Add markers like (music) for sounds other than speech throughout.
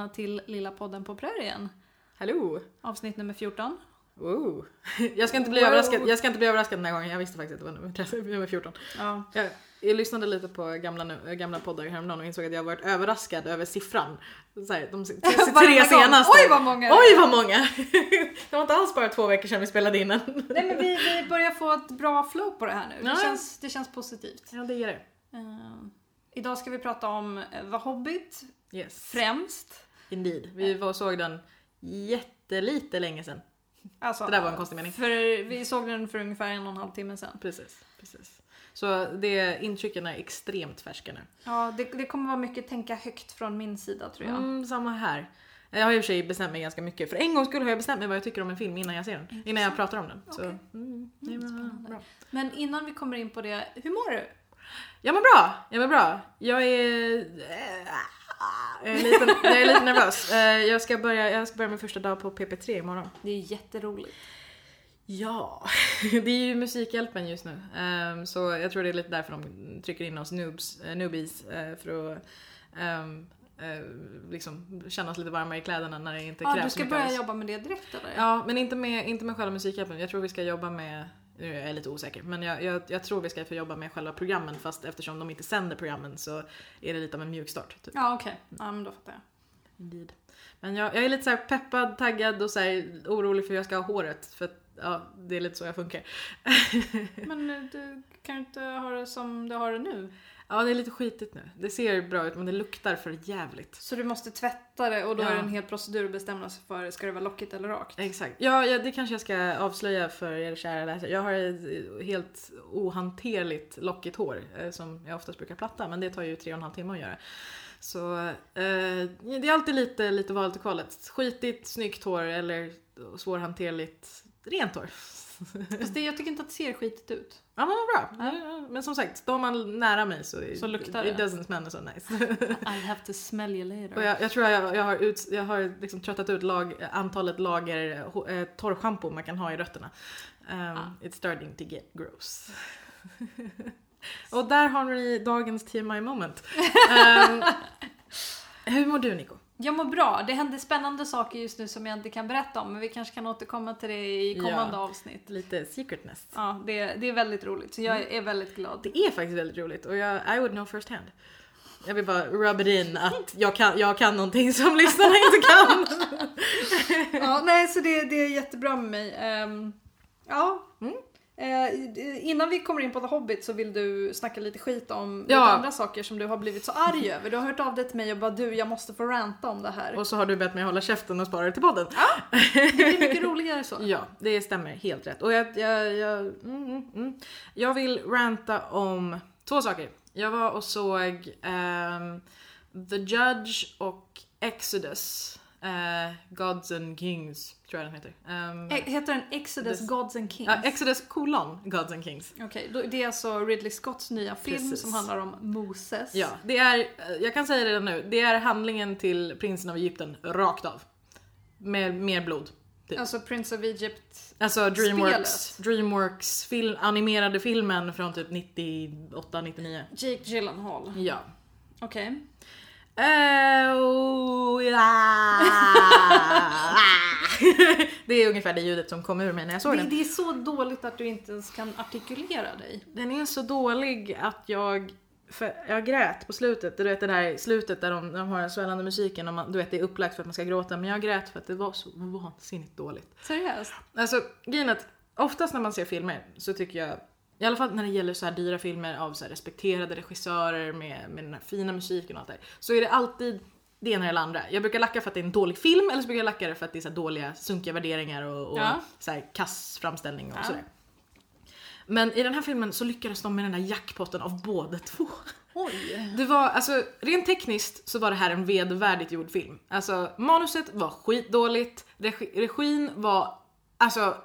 välkomna till Lilla podden på prärien. Hallå! Avsnitt nummer 14. Wow. (laughs) Jag ska inte bli Wow. överraskad, jag ska inte bli överraskad den här gången, jag visste faktiskt att det var nummer (laughs) 13, nummer 14. Ja. Jag, jag lyssnade lite på gamla, gamla poddar häromdagen och insåg att jag varit överraskad över siffran. Så här, de (laughs) tre, senaste. Oj vad många! Oj vad många! Det var inte alls bara två veckor sedan vi spelade in den. Nej men vi, vi börjar få ett bra flow på det här nu. Det, Ja. känns, det känns positivt. Ja det är det. Eh, idag ska vi prata om uh, The Hobbit Yes. främst. Indeed. Vi var såg den jättelite länge sedan. Alltså, Det där var en konstig mening. För, vi såg den för ungefär en och en halv timme sedan. Precis. precis. Så det, intrycken är extremt färska nu. Ja, det, det kommer vara mycket tänka högt från min sida tror jag. Mm, samma här. Jag har i och för sig bestämt mig ganska mycket. För en gång skulle har jag bestämt mig vad jag tycker om en film innan jag ser den. Innan jag pratar om den. Så, Okej. mm, spännande. bra. Men innan vi kommer in på det, hur mår du? Jag mår bra, jag mår bra. Jag är... Jag är lite, jag är lite nervös. Eh, Jag ska, börja, jag ska börja min första dag på PP3 imorgon. Det är jätteroligt. Ja, (laughs) det är ju Musikhjälpen just nu. Ehm, Så jag tror det är lite därför de trycker in oss noobs, eh, newbies. eh, För att ehm, eh, liksom känna oss lite varmare i kläderna när det inte Ja, krävs du ska börja jobba med det direkt eller? Ja, men inte med, inte med själva Musikhjälpen. Jag tror vi ska jobba med, nu är jag lite osäker, men jag, jag, jag tror vi ska få jobba med själva programmen fast eftersom de inte sänder programmen så är det lite av en mjukstart. Typ. Ja, okej. Ja, men då fattar jag. Indeed. Men jag, jag är lite så peppad, taggad och så orolig för hur jag ska ha håret. För att, ja, det är lite så jag funkar. Men eh, du kan ju inte ha det som du har det nu. Ja, det är lite skitigt nu. Det ser bra ut men det luktar för jävligt. Så du måste tvätta det och då Ja. är det en hel procedur att bestämma sig för, ska det vara lockigt eller rakt? Exakt. Ja, ja, det kanske jag ska avslöja för er kära läsare. Jag har ett helt ohanterligt lockigt hår eh, som jag oftast brukar platta, men det tar ju tre och en halv timme att göra. Så eh, det är alltid lite, lite valet och kvalet. Skitigt, snyggt hår eller svårhanterligt rent hår. Fast det, jag tycker inte att det ser skitigt ut. Ja men vad bra. Ja, Men som sagt, står man nära mig så, Så luktar it det. doesn't smell so nice. (laughs) I have to smell you later. Och jag, jag tror jag, jag har, ut, jag har liksom tröttat ut lag, antalet lager eh, torrschampo man kan ha i rötterna. Um, Ah. It's starting to get gross. Och där har ni dagens TMI moment. Um, (laughs) hur mår du Nico? Jag mår bra. Det händer spännande saker just nu som jag inte kan berätta om, men vi kanske kan återkomma till det i kommande Ja. avsnitt. Lite secretness. Ja, det, det är väldigt roligt, så jag Mm. är väldigt glad. Det är faktiskt väldigt roligt och jag, I would know first hand. Jag vill bara rub it in att jag kan, jag kan någonting som (laughs) lyssnarna inte kan. (laughs) Ja, nej, så det, det är jättebra med mig. Ehm, ja. Mm. Eh, innan vi kommer in på The Hobbit så vill du snacka lite skit om lite Ja. andra saker som du har blivit så arg över. Du har hört av dig till mig och bara du, jag måste få ranta om det här. Och så har du bett mig hålla käften och spara det till podden. Det blir mycket roligare så. (laughs) Ja, det stämmer helt rätt. Och jag, jag, jag, mm, mm, mm. jag vill ranta om två saker. Jag var och såg ehm, The Judge och Exodus. Eh, Gods and Kings, tror jag den heter. Ehm, Eh, Heter den Exodus This- Gods and Kings? ja, Exodus kolon Gods and Kings. Okej, då- det är alltså Ridley Scotts nya film Precis. som handlar om Moses. Ja, det är, eh, jag kan säga det redan nu, det är handlingen till prinsen av Egypten rakt av. Med mer blod. Typ. Alltså Prince of Egypt. Alltså Dreamworks, Spelet. Dreamworks fil, animerade filmen från typ 98-99. Jake Gyllenhaal. Ja. Okej. Ja. (laughs) det är ungefär det ljudet som kom ur mig när jag såg Det, den. det är så dåligt att du inte ens kan artikulera dig. Den är så dålig att jag, för jag grät på slutet. Du vet det där slutet där de, de har den svällande musiken och man, du vet det är upplagt för att man ska gråta. Men jag grät för att det var så vansinnigt dåligt. Seriöst? Alltså grejen att oftast när man ser filmer så tycker jag, i alla fall när det gäller så här dyra filmer av så respekterade regissörer med, med den här fina musiken och allt det här, så är det alltid det ena eller andra. Jag brukar lacka för att det är en dålig film eller så brukar jag lacka det för att det är så dåliga, sunkiga värderingar och, och Ja. så här kass framställning och Ja. sådär. Men i den här filmen så lyckades de med den här jackpotten av båda två. Oj. Det var, alltså rent tekniskt så var det här en vedervärdigt gjord film. Alltså manuset var skitdåligt, regi, regin var alltså,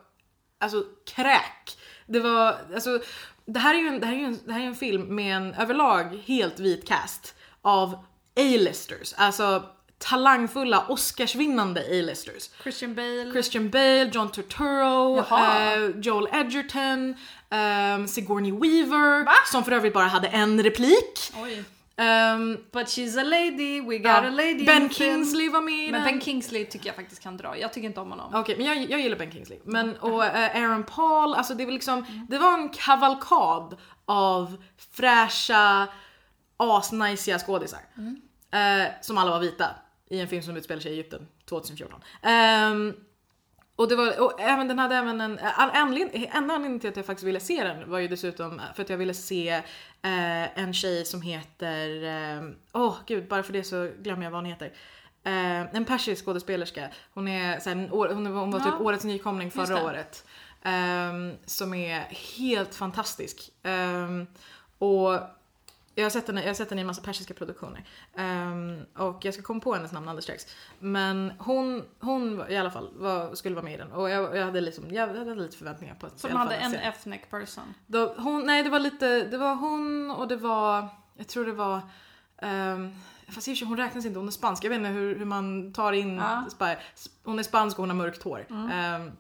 alltså kräk. Det var, alltså det här är ju en, det här är en, det här är en film med en överlag helt vit cast av A-listers, alltså talangfulla Oscarsvinnande A-listers. Christian Bale. Christian Bale, John Turturro, eh, Joel Edgerton, ehm, Sigourney Weaver, Va? som för övrigt bara hade en replik. Oj. Ehm, But she's a lady, we got ja, a lady ben. Kingsley var med i Men den. Ben Kingsley tycker jag faktiskt kan dra. Jag tycker inte om honom. Okej, men jag, jag gillar Ben Kingsley. Men, och eh, Aaron Paul, alltså det var liksom, Mm. det var en kavalkad av fräscha, asnajsiga skådisar. Mm. Eh, som alla var vita i en film som utspelar sig i Egypten 2014. Ehm, och det var, och även den hade även en, an- anledning, en anledning till att jag faktiskt ville se den var ju dessutom för att jag ville se eh, en tjej som heter, eh, åh gud bara för det så glömmer jag vad hon heter. Eh, en persisk skådespelerska. Hon är så här, en år, hon var, hon var Ja. typ årets nykomling förra året. Ehm, som är helt fantastisk. Ehm, och jag har, sett henne, jag har sett henne i en massa persiska produktioner. Ehm, och jag ska komma på hennes namn alldeles strax. Men hon, hon var- i alla fall var, skulle vara med i den. Och jag, jag, hade, liksom, jag hade lite förväntningar på att Som hade en ethnic person. Då, hon, nej det var lite, det var hon och det var, jag tror det var, um, fast i hon räknas inte, hon är spansk. Jag vet inte hur, hur man tar in, Ja. hon är spansk och hon har mörkt hår. Mm.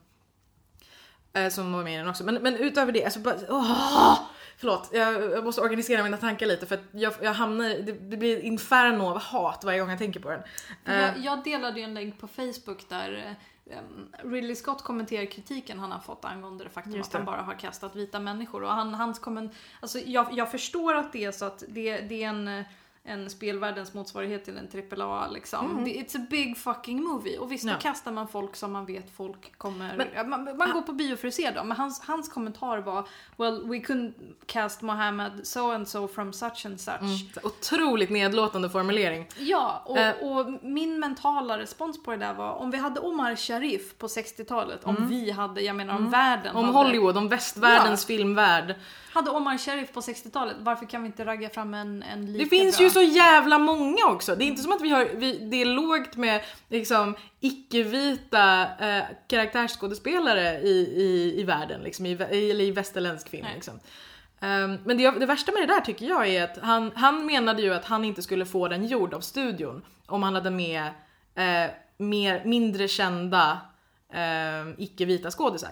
Eh, som var med i den också. Men, men utöver det, alltså bara, åh, förlåt, jag, jag måste organisera mina tankar lite för att jag, jag hamnar, det, det blir inferno av hat varje gång jag tänker på den. Eh, Jag, jag delade ju en länk på Facebook där eh, um, Ridley Scott kommenterar kritiken han har fått angående det faktum Just att han bara har kastat vita människor. Och han, hans komment alltså jag, jag förstår att det är så att det, det är en, eh, en spelvärldens motsvarighet till en AAA liksom. Det, it's a big fucking movie. Och visst, Mm. Ja. då kastar man folk som man vet folk kommer... Men- ja, man man går på bio för att se dem. Men hans, hans kommentar var Well, we couldn't cast Mohammed so and so from such and such. mm, otroligt nedlåtande formulering. Ja, och, Eh. och min mentala respons på det där var om vi hade Omar Sharif på 60-talet, om vi hade, jag menar om världen Mm. Om hade, Hollywood, om västvärldens filmvärld. Hade Omar Sharif på 60-talet, varför kan vi inte ragga fram en, en lika Det finns bra? ju så jävla många också. Det är inte som att vi har, vi, det är lågt med liksom icke-vita eh, karaktärsskådespelare i, i, i världen, liksom, i, eller i västerländsk film. Nej. Liksom. Ehm, men det, det värsta med det där tycker jag är att han, han menade ju att han inte skulle få den gjord av studion om han hade med eh, mer, mindre kända eh, icke-vita skådisar.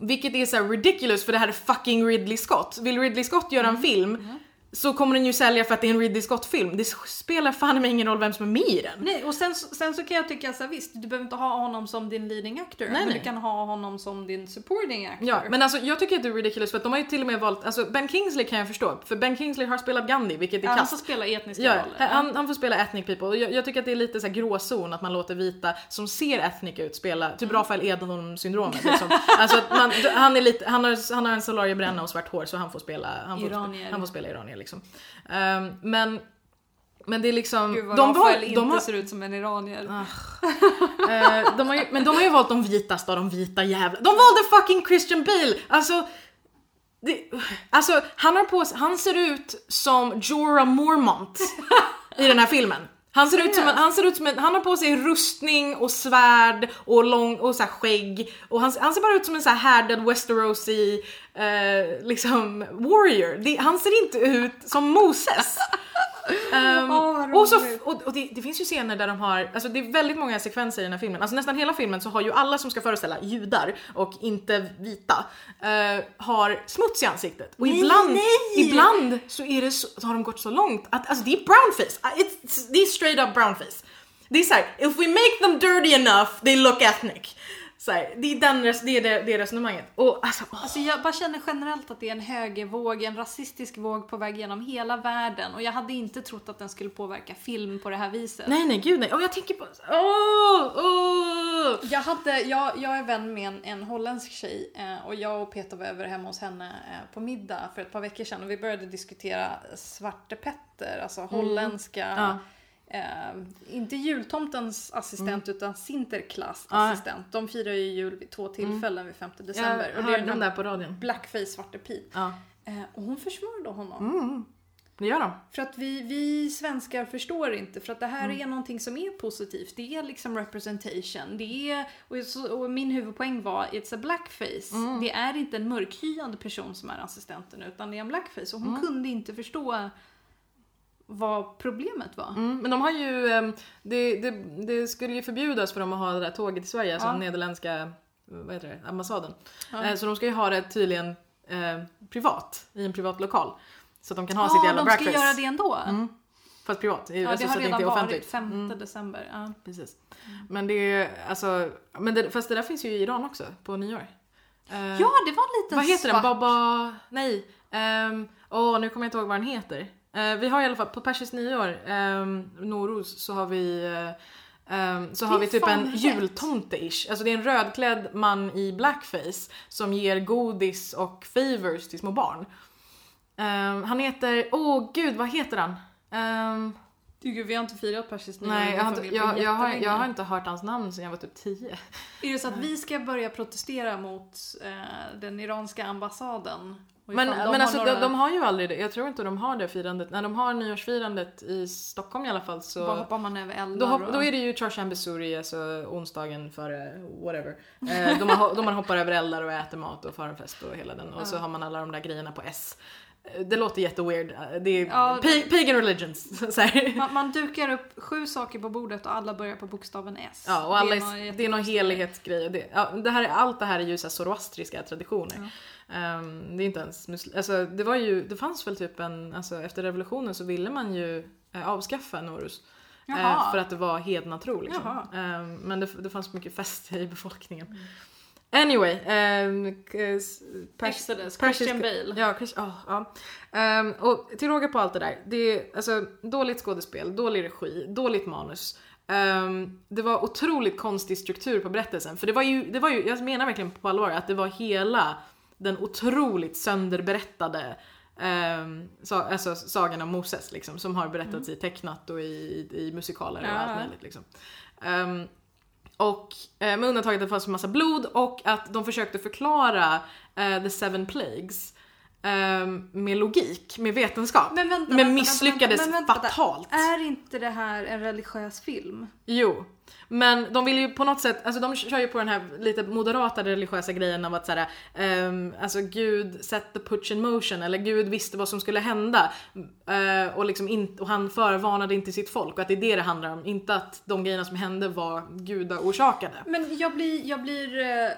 Vilket är så ridiculous för det här är fucking Ridley Scott. Vill Ridley Scott göra en film så kommer den ju sälja för att det är en Ridley Scott-film. Det spelar fan mig ingen roll vem som är med i den. Nej, och sen, sen så kan jag tycka så här, visst, du behöver inte ha honom som din leading actor, Nej, men nej. du kan ha honom som din supporting actor. Ja, men alltså jag tycker att det är ridiculous för att de har ju till och med valt, alltså Ben Kingsley kan jag förstå, för Ben Kingsley har spelat Gandhi vilket är Ja, han kast. får spela etniska Ja, roller. han, han får spela ethnic people och jag, jag tycker att det är lite så här gråzon att man låter vita som ser ethnic ut spela, typ Rafael Edholm syndromet liksom. Alltså man, han är lite, han har, han har en solariebränna och svart hår så han får spela, han får, Iranier. han får spela iranier liksom. Ehm, men, men det är liksom, Gud vad de, Rafael inte de har, ser ut som en iranier. Eh, de ju, men de har ju valt de vitaste av de vita jävla. De valde fucking Christian Bale! Alltså, det, alltså han, har på, han ser ut som Jorah Mormont i den här filmen. Han ser, ut som en, han ser ut som en, han har på sig rustning och svärd och lång och så här skägg och han, han ser bara ut som en så här härdad Westerosi eh, liksom warrior. Det, han ser inte ut som Moses. Åh, vad och så, och, och det, det finns ju scener där de har, alltså det är väldigt många sekvenser i den här filmen, alltså nästan hela filmen så har ju alla som ska föreställa judar och inte vita, eh, har smuts i ansiktet. Och Nej, ibland, nej! ibland så, är det så, så har de gått så långt att alltså det är brownface, Ah, It's, det är straight up brownface. Det är såhär, if we make them dirty enough, they look ethnic. Så här, det är, den, det, är det, det resonemanget. Och alltså. Alltså jag bara känner generellt att det är en högervåg, en rasistisk våg på väg genom hela världen och jag hade inte trott att den skulle påverka film på det här viset. nej nej gud nej, och jag tänker på, åh, åh. Jag, hade, jag, jag är vän med en, en holländsk tjej eh, och jag och Peter var över hemma hos henne eh, på middag för ett par veckor sedan och vi började diskutera Svarte Petter, alltså holländska Mm. Ja. Eh, inte jultomtens assistent utan Sinterklaas Ja. Mm. assistent. De firar ju jul vid två tillfällen vid 5 december. Jag och det är hörde den där på radion. Blackface Svarte Pete. Ja. Eh, och hon försvarade honom. Mm, det gör de. För att vi, vi svenskar förstår inte, för att det här Mm. är någonting som är positivt. Det är liksom representation. Det är, och, så, och min huvudpoäng var, it's a blackface. Mm. Det är inte en mörkhyad person som är assistenten, utan det är en blackface. Och hon Mm. kunde inte förstå vad problemet var. Mm, men de har ju, ehm, det, det, det skulle ju förbjudas för dem att ha det där tåget i Sverige, alltså Ja. den nederländska vad heter det, ambassaden. Ja. Eh, Så de ska ju ha det tydligen eh, privat, i en privat lokal. Så att de kan ha sitt Ja, jävla de ska breakfast. göra det ändå. Fast privat. Ja, alltså, det har redan är varit offentligt. 5 Mm. december. Ja. Precis. Men det är alltså, men det, fast det där finns ju i Iran också på nyår. Eh, ja, det var en liten vad heter svart... den? Baba... Nej. Ehm, Åh, nu kommer jag inte ihåg vad den heter. Eh, vi har i alla fall, på persiskt nyår, um, Noruz, så har vi eh, ehm, så har vi typ en jultomte-ish. Alltså det är en rödklädd man i blackface som ger godis och favors till små barn. Ehm, han heter, åh gud vad heter han? Ehm, Du, gud, vi har inte firat persiskt nyår nej, jag har, inte, jag, jag, har, jag har inte hört hans namn sedan jag var typ 10. Är det så att vi ska börja protestera mot eh, den iranska ambassaden? Men, de men alltså några- de, de har ju aldrig det. Jag tror inte de har det firandet. När de har nyårsfirandet i Stockholm i alla fall så... Bara hoppar man över eldar Då, hopp, och... då är det ju Chorshan Besuri, alltså onsdagen före whatever. Eh, då, man, då man hoppar över eldar och äter mat och far en fest och hela den. Och så har man alla de där grejerna på S. Det låter jätteweird. Det är Ja, pa- pagan religions. (laughs) Så man, man dukar upp sju saker på bordet och alla börjar på bokstaven S. Ja, och alla Det är det någon helighetsgrej. Det, ja, det här, är- allt det här är ju så zoroastriska traditioner. Ehm, det är inte ens muslim, alltså det var ju, det fanns väl typ en, alltså efter revolutionen så ville man ju eh, avskaffa Norus. Eh, för att det var hedna tro liksom. Ehm, men det, det fanns mycket fest i befolkningen. Anyway, um, Exodus, Christian Bale. Ja, Chris, ja. Ehm, och till råga på allt det där, det är alltså dåligt skådespel, dålig regi, dåligt manus. Ehm, det var otroligt konstig struktur på berättelsen. För det var ju, det var ju, jag menar verkligen på allvar att det var hela den otroligt sönderberättade um, sa, alltså sagan om Moses liksom, som har berättats i tecknat och i, i musikaler och Ja. allt möjligt. Liksom. Ehm, och eh, med undantaget att det fanns en massa blod och att de försökte förklara eh, the seven plagues ehm, med logik, med vetenskap. Men vänta, men vänta, misslyckades vänta. fatalt. Är inte det här en religiös film? Jo. Men de vill ju på något sätt, alltså de kör ju på den här lite moderata religiösa grejen av att såhär, um, alltså Gud set the putsch in motion, eller Gud visste vad som skulle hända. Eh, och, liksom in, och han förvarnade inte sitt folk, och att det är det det handlar om. Inte att de grejerna som hände var gudaorsakade. Men jag blir, jag blir uh,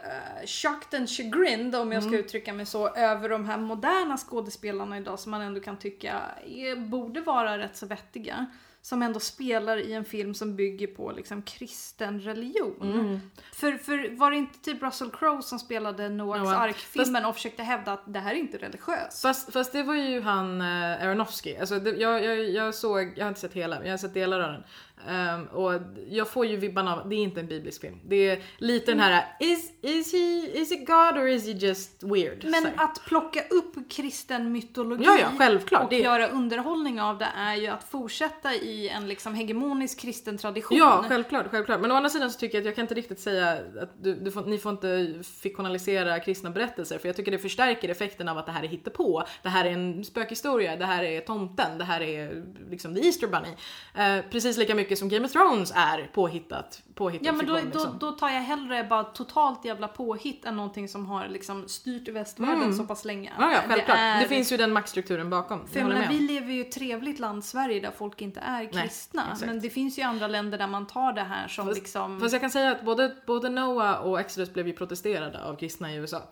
shocked and chagrined om jag ska Mm. uttrycka mig så över de här moderna skådespelarna idag som man ändå kan tycka är, borde vara rätt så vettiga. Som ändå spelar i en film som bygger på liksom kristen religion. Mm. För, för var det inte typ Russell Crowe som spelade Noaks Noah. ark-filmen och försökte hävda att det här är inte religiöst? Fast, fast det var ju han eh, Aronofsky. Alltså det, jag, jag, jag såg, jag har inte sett hela, men jag har sett delar av den. Ehm, och jag får ju vibbarna av, det är inte en biblisk film. Det är lite den här, is, is, he, is it God or is he just weird? Men här. att plocka upp kristen mytologi Ja, ja, och Det- göra underhållning av det är ju att fortsätta i en liksom hegemonisk kristen tradition. Ja, självklart, självklart. Men å andra sidan så tycker jag att jag kan inte riktigt säga att du, du får, ni får inte fiktionalisera kristna berättelser för jag tycker det förstärker effekten av att det här är hittepå. Det här är en spökhistoria, det här är tomten, det här är liksom the Easter Bunny. Eh, precis lika mycket som Game of Thrones är påhittat, påhittat Ja men då, fiktion, då, liksom. då tar jag hellre bara totalt jävla påhitt än någonting som har liksom styrt västvärlden så pass länge. Mm. Ja, ja, självklart. Det, är- finns ju den maktstrukturen bakom. För jag menar, vi lever ju i ett trevligt land, Sverige, där folk inte är kristna. exakt. men det finns ju andra länder där man tar det här som Fast- liksom... Fast jag kan säga att både, både Noah och Exodus blev ju protesterade av kristna i USA.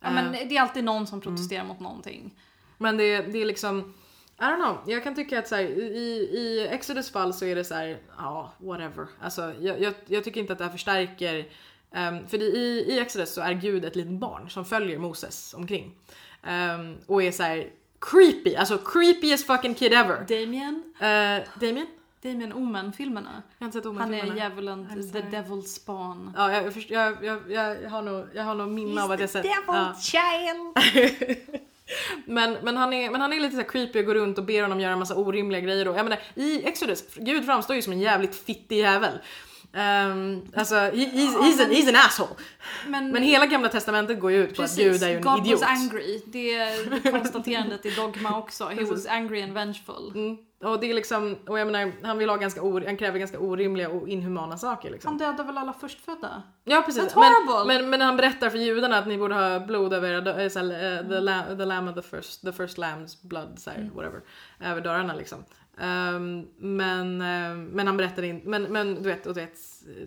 ja, men Eh, det är alltid någon som Mm. protesterar mot någonting. Men det, det är liksom, I don't know, jag kan tycka att så här, i, i Exodus fall så är det så här, ja, whatever. Alltså, jag, jag, jag tycker inte att det här förstärker, um, för i, i Exodus så är Gud ett litet barn som följer Moses omkring. Ehm, och är så här creepy, alltså creepiest fucking kid ever. Damien? Uh, Damien? Damien Omen-filmerna. Jag har inte sett Han är Omen-filmerna. djävulen, I'm the devil's spawn. Ja, jag, jag, jag, jag, har nog, jag har nog minne av att jag sett... ja. child! (laughs) Men, men, han är, men han är lite så creepy och går runt och ber honom göra en massa orimliga grejer. Och, jag menar, I Exodus, Gud framstår ju som en jävligt fittig jävel. Um, alltså, he, he's, he's, an, he's an asshole. Men, Men hela gamla testamentet går ju ut på att Gud är ju en God idiot. was angry. Det är konstaterandet i Dogma också. He was angry and vengeful. Mm. Och det är liksom, och jag menar, han vill ha ganska, or, han kräver ganska orimliga och inhumana saker liksom. Han dödar väl alla förstfödda? Ja precis, men, men, men han berättar för judarna att ni borde ha blod över era eh, så här, eh, the, lamb, the lamb of the first, the first lamb's blood, så här, Mm. whatever, över dörrarna liksom. Ehm, men, eh, men han berättar inte, men, men du vet, och du vet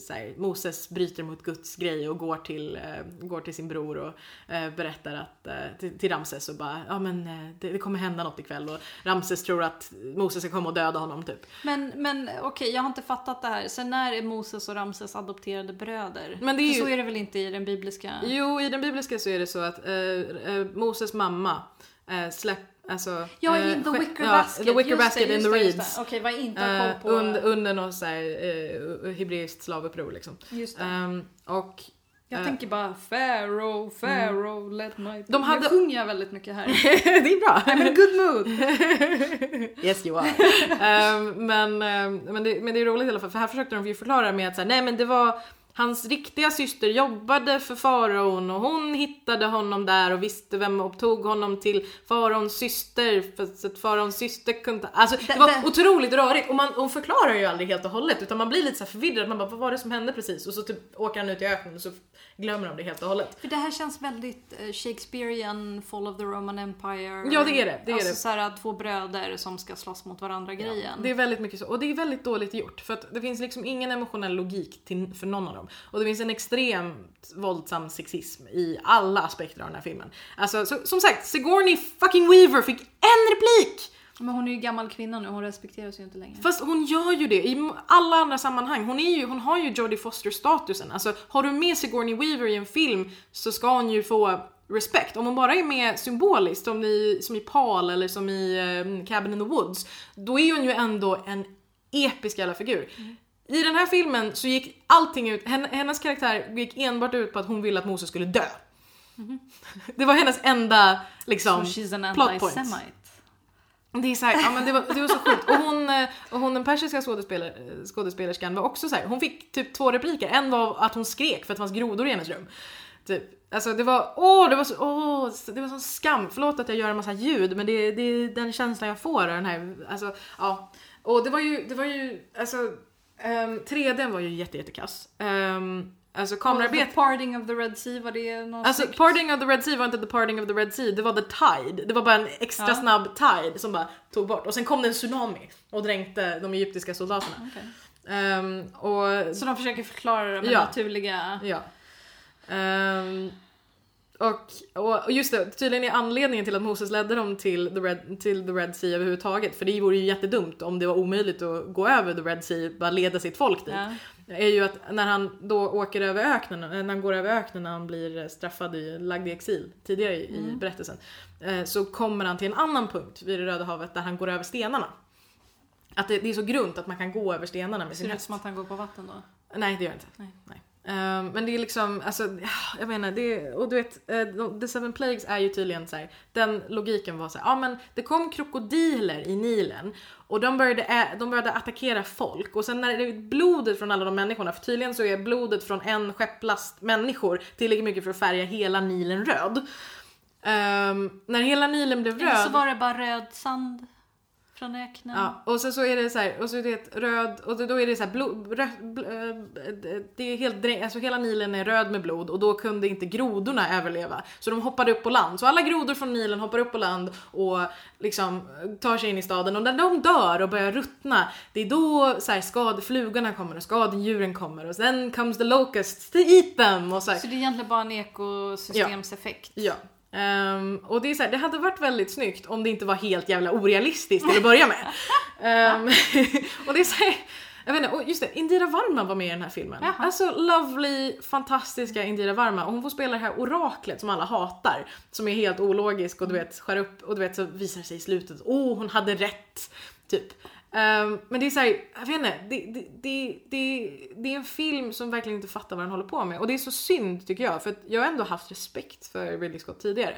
så här, Moses bryter mot Guds grej och går till, eh, går till sin bror och eh, berättar att, eh, till, till Ramses och bara ja men eh, det, det kommer hända något ikväll och Ramses tror att Moses ska komma och döda honom typ. Men, men okej, jag har inte fattat det här. Sen när är Moses och Ramses adopterade bröder? Men det är ju- så är det väl inte i den bibliska? Jo, i den bibliska så är det så att Moses mamma eh, släpp, alltså... Ja, eh, i The Wicker ja, Basket. The Wicker just Basket det, in the Reeds. Okej, vad jag inte har Eh, koll på. under, under något såhär eh, hebreiskt slavuppror liksom. Just det. Ehm, och Jag tänker bara Pharaoh, Pharaoh, let my... De hade- Nu sjunger jag väldigt mycket här. (laughs) det är bra. I'm in a good mood. (laughs) yes you are. Ehm, men, ehm, men, det, men det är roligt i alla fall för här försökte de ju förklara med att så här, nej men det var Hans riktiga syster jobbade för faraon och hon hittade honom där och visste vem och tog honom till faraons syster för att faraons syster kunde... Alltså det var otroligt rörigt och man hon förklarar ju aldrig helt och hållet utan man blir lite så förvirrad. Man bara vad var det som hände precis? Och så typ åker han ut i öknen och så glömmer de det helt och hållet. För det här känns väldigt eh, Shakespearean, Fall of the Roman Empire. Ja, det är det, det är alltså det. så här, två bröder som ska slåss mot varandra grejen. Det är väldigt mycket så. Och det är väldigt dåligt gjort. För att det finns liksom ingen emotionell logik till, för någon av dem. Och det finns en extremt våldsam sexism i alla aspekter av den här filmen. Alltså så, som sagt, Sigourney fucking Weaver fick en replik! Men hon är ju gammal kvinna nu, hon respekteras ju inte längre. Fast hon gör ju det i alla andra sammanhang. Hon, är ju, hon har ju Jodie Foster statusen. Alltså har du med Sigourney Weaver i en film så ska hon ju få respekt. Om hon bara är med symboliskt, som i, som i Paul eller som i eh, Cabin in the Woods, då är hon ju ändå en episk jävla figur. I den här filmen så gick allting ut, hen- hennes karaktär gick enbart ut på att hon ville att Moses skulle dö. Det var hennes enda liksom, So she's an plot point. Det är så här, ja men det var, det var så sjukt. Och hon, eh, och hon den persiska skådespeler, eh, skådespelerskan var också så här. hon fick typ två repliker. En var att hon skrek för att det fanns grodor i hennes rum. Typ. Alltså det var, åh det var så, åh, det var sån skam. Förlåt att jag gör en massa ljud men det, det är den känslan jag får av den här, alltså ja. Och det var ju, det var ju, alltså um, 3D var ju jätte, jättekass. Um, alltså kamerarbete Parting of the Red Sea, var det något Alltså snyggt? Parting of the Red Sea var inte the parting of the Red Sea, det var the tide. Det var bara en extra Ja. snabb tide som bara tog bort. Och sen kom det en tsunami och dränkte de egyptiska soldaterna. Okej. Ehm, och Så de försöker förklara det med Ja. naturliga... ja. Ehm, och, och just det, tydligen är anledningen till att Moses ledde dem till the, Red, till the Red Sea överhuvudtaget, för det vore ju jättedumt om det var omöjligt att gå över the Red Sea, bara leda sitt folk dit. Ja. är ju att när han då åker över öknen, eh, när han går över öknen när han blir straffad, i, lagd i exil tidigare i, i berättelsen, eh, så kommer han till en annan punkt vid det Röda havet där han går över stenarna. Att det, det är så grunt att man kan gå över stenarna med Ser sin det ut häst. som att han går på vatten då? Nej det gör det inte. Nej. Nej. Ehm, men det är liksom, alltså, jag menar, det och du vet, eh, The Seven Plagues är ju tydligen så här, den logiken var så här, ja men det kom krokodiler i Nilen och de började, ä- de började attackera folk och sen när det är blodet från alla de människorna, för tydligen så är blodet från en skepplast människor tillräckligt mycket för att färga hela Nilen röd. Ehm, när hela Nilen blev Eller röd så var det bara röd sand från öknen. Ja, och sen så är det så här, och så är det röd, och då är det så här blod, rö, bl, eh, det är helt, alltså hela Nilen är röd med blod och då kunde inte grodorna överleva. Så de hoppade upp på land. Så alla grodor från Nilen hoppar upp på land och liksom tar sig in i staden och när de dör och börjar ruttna, det är då så här, skadeflugorna kommer och skadedjuren kommer och sen comes the locusts to eat them och så här. Så det är egentligen bara en ekosystemseffekt. Ja. Ehm, och det är så här, det hade varit väldigt snyggt om det inte var helt jävla orealistiskt till att börja med. (laughs) Ehm, (laughs) och det är så här, jag vet inte, och just det, Indira Varma var med i den här filmen. Jaha. Alltså lovely, fantastiska Indira Varma. Och hon får spela det här oraklet som alla hatar. Som är helt ologisk och du vet skär upp och du vet så visar det sig i slutet, åh oh, hon hade rätt. Typ. Ehm, men det är såhär, jag vet inte, det, det, det, det, det är en film som verkligen inte fattar vad den håller på med. Och det är så synd tycker jag, för att jag har ändå haft respekt för Ridley Scott tidigare.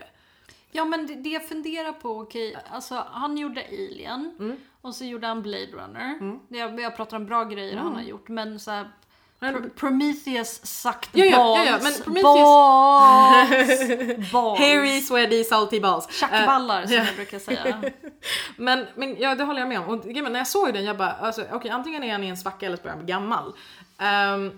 Ja men det, det jag funderar på, okej, alltså han gjorde Alien Mm. och så gjorde han Blade Runner. Det Jag, jag pratar om bra grejer han har gjort men så här, Men- Pr- Prometheus sucked Ja, ja, balls. ja, men Prometheus- Balls! balls. (laughs) Hairy, sweaty, salty balls. Eh, Tjackballar som ja. jag brukar säga. (laughs) Men, men ja, det håller jag med om. Och är, när jag såg den, jag bara, alltså, okej antingen är han i en svacka eller så börjar han bli gammal. Ehm,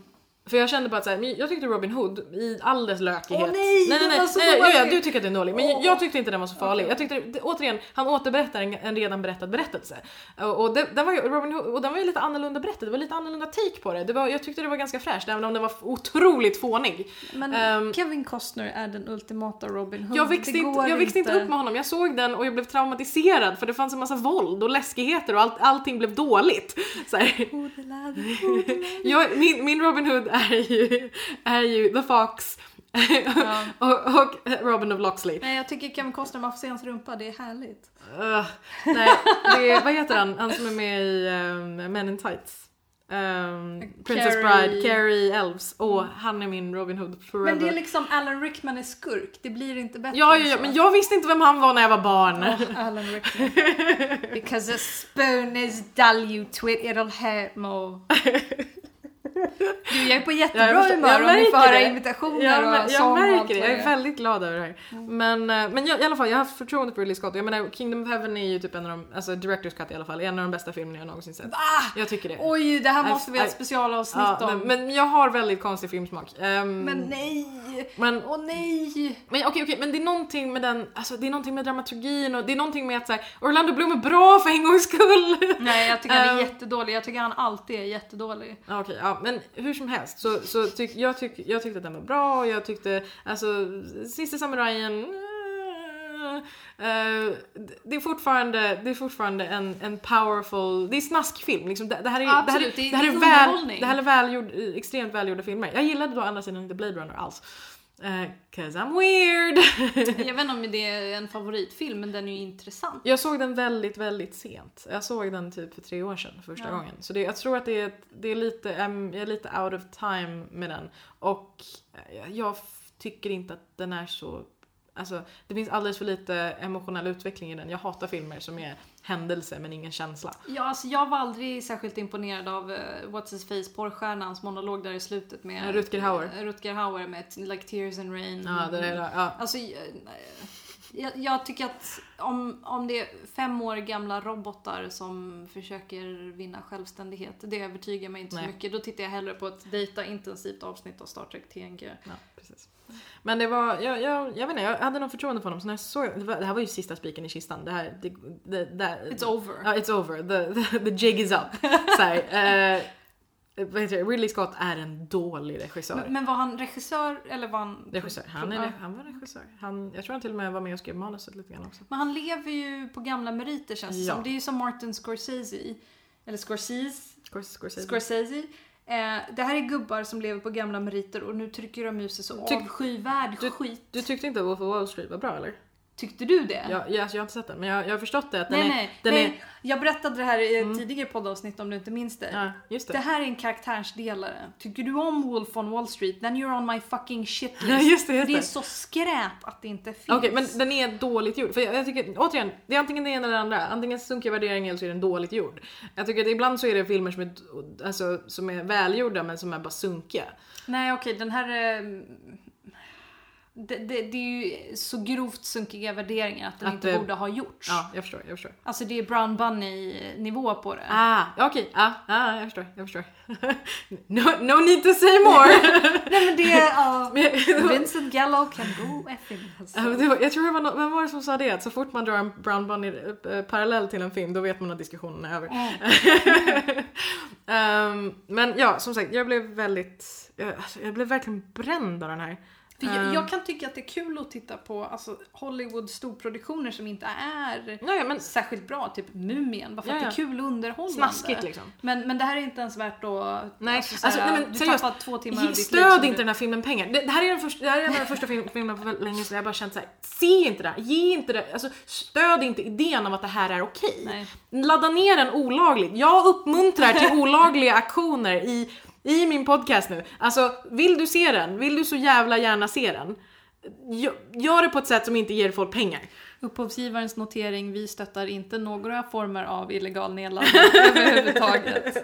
För jag kände bara att så här, jag tyckte Robin Hood i all dess lökighet. Åh, nej, nej, den nej, var så nej, ja, du tycker att den är dålig. Men Åh. jag tyckte inte den var så farlig. Jag tyckte, det, återigen, han återberättar en, en redan berättad berättelse. Och, och, det, den var ju, Robin Hood, och den var ju lite annorlunda berättad, det var lite annorlunda take på det. det var, jag tyckte det var ganska fräscht, även om den var otroligt fånig. Men Ehm, Kevin Costner är den ultimata Robin Hood. Jag växte, inte, jag växte inte upp med honom, jag såg den och jag blev traumatiserad för det fanns en massa våld och läskigheter och allt, allting blev dåligt. Så här. (laughs) Jag, min, min Robin Hood är ju, är ju The Fox Ja. och, och Robin of Loxley. Nej, jag tycker Kevin Costner, man får se hans rumpa, det är härligt. Uh, nej, det är, vad heter han? Han som är med i um, Men in Tights. Um, Princess Carrie. Bride, Carrie Elves. Åh, han är min Robin Hood forever. Men det är liksom Alan Rickman är skurk, det blir inte bättre ja, ja, men jag visste inte vem han var när jag var barn. Åh, Alan Rickman. (laughs) Because a spoon is dull you twit, it'll hurt more. (laughs) Du, jag är på jättebra Ja, jag förstår- humör jag om ni får höra det. imitationer Jag, och jag allt märker det, jag är väldigt glad över det här. Men, eh, men jag, i alla fall, jag har haft förtroende för Ridley Scott. Jag menar, Kingdom of Heaven är ju typ en av de, alltså Director's Cut i alla fall, en av de bästa filmerna jag någonsin sett. Va? Jag tycker det. Oj, det här måste vi ha ett specialavsnitt Ja, om. men, men jag har väldigt konstig filmsmak. Ehm, Men nej! men Åh nej! Men okej, okej, men det är någonting med den, alltså det är någonting med dramaturgin och det är någonting med att så här, Orlando Bloom är bra för en gångs skull. Nej, jag tycker han är Ehm. jättedålig. Jag tycker han alltid är jättedålig. Okej, ja, men hur som helst så, så tyck, jag, tyck, jag tyckte att den var bra och jag tyckte, alltså, Sista samurajen eh, det är fortfarande, det är fortfarande en, en powerful, det är snaskfilm liksom. Det, det här är, Absolut, det här, är- det det är här är väl, det här är välgjord, extremt välgjorda filmer. Jag gillade då å andra sidan inte Blade Runner alls. Uh, Cause I'm weird. (laughs) Jag vet inte om det är en favoritfilm, men den är ju intressant. Jag såg den väldigt, väldigt sent. Jag såg den typ för tre år sedan första Ja. gången. Så det, jag tror att det är, det är lite, jag är lite out of time med den. Och eh, jag tycker inte att den är så Alltså, det finns alldeles för lite emotionell utveckling i den. Jag hatar filmer som är händelse men ingen känsla. Ja, alltså jag var aldrig särskilt imponerad av uh, What's His Face, porrstjärnans monolog där i slutet med Rutger Hauer. Rutger Hauer med Like Tears and Rain. Ja, det är, ja. Alltså, eh, jag, jag tycker att om, om det är fem år gamla robotar som försöker vinna självständighet, det övertygar mig inte Nej. så mycket. Då tittar jag hellre på ett data-intensivt avsnitt av Star Trek TNG. Ja, precis. Men det var, jag, jag, jag vet inte, jag hade någon förtroende för honom så när jag såg, det, var, det här var ju sista spiken i kistan. Det här, det, det, det, It's over. Ja, it's over. The, the, the jig is up. Så här, (laughs) eh, vad heter det? Ridley Scott är en dålig regissör. Men, men var han regissör eller var han... regissör. Han, är, han var regissör. Han, jag tror han till och med var med och skrev manuset lite grann också. Men han lever ju på gamla meriter känns det Ja. som. Det är ju som Martin Scorsese. Eller Scorsese. Scorsese. Scorsese. Eh, det här är gubbar som lever på gamla meriter och nu trycker de ut sig så Tyck- avskyvärd skit. Du tyckte inte att Wolf of Wall Street var bra eller? Tyckte du det? Jag, jag, jag har inte sett den men jag, jag har förstått det att den nej, är... nej, den nej. Är, Jag berättade det här i ett Mm. tidigare poddavsnitt om du inte minns det. ja, just Det det. här är en karaktärsdelare. Tycker du om Wolf on Wall Street, then you're on my fucking shit list. Ja, just det, just det är det. så skräp att det inte finns. Okej men den är dåligt gjord. För jag, jag tycker, återigen, det är antingen det ena eller det andra. Antingen sunkiga värderingar eller så är den dåligt gjord. Jag tycker att ibland så är det filmer som är, alltså, som är välgjorda men som är bara sunkiga. Nej okej, den här... eh, Det, det, det är ju så grovt sunkiga värderingar att den Att inte det- borde ha gjorts. Ja, jag förstår, jag förstår. Alltså det är Brown Bunny nivå på det. Ah, okej, ah, ah, jag förstår, jag förstår. (laughs) no, no need to say more! (laughs) Nej men det är... jag- (laughs) Vincent Gallo can go effing alltså. Jag tror det var, nå- vem var det som sa det? Att så fort man drar en Brown Bunny eh, parallell till en film då vet man att diskussionen är över. Mm. Ehm, men ja, som sagt, jag blev väldigt, jag, alltså, jag blev verkligen bränd av den här. För jag, Ehm. jag kan tycka att det är kul att titta på alltså, Hollywood storproduktioner som inte är Ja, ja, men särskilt bra, typ Mumien, bara för att det är kul och underhållande. snaskigt liksom. Men, men det här är inte ens värt att... Nej, alltså, alltså, såhär, nej, men du seriöst, tappar två timmar av ditt Stöd inte du- den här filmen pengar. Det, det här är den första, det här är en av de första film, filmerna på väldigt länge sedan jag bara känt såhär, se inte det ge inte det, alltså stöd inte idén av att det här är okej. Nej. Ladda ner den olagligt. Jag uppmuntrar till (laughs) olagliga aktioner i, i min podcast nu. Alltså, vill du se den? Vill du så jävla gärna se den? Gör, det på ett sätt som inte ger folk pengar. Upphovsgivarens notering, vi stöttar inte några former av illegal nedladdning (laughs) överhuvudtaget.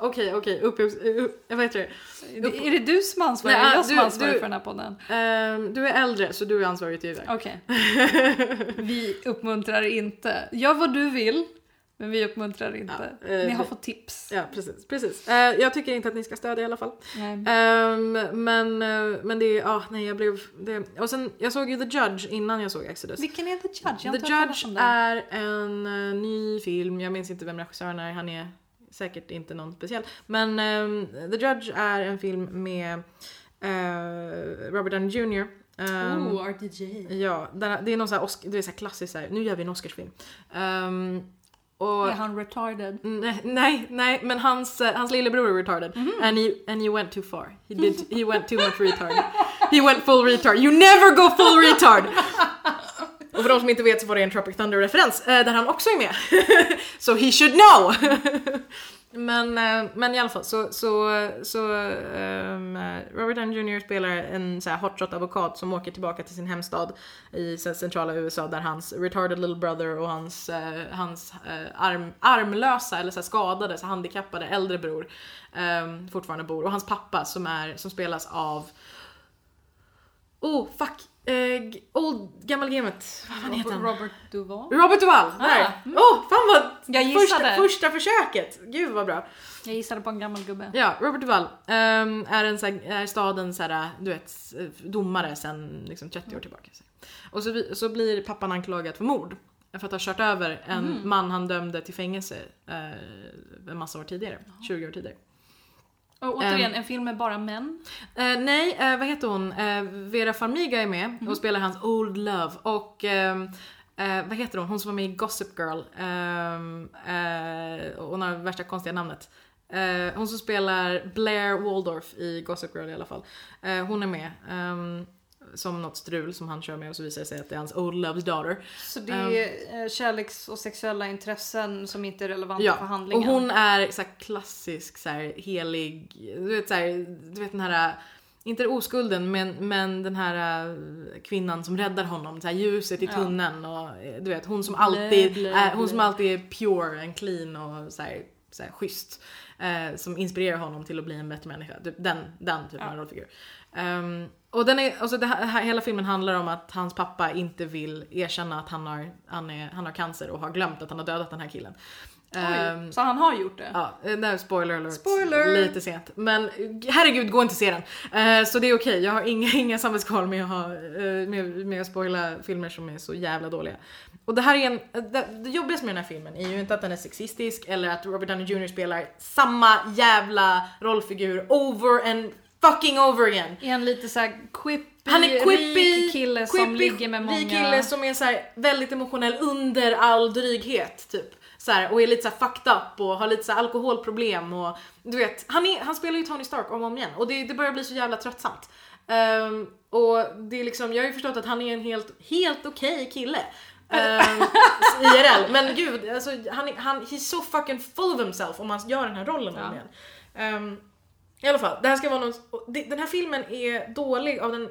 Okej, okej, upphovs... Uh, vad heter det? Är det- Är det du som ansvarar? Nej, är jag du- som ansvarar du- för den här podden? Ehm, du är äldre så du är ansvarig utgivare. Okej. (laughs) Vi uppmuntrar inte. Gör vad du vill, Men vi uppmuntrar inte. Ja, eh, Ni har fått tips. Ja, precis. precis. Eh, jag tycker inte att ni ska stödja i alla fall. Nej. Ehm, men, eh, men det är, ja, nej jag blev, det, och sen, jag såg ju The Judge innan jag såg Exodus. Vilken är The Judge? Jag The Judge är en eh, ny film, jag minns inte vem regissören är, han är säkert inte någon speciell. Men ehm, The Judge är en film med eh, Robert Downey Jr. Ehm, Oh, RDJ. Ja, det är någon sån här, Oscar, det är så här klassisk så här, nu gör vi en Oscarsfilm. Ehm, och, Är han retarded? nej, nej, nej, men hans, eh, hans lillebror är retarded. Mhm. And, he, and he went too far. He, did, he went too much retard. He went full retard. You never go full retard! (laughs) Och för de som inte vet så var det en Tropic Thunder-referens eh, där han också är med. (laughs) so he should know! (laughs) men, eh, men i alla fall så, så, så um, Robert Downey Jr spelar en så här hotshot advokat som åker tillbaka till sin hemstad i centrala USA där hans retarded little brother och hans, uh, hans uh, arm, armlösa eller så här skadade, så handikappade äldre bror um, fortfarande bor. Och hans pappa som, är, som spelas av Oh fuck! Eh, g- old gammal gamet. Vad fan heter han? Robert Duvall? Robert Duvall! Där! Ah, Åh fan vad... Jag första, gissade. första försöket! Gud vad bra. Jag gissade på en gammal gubbe. Ja, Robert Duvall ehm, är, en, här, är stadens här, du vet, s- domare sedan liksom 30 år tillbaka. Så. Och så, så blir pappan anklagad för mord. För att ha kört över en Mhm. man han dömde till fängelse eh, en massa år tidigare. 20 år tidigare. Och återigen, en film med bara män. Eh, nej, eh, vad heter hon? Eh, Vera Farmiga är med och spelar hans Old Love. Och ehm, eh, vad heter hon? Hon som var med i Gossip Girl. ehm, eh, hon har värsta konstiga namnet. Hon som spelar Blair Waldorf i Gossip Girl i alla fall. Hon är med. ehm, som något strul som han kör med och så visar det sig att det är hans Old Loves daughter. Så det är eh, kärleks och sexuella intressen som inte är relevanta Ja, för och handlingen. hon är så klassisk så här, helig, du vet, så här, du vet den här, inte oskulden men, men den här äh, kvinnan som räddar honom, så här, ljuset i Ja. tunneln och äh, du vet hon som alltid, blä, är, hon blä. som alltid är pure and clean och så här, så här, schysst. eh, som inspirerar honom till att bli en bättre människa. Typ Den, den typen Ja. av rollfigur. Ehm, och den är, alltså det här, hela filmen handlar om att hans pappa inte vill erkänna att han har, han, är, han har cancer och har glömt att han har dödat den här killen. Oj, så han har gjort det? Ja, eh, nej, spoiler alert. Spoiler! Lite sent. Men herregud, gå inte och se den. Eh, så det är okej, jag har inga, (laughs) inga samvetskval med att, ha, eh, med, med att spoila filmer som är så jävla dåliga. Och det här är en, det, det jobbigaste med den här filmen är ju inte att den är sexistisk eller att Robert Downey Jr spelar samma jävla rollfigur over and fucking over again. Är han lite såhär quippy, Han är quippy, rik kille som quippy, ligger med många... rik kille som är så här väldigt emotionell under all dryghet typ. Så här, och är lite så här fucked up och har lite så här alkoholproblem och du vet, han, är, han spelar ju Tony Stark om och om igen och det, det börjar bli så jävla tröttsamt. Ehm, och det är liksom, jag har ju förstått att han är en helt, helt okej kille. (laughs) Um, IRL, men gud, alltså, han, han, he's so fucking full of himself om han gör den här rollen om Ja. igen. Ehm, i alla fall, det här ska vara någon, den här filmen är dålig av den,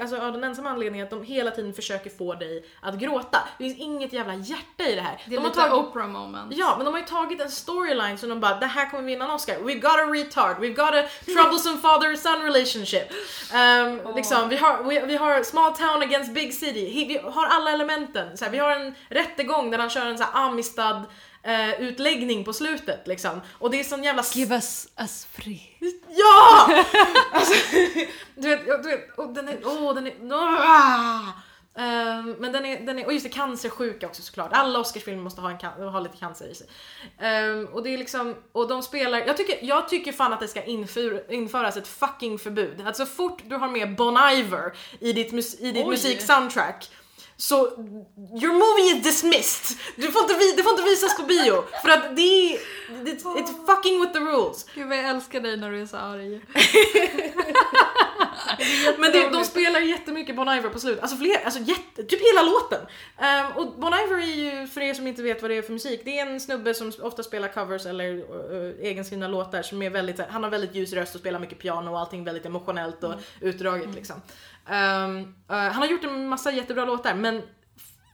alltså av den ensamma anledningen att de hela tiden försöker få dig att gråta. Det finns inget jävla hjärta i det här. Det är de lite tagit, Oprah moment. Ja, men de har ju tagit en storyline som de bara, det här kommer vinna en Oscar. We've got a retard, we've got a troublesome father-son relationship. Ehm, Åh. liksom, vi, har, vi, vi har small town against big city, He- vi har alla elementen. Så här, vi har en rättegång där han kör en så här Amistad eh, utläggning på slutet liksom. Och det är sån jävla Give us, us free. Ja! (laughs) alltså, (laughs) du vet, du vet, och den är, åh den är, ah! Ehm, men den är, den är, och just det, cancersjuka också såklart. Alla Oscarsfilmer måste ha, en, ha lite cancer i sig. Ehm, och det är liksom, och de spelar, jag tycker, jag tycker fan att det ska inför, införas ett fucking förbud. Att så fort du har med Bon Iver i ditt, mus, i ditt musiksoundtrack så your movie is dismissed. Du får inte, det får inte visas på bio för att det är, it's, it's fucking with the rules. Gud vad jag älskar dig när du är så arg. (laughs) Men det, de spelar jättemycket Bon Iver på slutet, alltså fler, alltså jätte, typ hela låten. Ehm, och Bon Iver är ju, för er som inte vet vad det är för musik, det är en snubbe som ofta spelar covers eller uh, egenskrivna låtar som är väldigt, han har väldigt ljus röst och spelar mycket piano och allting väldigt emotionellt och utdraget liksom. Ehm, eh, han har gjort en massa jättebra låtar men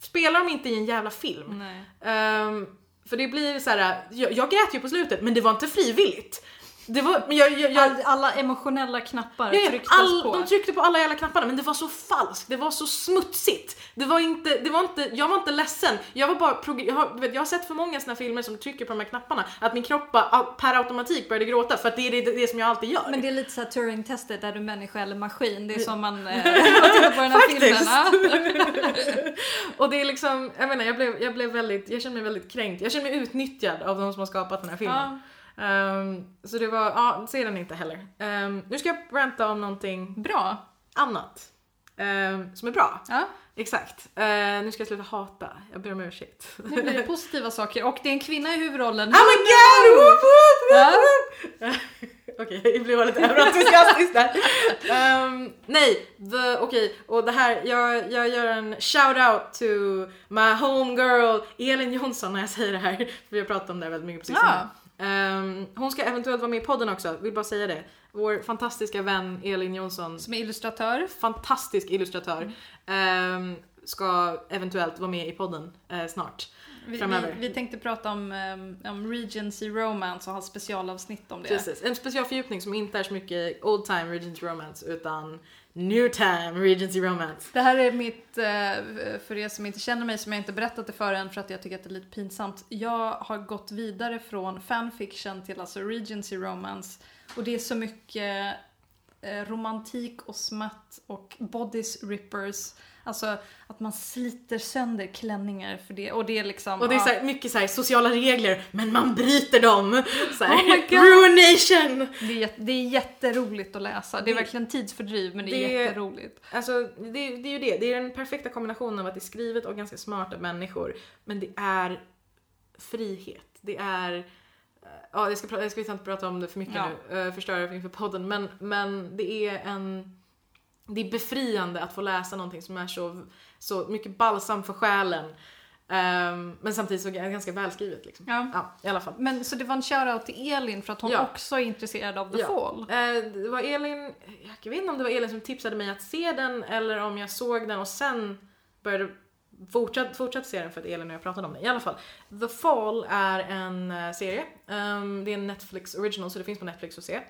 spelar de inte i en jävla film. Ehm, för det blir så här, jag, jag grät ju på slutet men det var inte frivilligt. Det var, men jag, jag, jag, All, alla emotionella knappar Ja, trycktes all, på. De tryckte på alla jävla knapparna men det var så falskt, det var så smutsigt. Det var inte, det var inte, jag var inte ledsen. Jag var bara, jag har, vet, jag har sett för många såna filmer som trycker på de här knapparna att min kropp bara per automatik började gråta för att det är det, det som jag alltid gör. Men det är lite såhär Turing-testet, är du människa eller maskin? Det är som man eh, (laughs) tittar på den här filmen. (laughs) Och det är liksom, jag menar jag blev, jag blev väldigt, jag känner mig väldigt kränkt. Jag känner mig utnyttjad av de som har skapat den här filmen. Ja. Ehm, så det var, ja, se den inte heller. Ehm, nu ska jag ranta om någonting Bra. annat. ehm, som är bra. Ja. Exakt. Eh, nu ska jag sluta hata. Jag ber om ursäkt. Nu blir det positiva saker och det är en kvinna i huvudrollen. Oh my god! Woop, woop, Ja. (laughs) Okej, jag blev lite överentusiastisk där. Ehm, nej, okej, och det här, jag, jag gör en shout out to my homegirl Elin Jonsson när jag säger det här, för vi har pratat om det här väldigt mycket på sistone. Ehm, hon ska eventuellt vara med i podden också, vill bara säga det. Vår fantastiska vän Elin Jonsson, Som är illustratör. fantastisk illustratör, ehm, ska eventuellt vara med i podden eh, snart. Vi, vi, Framöver. vi tänkte prata om, um, om Regency Romance och ha specialavsnitt om det. Precis, en specialfördjupning som inte är så mycket old time Regency Romance utan new time Regency Romance. Det här är mitt, eh, för er som inte känner mig, som jag inte berättat det för än för att jag tycker att det är lite pinsamt. Jag har gått vidare från fanfiction till alltså Regency Romance. Och det är så mycket eh, romantik och smatt och bodies rippers. Alltså att man sliter sönder klänningar för det. Och det är liksom... Och det är så här, mycket så här, sociala regler men man bryter dem. Så här, Oh my God. Ruination! Det är, det är jätteroligt att läsa. Det är Det- verkligen tidsfördriv men det är det- jätteroligt. Alltså det, det är ju det, det är den perfekta kombinationen av att det är skrivet av ganska smarta människor men det är frihet. Det är eh, Ja, jag ska, jag ska inte prata om det för mycket Ja. nu, uh, förstöra inför podden, men, men det är en... Det är befriande att få läsa någonting som är så, så mycket balsam för själen. Ehm, men samtidigt så är det ganska välskrivet liksom. Ja. Ja, i alla fall. Men så det var en shoutout till Elin för att hon Ja. också är intresserad av The Ja. Fall. Eh, det var Elin, jag vet inte om det var Elin som tipsade mig att se den eller om jag såg den och sen började fortsatt, fortsatt se den för att Elin och jag pratade om den. I alla fall, The Fall är en eh, serie. Ehm, det är en Netflix original så det finns på Netflix att se.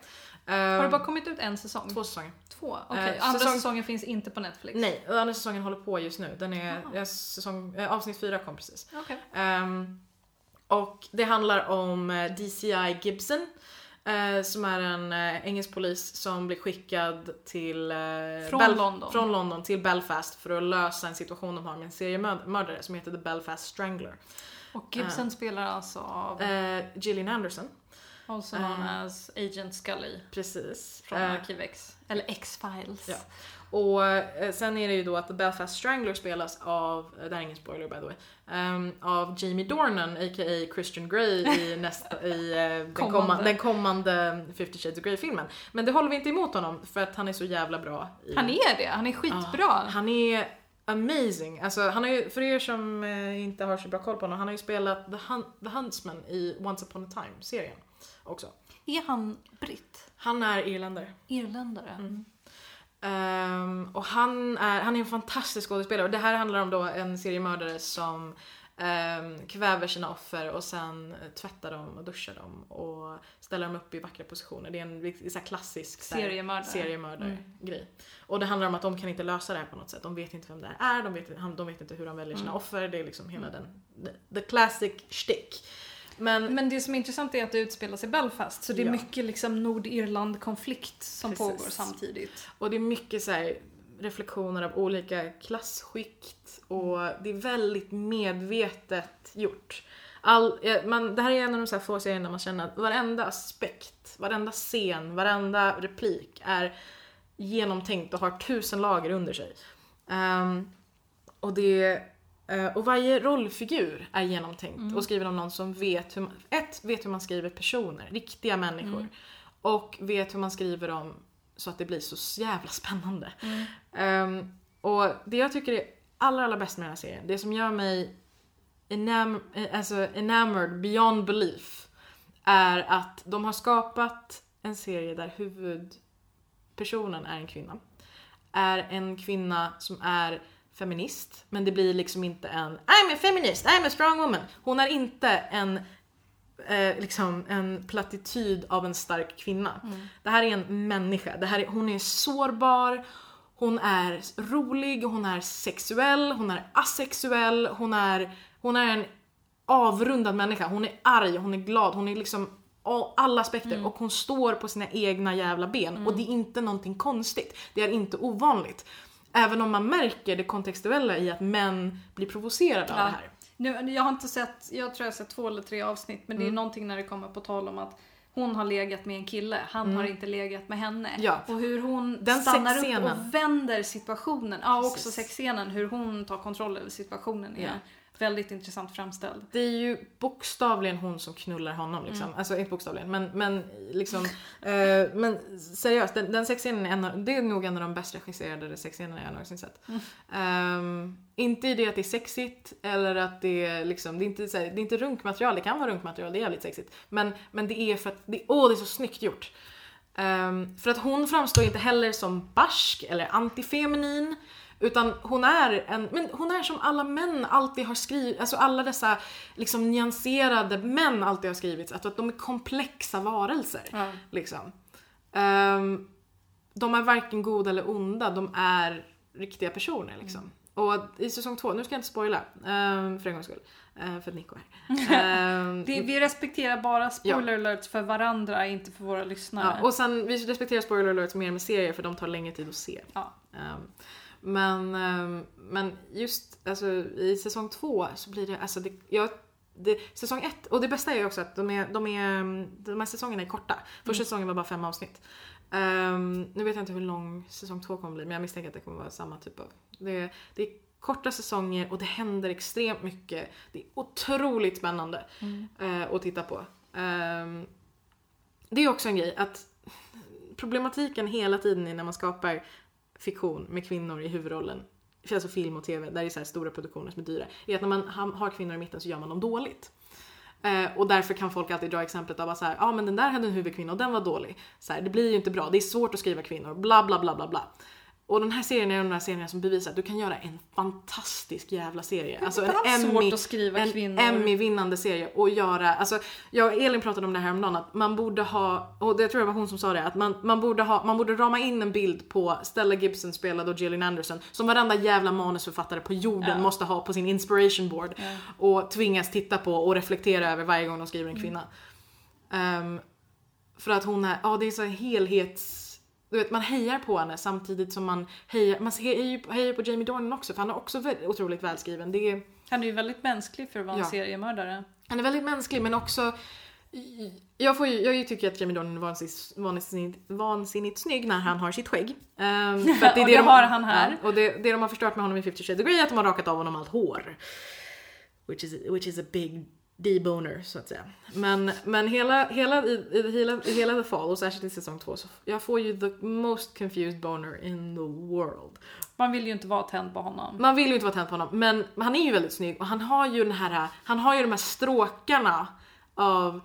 Ehm, Har det bara kommit ut en säsong? Två säsonger. Två? Okej, Eh, andra säsong- säsongen finns inte på Netflix? Nej, andra säsongen håller på just nu. Den är, eh, säsong, eh, avsnitt fyra kom precis. Okej. Ehm, och det handlar om eh, DCI Gibson. eh, som är en engelsk polis som blir skickad till Från London. från London till Belfast för att lösa en situation de har med en seriemördare som heter The Belfast Strangler. Och Gibson spelar alltså av, Gillian Anderson, also known eh. as Agent Scully precis. från Eh, Arkiv X. Eller X-Files. Ja. Och eh, sen är det ju då att The Belfast Strangler spelas av, eh, det här är ingen spoiler by the way, ehm, av Jamie Dornan a.k.a. Christian Grey i, (laughs) nästa, i eh, den, Kommande. kommande. den kommande 50 Shades of Grey-filmen. Men det håller vi inte emot honom för att han är så jävla bra. I, Han är det, han är skitbra. Ja, han är amazing. Alltså, han har ju, för er som eh, inte har så bra koll på honom, han har ju spelat The, Hun- The Huntsman i Once upon a time-serien också. Är han britt? Han är irländare. Irländare? Mm. Ehm, och han är, han är en fantastisk skådespelare och det här handlar om då en seriemördare som um, kväver sina offer och sen tvättar dem och duschar dem och ställer dem upp i vackra positioner. Det är en så här klassisk så här, Seriemördare. seriemördargrej. Och det handlar om att de kan inte lösa det här på något sätt. De vet inte vem det här är, de vet, han- de vet inte hur de väljer sina Mm. offer. Det är liksom hela den, the, the classic shtick. Men, Men det som är intressant är att det utspelar sig i Belfast, så det är Ja. mycket liksom Nordirland-konflikt som Precis. pågår samtidigt. Och det är mycket så här reflektioner av olika klassskikt och det är väldigt medvetet gjort. All, man, det här är en av de så här få serierna man känner att varenda aspekt, varenda scen, varenda replik är genomtänkt och har tusen lager under sig. Ehm, och det och varje rollfigur är genomtänkt Mm. och skriven av någon som vet hur man, ett, vet hur man skriver personer, riktiga människor. Mm. Och vet hur man skriver dem så att det blir så jävla spännande. Mm. Ehm, och det jag tycker är allra, allra bäst med den här serien, det som gör mig enam eh, alltså enamored beyond belief, är att de har skapat en serie där huvudpersonen är en kvinna. Är en kvinna som är feminist, men det blir liksom inte en I'm a feminist, I'm a strong woman. Hon är inte en eh, liksom en plattityd av en stark kvinna. Mm. Det här är en människa. Det här är, hon är sårbar, hon är rolig, hon är sexuell, hon är asexuell, hon är, hon är en avrundad människa. Hon är arg, hon är glad, hon är liksom alla aspekter Mm. och hon står på sina egna jävla ben och det är inte någonting konstigt. Det är inte ovanligt. Även om man märker det kontextuella i att män blir provocerade av det här. Nu, jag har inte sett, jag tror jag har sett två eller tre avsnitt, men det är Mm. någonting när det kommer på tal om att hon har legat med en kille, han har inte legat med henne. Mm. Ja. Och hur hon Den stannar upp och vänder situationen. Ja, också sexscenen, hur hon tar kontroll över situationen är Ja. Väldigt intressant framställd. Det är ju bokstavligen hon som knullar honom liksom. Mm. Alltså inte bokstavligen men, men liksom. (laughs) eh, men seriöst, den, den sexscenen är, en av, det är nog en av de bäst regisserade sexscenerna jag någonsin sett. Mm. Ehm, inte i det att det är sexigt eller att det är liksom, det är inte, så här, det är inte runkmaterial, det kan vara runkmaterial, det är jävligt sexigt. Men, men det är för att, det, åh det är så snyggt gjort. Ehm, för att hon framstår inte heller som barsk eller antifeminin. Utan hon är en, men hon är som alla män alltid har skrivit, alltså alla dessa liksom nyanserade män alltid har skrivits, att, att de är komplexa varelser. Ja. Liksom. Ehm, de är varken goda eller onda, de är riktiga personer liksom. Och i säsong två, nu ska jag inte spoila um, för en gångs skull, uh, för Nico är här. (laughs) Ehm, Det, vi respekterar bara spoiler alerts för varandra, inte för våra lyssnare. Ja, och sen, vi respekterar spoiler alerts mer med serier för de tar längre tid att se. Ja. Ehm, men, ehm, men just alltså, i säsong två så blir det, alltså det, jag, det, säsong ett, och det bästa är ju också att de, är, de, är, de här säsongerna är korta. Första säsongen var bara fem avsnitt. Ehm, nu vet jag inte hur lång säsong två kommer bli men jag misstänker att det kommer vara samma typ av... Det, det är korta säsonger och det händer extremt mycket. Det är otroligt spännande eh, att titta på. Ehm, det är också en grej att problematiken hela tiden är när man skapar fiktion med kvinnor i huvudrollen, alltså film och tv, där det är så här stora produktioner som är dyra, är att när man har kvinnor i mitten så gör man dem dåligt. Eh, och därför kan folk alltid dra exemplet av att såhär, ja ah, men den där hade en huvudkvinna och den var dålig. Så här, det blir ju inte bra, det är svårt att skriva kvinnor, bla bla bla bla bla. Och den här serien är en av de här serierna som bevisar att du kan göra en fantastisk jävla serie. Alltså en svårt Emmy. Emmy-vinnande serie och göra, alltså jag och Elin pratade om det här häromdagen att man borde ha, och det tror jag var hon som sa det, att man, man borde ha, man borde rama in en bild på Stella Gibson spelad och Gillian Anderson som varenda jävla manusförfattare på jorden Ja. måste ha på sin inspiration board och tvingas titta på och reflektera över varje gång de skriver en kvinna. Ehm, för att hon är, ja det är så helhets... Du vet, man hejar på henne samtidigt som man hejar, man hejar hejar på Jamie Dornan också för han är också väldigt, otroligt välskriven. Det är, Han är ju väldigt mänsklig för att vara en Ja. seriemördare. han är väldigt mänsklig men också jag, får ju, jag tycker att Jamie Dornan är vansinnigt, vansinnigt, vansinnigt snygg när han har sitt skägg. Ehm, för att (laughs) Och det har han här. Ja, och det, det de har förstört med honom i 50 Shades of Grey är att de har rakat av honom allt hår. Which is, which is a big deboner så att säga. Men, men hela, hela, i, i, hela, i hela The Fall och särskilt i säsong två så jag får ju the most confused boner in the world. Man vill ju inte vara tänd på honom. Man vill ju inte vara tänd på honom men han är ju väldigt snygg och han har ju den här, han har ju de här stråkarna av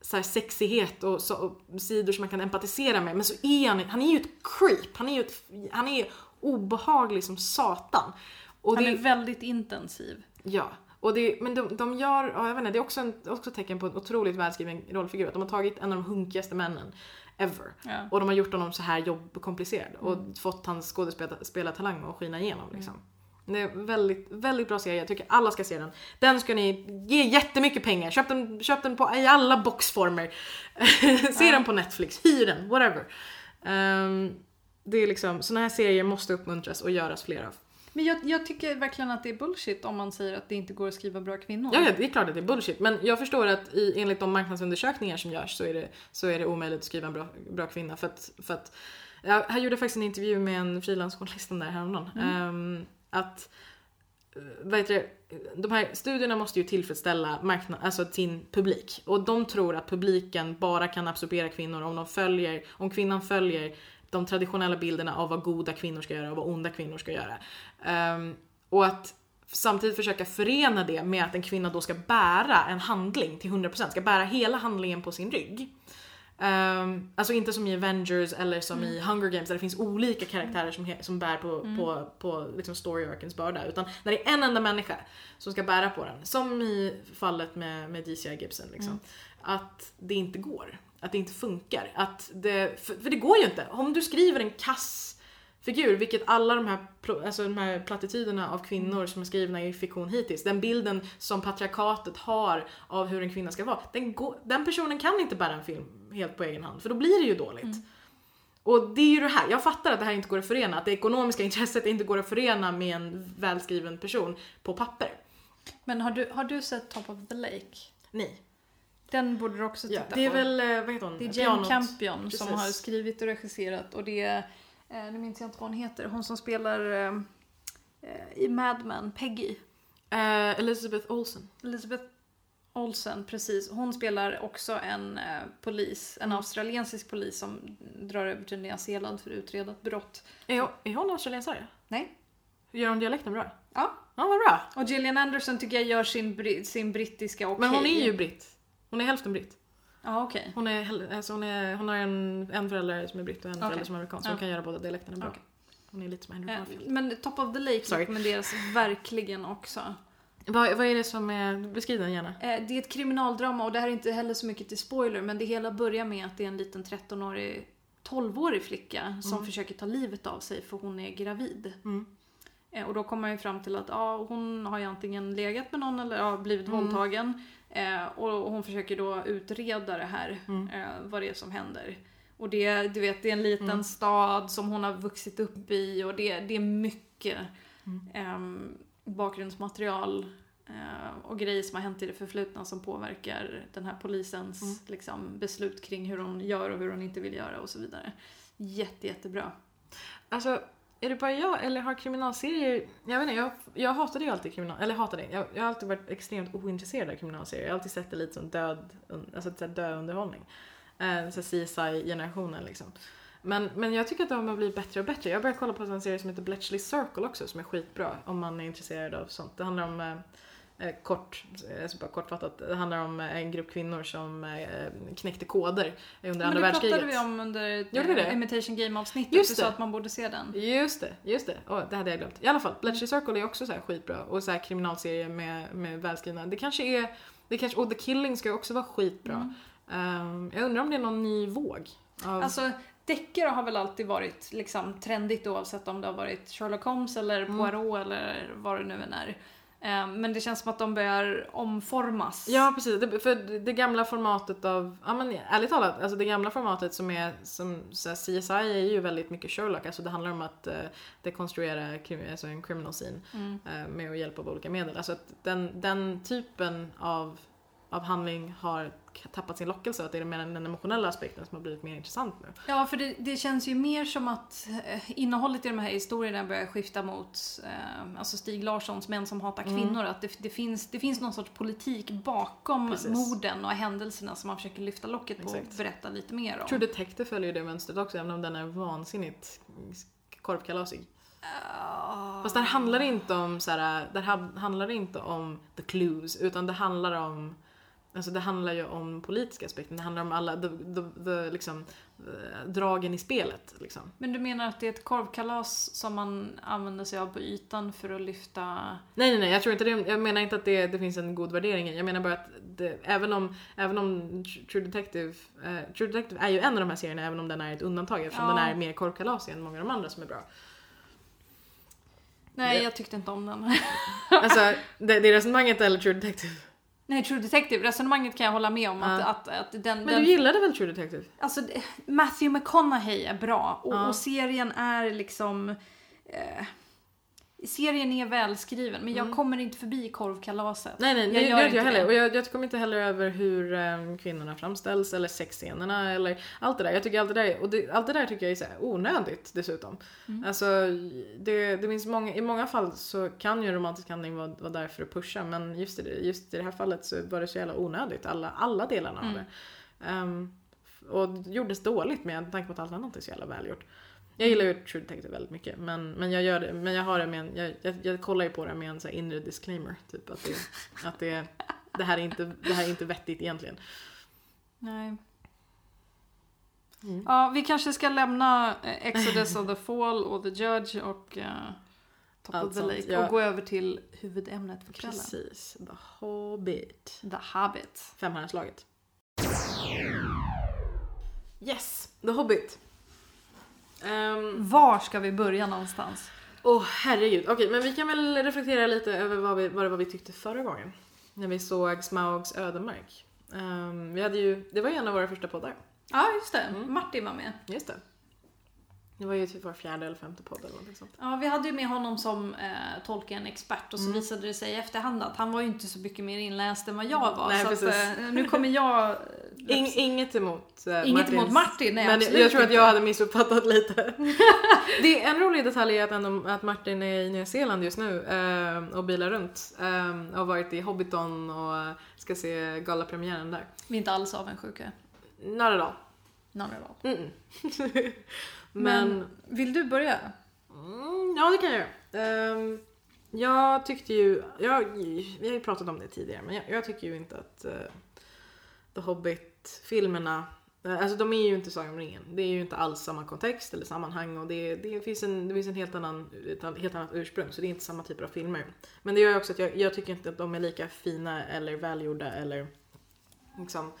så här sexighet och, så, och sidor som man kan empatisera med men så är han, han är ju ett creep, han är ju ett, han är obehaglig som satan. Och Han det, är väldigt intensiv. Ja, och det, men de, de gör, ja, jag vet inte, det är också, en, också tecken på en otroligt välskriven rollfigur. Att de har tagit en av de hunkigaste männen ever. Ja. Och de har gjort honom så här jobbkomplicerad och fått hans skådespelartalang att skina igenom. Liksom. Det är väldigt, väldigt bra serie, jag tycker alla ska se den. Den ska ni ge jättemycket pengar, köp den, köp den på, i alla boxformer. (laughs) se den på Netflix, hyr den, whatever. Ehm, det är liksom, såna här serier måste uppmuntras och göras fler av. Men jag, jag tycker verkligen att det är bullshit om man säger att det inte går att skriva bra kvinnor. Ja, ja, det är klart att det är bullshit. Men jag förstår att i, enligt de marknadsundersökningar som görs så är det, så är det omöjligt att skriva en bra, bra kvinna. För att, för att, jag, jag gjorde faktiskt en intervju med en frilansjournalist här häromdagen. Ehm, att eh, vad heter det, de här studierna måste ju tillfredsställa marknad, alltså sin publik. Och de tror att publiken bara kan absorbera kvinnor om, de följer, om kvinnan följer de traditionella bilderna av vad goda kvinnor ska göra och vad onda kvinnor ska göra. Ehm, och att samtidigt försöka förena det med att en kvinna då ska bära en handling till 100%, ska bära hela handlingen på sin rygg. Ehm, alltså inte som i Avengers eller som i Hunger Games där det finns olika karaktärer som, som bär på, på, på liksom story arcens börda. Utan när det är en enda människa som ska bära på den. Som i fallet med, med DCI Gibson. Liksom. att det inte går. Att det inte funkar. Att det, för, för det går ju inte. Om du skriver en kass figur, vilket alla de här, alltså de här plattityderna av kvinnor som är skrivna i fiktion hittills, den bilden som patriarkatet har av hur en kvinna ska vara, den, går, den personen kan inte bära en film helt på egen hand, för då blir det ju dåligt. Och det är ju det här, jag fattar att det här inte går att förena, att det ekonomiska intresset inte går att förena med en välskriven person på papper. Men har du, har du sett Top of the Lake? Nej. Den borde du också titta Ja, det är på. väl, eh, vad heter hon? Det är Jane Pianot. Campion Precis. som har skrivit och regisserat och det är, eh, nu minns jag inte vad hon heter, hon som spelar eh, eh, i Mad Men, Peggy. Eh, Elizabeth Olsen. Elizabeth Olsen, precis. Hon spelar också en eh, polis, en Mm. australiensisk polis som drar över till Nya Zeeland för att utreda ett brott. Är hon, är hon australiensare? Nej? Gör hon dialekten bra? Ja. Ja, vad bra. Och Gillian Anderson tycker jag gör sin, sin brittiska okej. Men hon är ju britt. Hon är hälften britt. Ja, okej. Hon, är, alltså hon, är, hon har en, en förälder som är britt och en Okej. förälder som är amerikan så hon Ja. kan göra båda dialekterna bra. Okej. Hon är lite som Henry Eh, Garfield. Men Top of the Lake Sorry. rekommenderas verkligen också. Vad, vad är det som är, beskriv den gärna. Eh, Det är ett kriminaldrama och det här är inte heller så mycket till spoiler men det hela börjar med att det är en liten 13-årig 12-årig flicka som försöker ta livet av sig för hon är gravid. Mm. Eh, Och då kommer man ju fram till att ja, hon har ju antingen legat med någon eller ja, blivit Mm. våldtagen. Eh, och hon försöker då utreda det här, Mm. eh, vad det är som händer. Och det, du vet, det är en liten Mm. stad som hon har vuxit upp i och det, det är mycket Mm. ehm, bakgrundsmaterial eh, och grejer som har hänt i det förflutna som påverkar den här polisens Mm. liksom, beslut kring hur hon gör och hur hon inte vill göra och så vidare. Jätte, jättebra. Alltså, är det bara jag eller har kriminalserier... Jag vet inte, jag, jag hatade ju alltid kriminal... Eller hatade, jag, jag har alltid varit extremt ointresserad av kriminalserier. Jag har alltid sett det lite som död, alltså död underhållning. Eh, så CSI-generationen liksom. Men, men jag tycker att de har blivit bättre och bättre. Jag började kolla på en serie som heter Bletchley Circle också som är skitbra om man är intresserad av sånt. Det handlar om eh, kort, alltså bara kortfattat, det handlar om eh, en grupp kvinnor som eh, knäckte koder under Men andra det världskriget. pratade vi om under Gjorde det? eh, Imitation Game-avsnittet. Du sa det. att man borde se den. Just det, just det. Åh, det hade jag glömt. I alla fall, Bletchley Circle är också så här skitbra och så här kriminalserie med, med välskrivna. Det kanske är, det kanske, och The Killing ska ju också vara skitbra. Ehm, jag undrar om det är någon ny våg? Av, Alltså, deckare har väl alltid varit liksom, trendigt oavsett om det har varit Sherlock Holmes eller Mm. Poirot eller vad det nu än är. Eh, Men det känns som att de börjar omformas. Ja precis, det, för det gamla formatet av, ja men ärligt talat, alltså det gamla formatet som är, som så här, CSI är ju väldigt mycket Sherlock, alltså det handlar om att eh, dekonstruera krim, alltså en criminal scene Mm. eh, med hjälp av olika medel. Alltså att den, den typen av, av handling har tappat sin lockelse och att det är mer den emotionella aspekten som har blivit mer intressant nu. Ja, för det, det känns ju mer som att eh, innehållet i de här historierna börjar skifta mot eh, alltså Stig Larssons Män som hatar Mm. kvinnor. Att det, det, finns, det finns någon sorts politik bakom Precis. morden och händelserna som man försöker lyfta locket på och Exakt. berätta lite mer om. True Detective följer det mönstret också även om den är vansinnigt korvkalasig. Ah. Fast där handlar det inte om så här, där ha- handlar det inte om the clues utan det handlar om Alltså det handlar ju om politiska aspekten, det handlar om alla the, the, the, liksom, eh, dragen i spelet. Liksom. Men du menar att det är ett korvkalas som man använder sig av på ytan för att lyfta... Nej nej nej, jag tror inte det, jag menar inte att det, det finns en god värdering i Jag menar bara att det, även, om, även om True Detective, eh, True Detective är ju en av de här serierna även om den är ett undantag eftersom Ja. den är mer korvkalasig än många av de andra som är bra. Nej, Det- jag tyckte inte om den. Alltså det, det resonemanget eller True Detective? Nej, True Detective, resonemanget kan jag hålla med om. Att, att, att den, Men den, du gillade väl True Detective? Alltså, Matthew McConaughey är bra och, och serien är liksom... Eh, serien är välskriven men jag kommer inte förbi korvkalaset. Nej nej, Jag det gör inte jag heller. det. Och jag, jag kommer inte heller över hur um, kvinnorna framställs eller sexscenerna eller allt det där. Jag tycker allt det där, och det, allt det där tycker jag är så här onödigt dessutom. Mm. Alltså det, det finns många, i många fall så kan ju en romantisk handling vara, vara där för att pusha men just i, det, just i det här fallet så var det så jävla onödigt, alla, alla delarna av Mm. det. Um, och gjordes dåligt med tanke på att allt annat är så jävla välgjort. Jag gillar ju True Detective väldigt mycket men, men jag gör det, men jag har det med en, jag, jag, jag kollar ju på det med en så inre disclaimer. Typ att det, att det, det, här är inte, det här är inte vettigt egentligen. Nej. Mm. Ja, vi kanske ska lämna eh, Exodus of the Fall och The Judge och eh, Top Allt of the Lake ja. och gå över till huvudämnet för kvällen. Precis, The Hobbit. The Habit. Femhundraslaget. Yes, The Hobbit. Ehm, Var ska vi börja någonstans? Åh herregud, okej men vi kan väl reflektera lite över vad, vi, vad det var vi tyckte förra gången. När vi såg Smaugs ödemark. Ehm, vi hade ju, det var ju en av våra första poddar. Ja, just det. Martin var med. Just det. Det var ju typ vår fjärde eller femte podd eller någonting sånt. Ja, vi hade ju med honom som eh, Tolkien-expert och så visade det sig i efterhand att han var ju inte så mycket mer inläst än vad jag var. Nej, så precis. att, eh, nu kommer jag... eh, (laughs) In, inget emot uh, Inget emot Martin, nej, Men absolut jag tror att inte. jag hade missuppfattat lite. (laughs) det är en rolig detalj är att, ändå, att Martin är i Nya Zeeland just nu eh, och bilar runt. Eh, har varit i Hobbiton och ska se galapremiären där. Vi är inte alls avundsjuka. Not at all. None at all. Mm. (laughs) Men, Men vill du börja? mm, ja det kan jag. Ehm, jag tyckte ju, jag, vi har ju pratat om det tidigare, men jag, jag tycker ju inte att uh, The Hobbit-filmerna, eh, alltså de är ju inte Sagan om ringen. Det är ju inte alls samma kontext eller sammanhang och det, det, finns, en, det finns en helt annan, ett helt annat ursprung så det är inte samma typer av filmer. Men det gör ju också att jag, jag tycker inte att de är lika fina eller välgjorda eller liksom,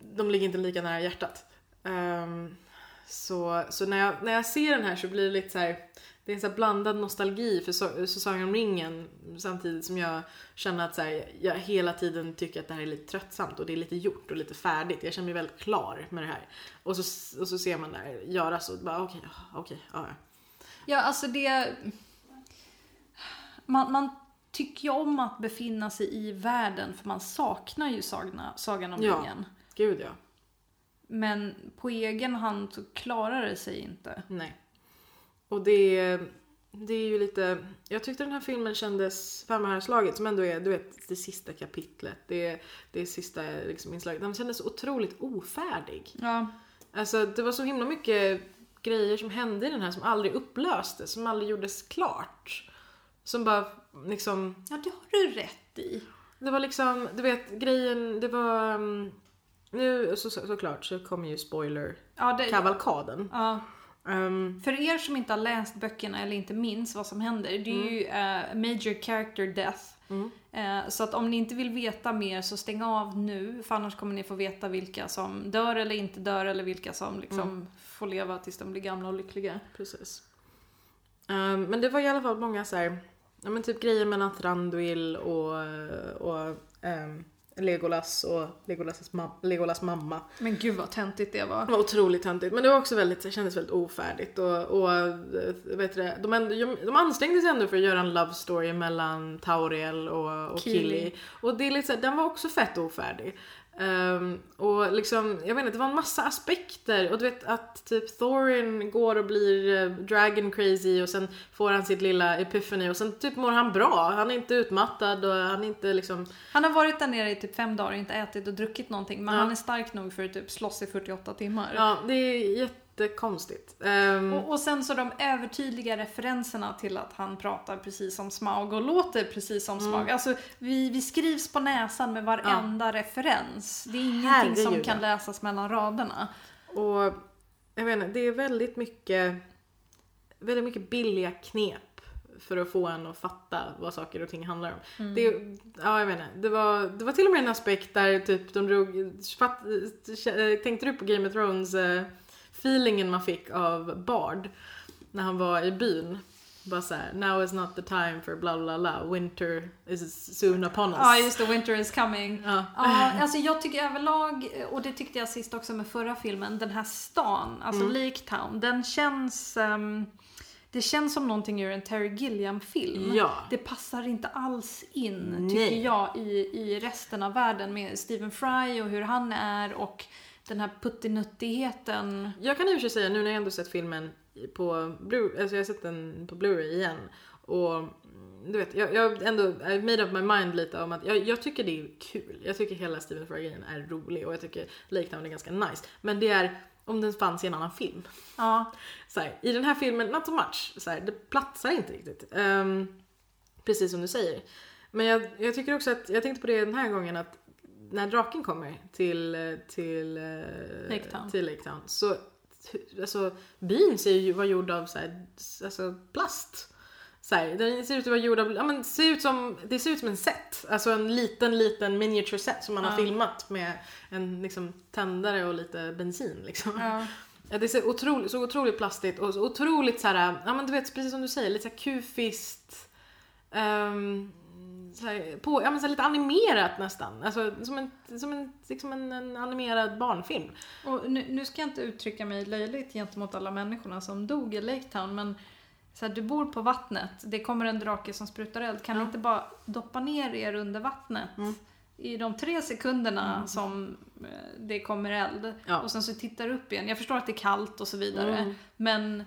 de ligger inte lika nära hjärtat. Ehm, så så när, jag, när jag ser den här så blir det lite så här. Det är en så blandad nostalgi för så, Sagan om ringen samtidigt som jag känner att så här, jag hela tiden tycker att det här är lite tröttsamt och det är lite gjort och lite färdigt. Jag känner mig väldigt klar med det här. Och så, och så ser man det här göras och bara okej, ja, okej, ja, ja. Ja, alltså det... Man, man tycker ju om att befinna sig i världen för man saknar ju sagna, Sagan om Ja. ringen. Gud ja. Men på egen hand så klarar det sig inte. Nej. Och det, det är ju lite, jag tyckte den här filmen kändes, Femmanhärslaget som ändå är du vet, det sista kapitlet, det, det sista liksom, inslaget, den kändes otroligt ofärdig. Ja. Alltså det var så himla mycket grejer som hände i den här som aldrig upplöstes, som aldrig gjordes klart. Som bara liksom, ja, det har du rätt i. det var liksom, du vet grejen, det var, um, nu så, så, såklart så kommer ju spoiler Ja. Um, För er som inte har läst böckerna eller inte minns vad som händer, det är ju eh, major character death. Mm. Eh, så att om ni inte vill veta mer så stäng av nu, för annars kommer ni få veta vilka som dör eller inte dör eller vilka som liksom får leva tills de blir gamla och lyckliga. Precis. Ehm, men det var i alla fall många så här, ja men typ grejer mellan Thranduil och, och ehm, Legolas och Legolas, mam- Legolas mamma. Men gud vad töntigt det var. Det var otroligt töntigt men det var också väldigt, det kändes väldigt ofärdigt och, och eh, vet det, de, ändå, de ansträngde sig ändå för att göra en love story mellan Tauriel och, och Kili. Kili. Och det är lite här, den var också fett ofärdig. Ehm, och liksom, jag vet inte, det var en massa aspekter och du vet att typ Thorin går och blir eh, dragon crazy och sen får han sitt lilla epiphany och sen typ mår han bra. Han är inte utmattad och han är inte liksom Han har varit där nere i typ fem dagar, inte ätit och druckit någonting, men Ja. han är stark nog för att typ slåss i 48 timmar. Ja, det är jättekonstigt. Ehm, Och, och sen så de övertydliga referenserna till att han pratar precis som Smaug och låter precis som Smaug. Alltså vi, vi skrivs på näsan med varenda referens. Det är ingenting som Herregud, kan ja. läsas mellan raderna. Och jag vet inte, det är väldigt mycket, väldigt mycket billiga knep för att få en att fatta vad saker och ting handlar om. Det, ja, jag vet inte, det var, det var till och med en aspekt där typ de drog, fatt, tänkte du på Game of Thrones eh, feelingen man fick av Bard när han var i byn? Bara såhär, now is not the time for bla bla bla, winter is soon upon us. Ja just det, Winter is coming. Ja. Ja, alltså jag tycker överlag, och det tyckte jag sist också med förra filmen, den här stan, alltså Lake Town, den känns... ehm, det känns som någonting ur en Terry Gilliam-film. Ja. Det passar inte alls in, Nej. tycker jag, i, i resten av världen med Stephen Fry och hur han är och den här puttinuttigheten. Jag kan i och för sig säga nu när jag ändå sett filmen på Blu- alltså jag har sett den på Blu-ray igen och mm, du vet, jag, jag ändå I made up my mind lite om att jag, jag tycker det är kul. Jag tycker hela Stephen Fry-grejen är rolig och jag tycker Lake Town är ganska nice. Men det är om den fanns i en annan film. Ja, Så här, I den här filmen, not so much. Så här, det platsar inte riktigt. Ehm, precis som du säger. Men jag, jag tycker också att, jag tänkte på det den här gången att när draken kommer till, till, eh, Lake Town. till Lake Town så alltså, byn ser ju vara gjord av så här, alltså, plast. Så här, den ser ut att vara gjord av, ja men ser ut som, det ser ut som en set. Alltså en liten, liten miniature set som man har Ja. filmat med en liksom tändare och lite bensin liksom. Ja. Ja, det ser otroligt, så otroligt plastigt och så otroligt så här, ja men du vet precis som du säger, lite så här kufiskt. ehm, så här, på, ja men så lite animerat nästan. Alltså som en, som en, liksom en, en animerad barnfilm. Och nu, nu ska jag inte uttrycka mig löjligt gentemot alla människorna som dog i Lake Town men så här, du bor på vattnet, det kommer en drake som sprutar eld. Kan Ja. ni inte bara doppa ner er under vattnet Mm. i de tre sekunderna som eh, det kommer eld Ja. och sen så tittar du upp igen. Jag förstår att det är kallt och så vidare Mm. men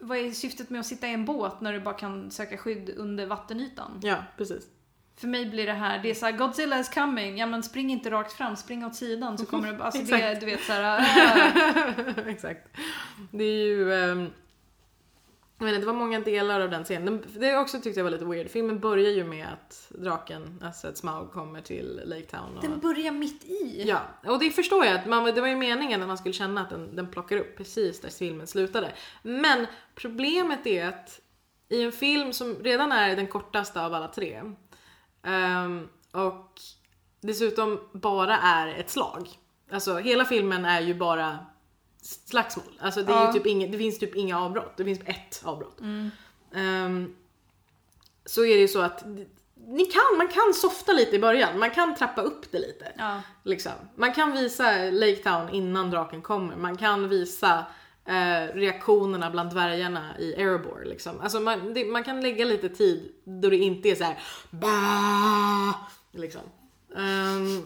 vad är syftet med att sitta i en båt när du bara kan söka skydd under vattenytan? Ja, precis. För mig blir det här, det är såhär Godzilla is coming, ja men spring inte rakt fram, spring åt sidan så kommer det bara, alltså det, (laughs) du vet såhär, Exakt. Det är ju... ehm, jag vet inte, det var många delar av den scenen. Det också tyckte jag var lite weird. Filmen börjar ju med att draken, alltså att Smaug kommer till Lake Town. Och, den börjar mitt i. Ja, och det förstår jag. Att man, det var ju meningen att man skulle känna att den, den plockar upp precis där filmen slutade. Men problemet är att i en film som redan är den kortaste av alla tre ehm, och dessutom bara är ett slag. Alltså hela filmen är ju bara slagsmål. Alltså det, är Ja. ju typ inget, det finns typ inga avbrott. Det finns ett avbrott. Mm. Ehm, så är det ju så att ni kan, man kan softa lite i början. Man kan trappa upp det lite. Ja. Liksom. Man kan visa Lake Town innan draken kommer. Man kan visa eh, reaktionerna bland dvärgarna i Erebor. Liksom. Alltså man, det, man kan lägga lite tid då det inte är så här bah, liksom. Ehm,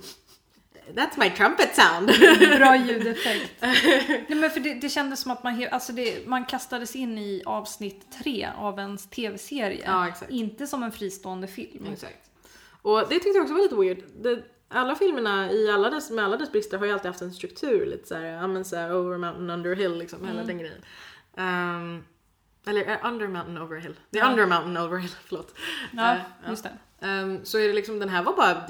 that's my trumpet sound. (laughs) Bra ljudeffekt. (laughs) Nej, men för det, det kändes som att man, alltså det, man kastades in i avsnitt tre av en tv-serie. Ja. Inte som en fristående film. Exakt. Och det tyckte jag också var lite weird. Det, alla filmerna i alla dess, med alla dess brister har ju alltid haft en struktur lite såhär, ja men såhär over mountain under hill liksom, hela den grejen. Ehm, eller eh, under mountain over hill. Det är Ja. under mountain over hill, (laughs) förlåt. Ja, ja. just det. Ehm, så är det liksom, den här var bara,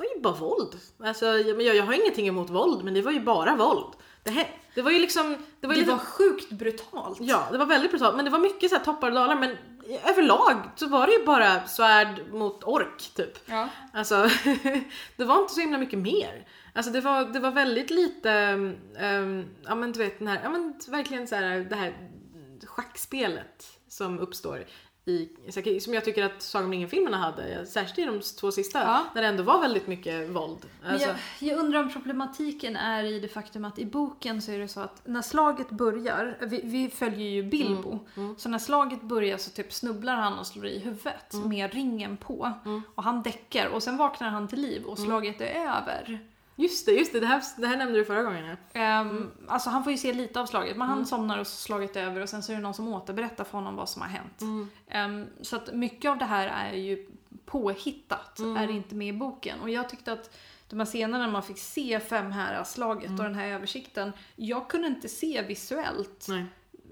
var ju bara våld. Alltså, jag, jag, har ingenting emot våld, men det var ju bara våld. Det, här, det var ju liksom, det var Det lite, var sjukt brutalt. Ja, det var väldigt brutalt, men det var mycket så här toppar och dalar, men överlag så var det ju bara svärd mot ork typ. Ja. Alltså, (laughs) det var inte så himla mycket mer. Alltså det var, det var väldigt lite, um, ja men du vet den här, ja men verkligen så här, det här schackspelet som uppstår i, som jag tycker att Sagan om ringen-filmerna hade, särskilt i de två sista, Ja. där det ändå var väldigt mycket våld. Alltså, jag, jag undrar om problematiken är i det faktum att i boken så är det så att när slaget börjar, vi, vi följer ju Bilbo, Mm, så när slaget börjar så typ snubblar han och slår i huvudet Mm. med ringen på. Och han däckar och sen vaknar han till liv Mm. och slaget är över. Just det, just det, det här, det här nämnde du förra gången. Ja. Ehm, Alltså han får ju se lite av slaget, men han somnar och slaget över och sen så är det någon som återberättar för honom vad som har hänt. Ehm, så att mycket av det här är ju påhittat, är inte med i boken. Och jag tyckte att de här scenerna när man fick se fem här slaget och den här översikten, jag kunde inte se visuellt Nej.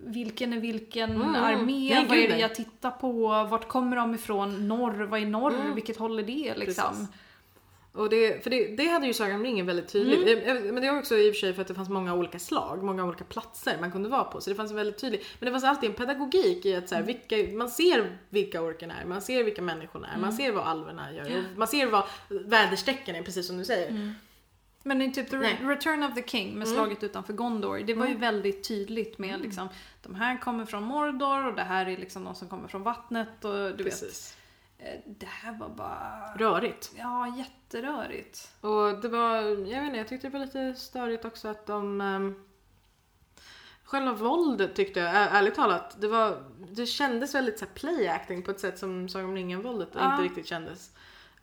vilken är vilken Mm, mm. armé, Nej, vad är det jag tittar på, vart kommer de ifrån, norr, vad är norr, Mm. vilket håll är det liksom? Precis. Och det, för det, det hade ju Sagan om ringen väldigt tydligt. Eh, eh, Men det var också i och för sig för att det fanns många olika slag, många olika platser man kunde vara på. Så det fanns väldigt tydligt. Men det fanns alltid en pedagogik i att så här, vilka, man ser vilka orken är, man ser vilka människorna är, man ser vad alverna gör. Och man ser vad väderstrecken är, precis som du säger. Men i typ The Nej. Return of the King med Mm. slaget utanför Gondor, det var ju väldigt tydligt med Mm. liksom, de här kommer från Mordor och det här är liksom de som kommer från vattnet och du vet. Precis. eh, Det här var bara, Rörigt. ja jätterörigt. Och det var, jag vet inte, jag tyckte det var lite störigt också att de um, Själva våldet tyckte jag, ä- ärligt talat, det var, det kändes väldigt så här play acting på ett sätt som Sagan om ringen-våldet Ja. inte riktigt kändes.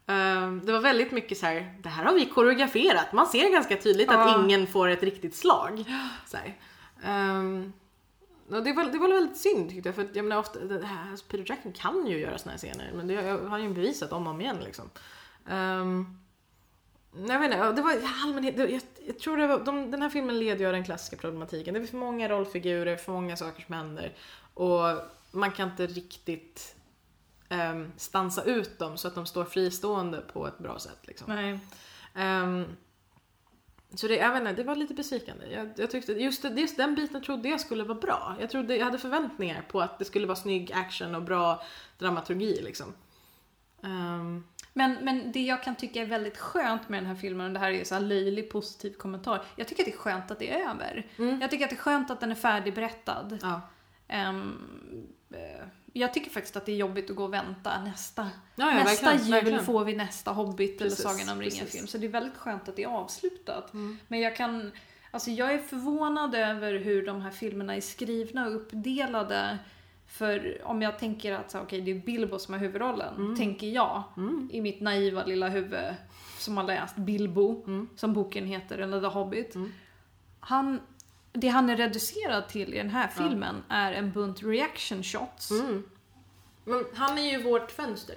Ehm, det var väldigt mycket så här, det här har vi koreograferat, man ser ganska tydligt att Ja. ingen får ett riktigt slag. Så här. Och det, var, det var väldigt synd tyckte jag, för att jag menar ofta, det alltså Peter Jackson kan ju göra såna här scener, men det har han ju bevisat om och om igen liksom. Ehm, jag vet inte, det var allmänhet, jag, jag tror det var, de, den här filmen leder ju av den klassiska problematiken. Det är för många rollfigurer, för många saker som händer och man kan inte riktigt um, stansa ut dem så att de står fristående på ett bra sätt. Liksom. Nej. Ehm, Så det, jag vet inte, det var lite besvikande. Jag, jag tyckte, just, just den biten trodde jag skulle vara bra. Jag, trodde, jag hade förväntningar på att det skulle vara snygg action och bra dramaturgi liksom. Ehm, Men, men det jag kan tycka är väldigt skönt med den här filmen, och det här är så här löjlig positiv kommentar. Jag tycker att det är skönt att det är över. Mm. Jag tycker att det är skönt att den är färdigberättad. ja. Eh, jag tycker faktiskt att det är jobbigt att gå och vänta nästa. Ja, ja, nästa verkligen, jul verkligen. får vi nästa Hobbit Precis, eller Sagan om ringen-film. Så det är väldigt skönt att det är avslutat. Mm. Men jag kan, alltså jag är förvånad över hur de här filmerna är skrivna och uppdelade. För om jag tänker att så, okej, det är Bilbo som har huvudrollen, tänker jag Mm. i mitt naiva lilla huvud som har läst Bilbo, Mm. som boken heter, eller The Hobbit. Mm. Han, det han är reducerad till i den här filmen är en bunt reaction shots. Mm. Men han är ju vårt fönster.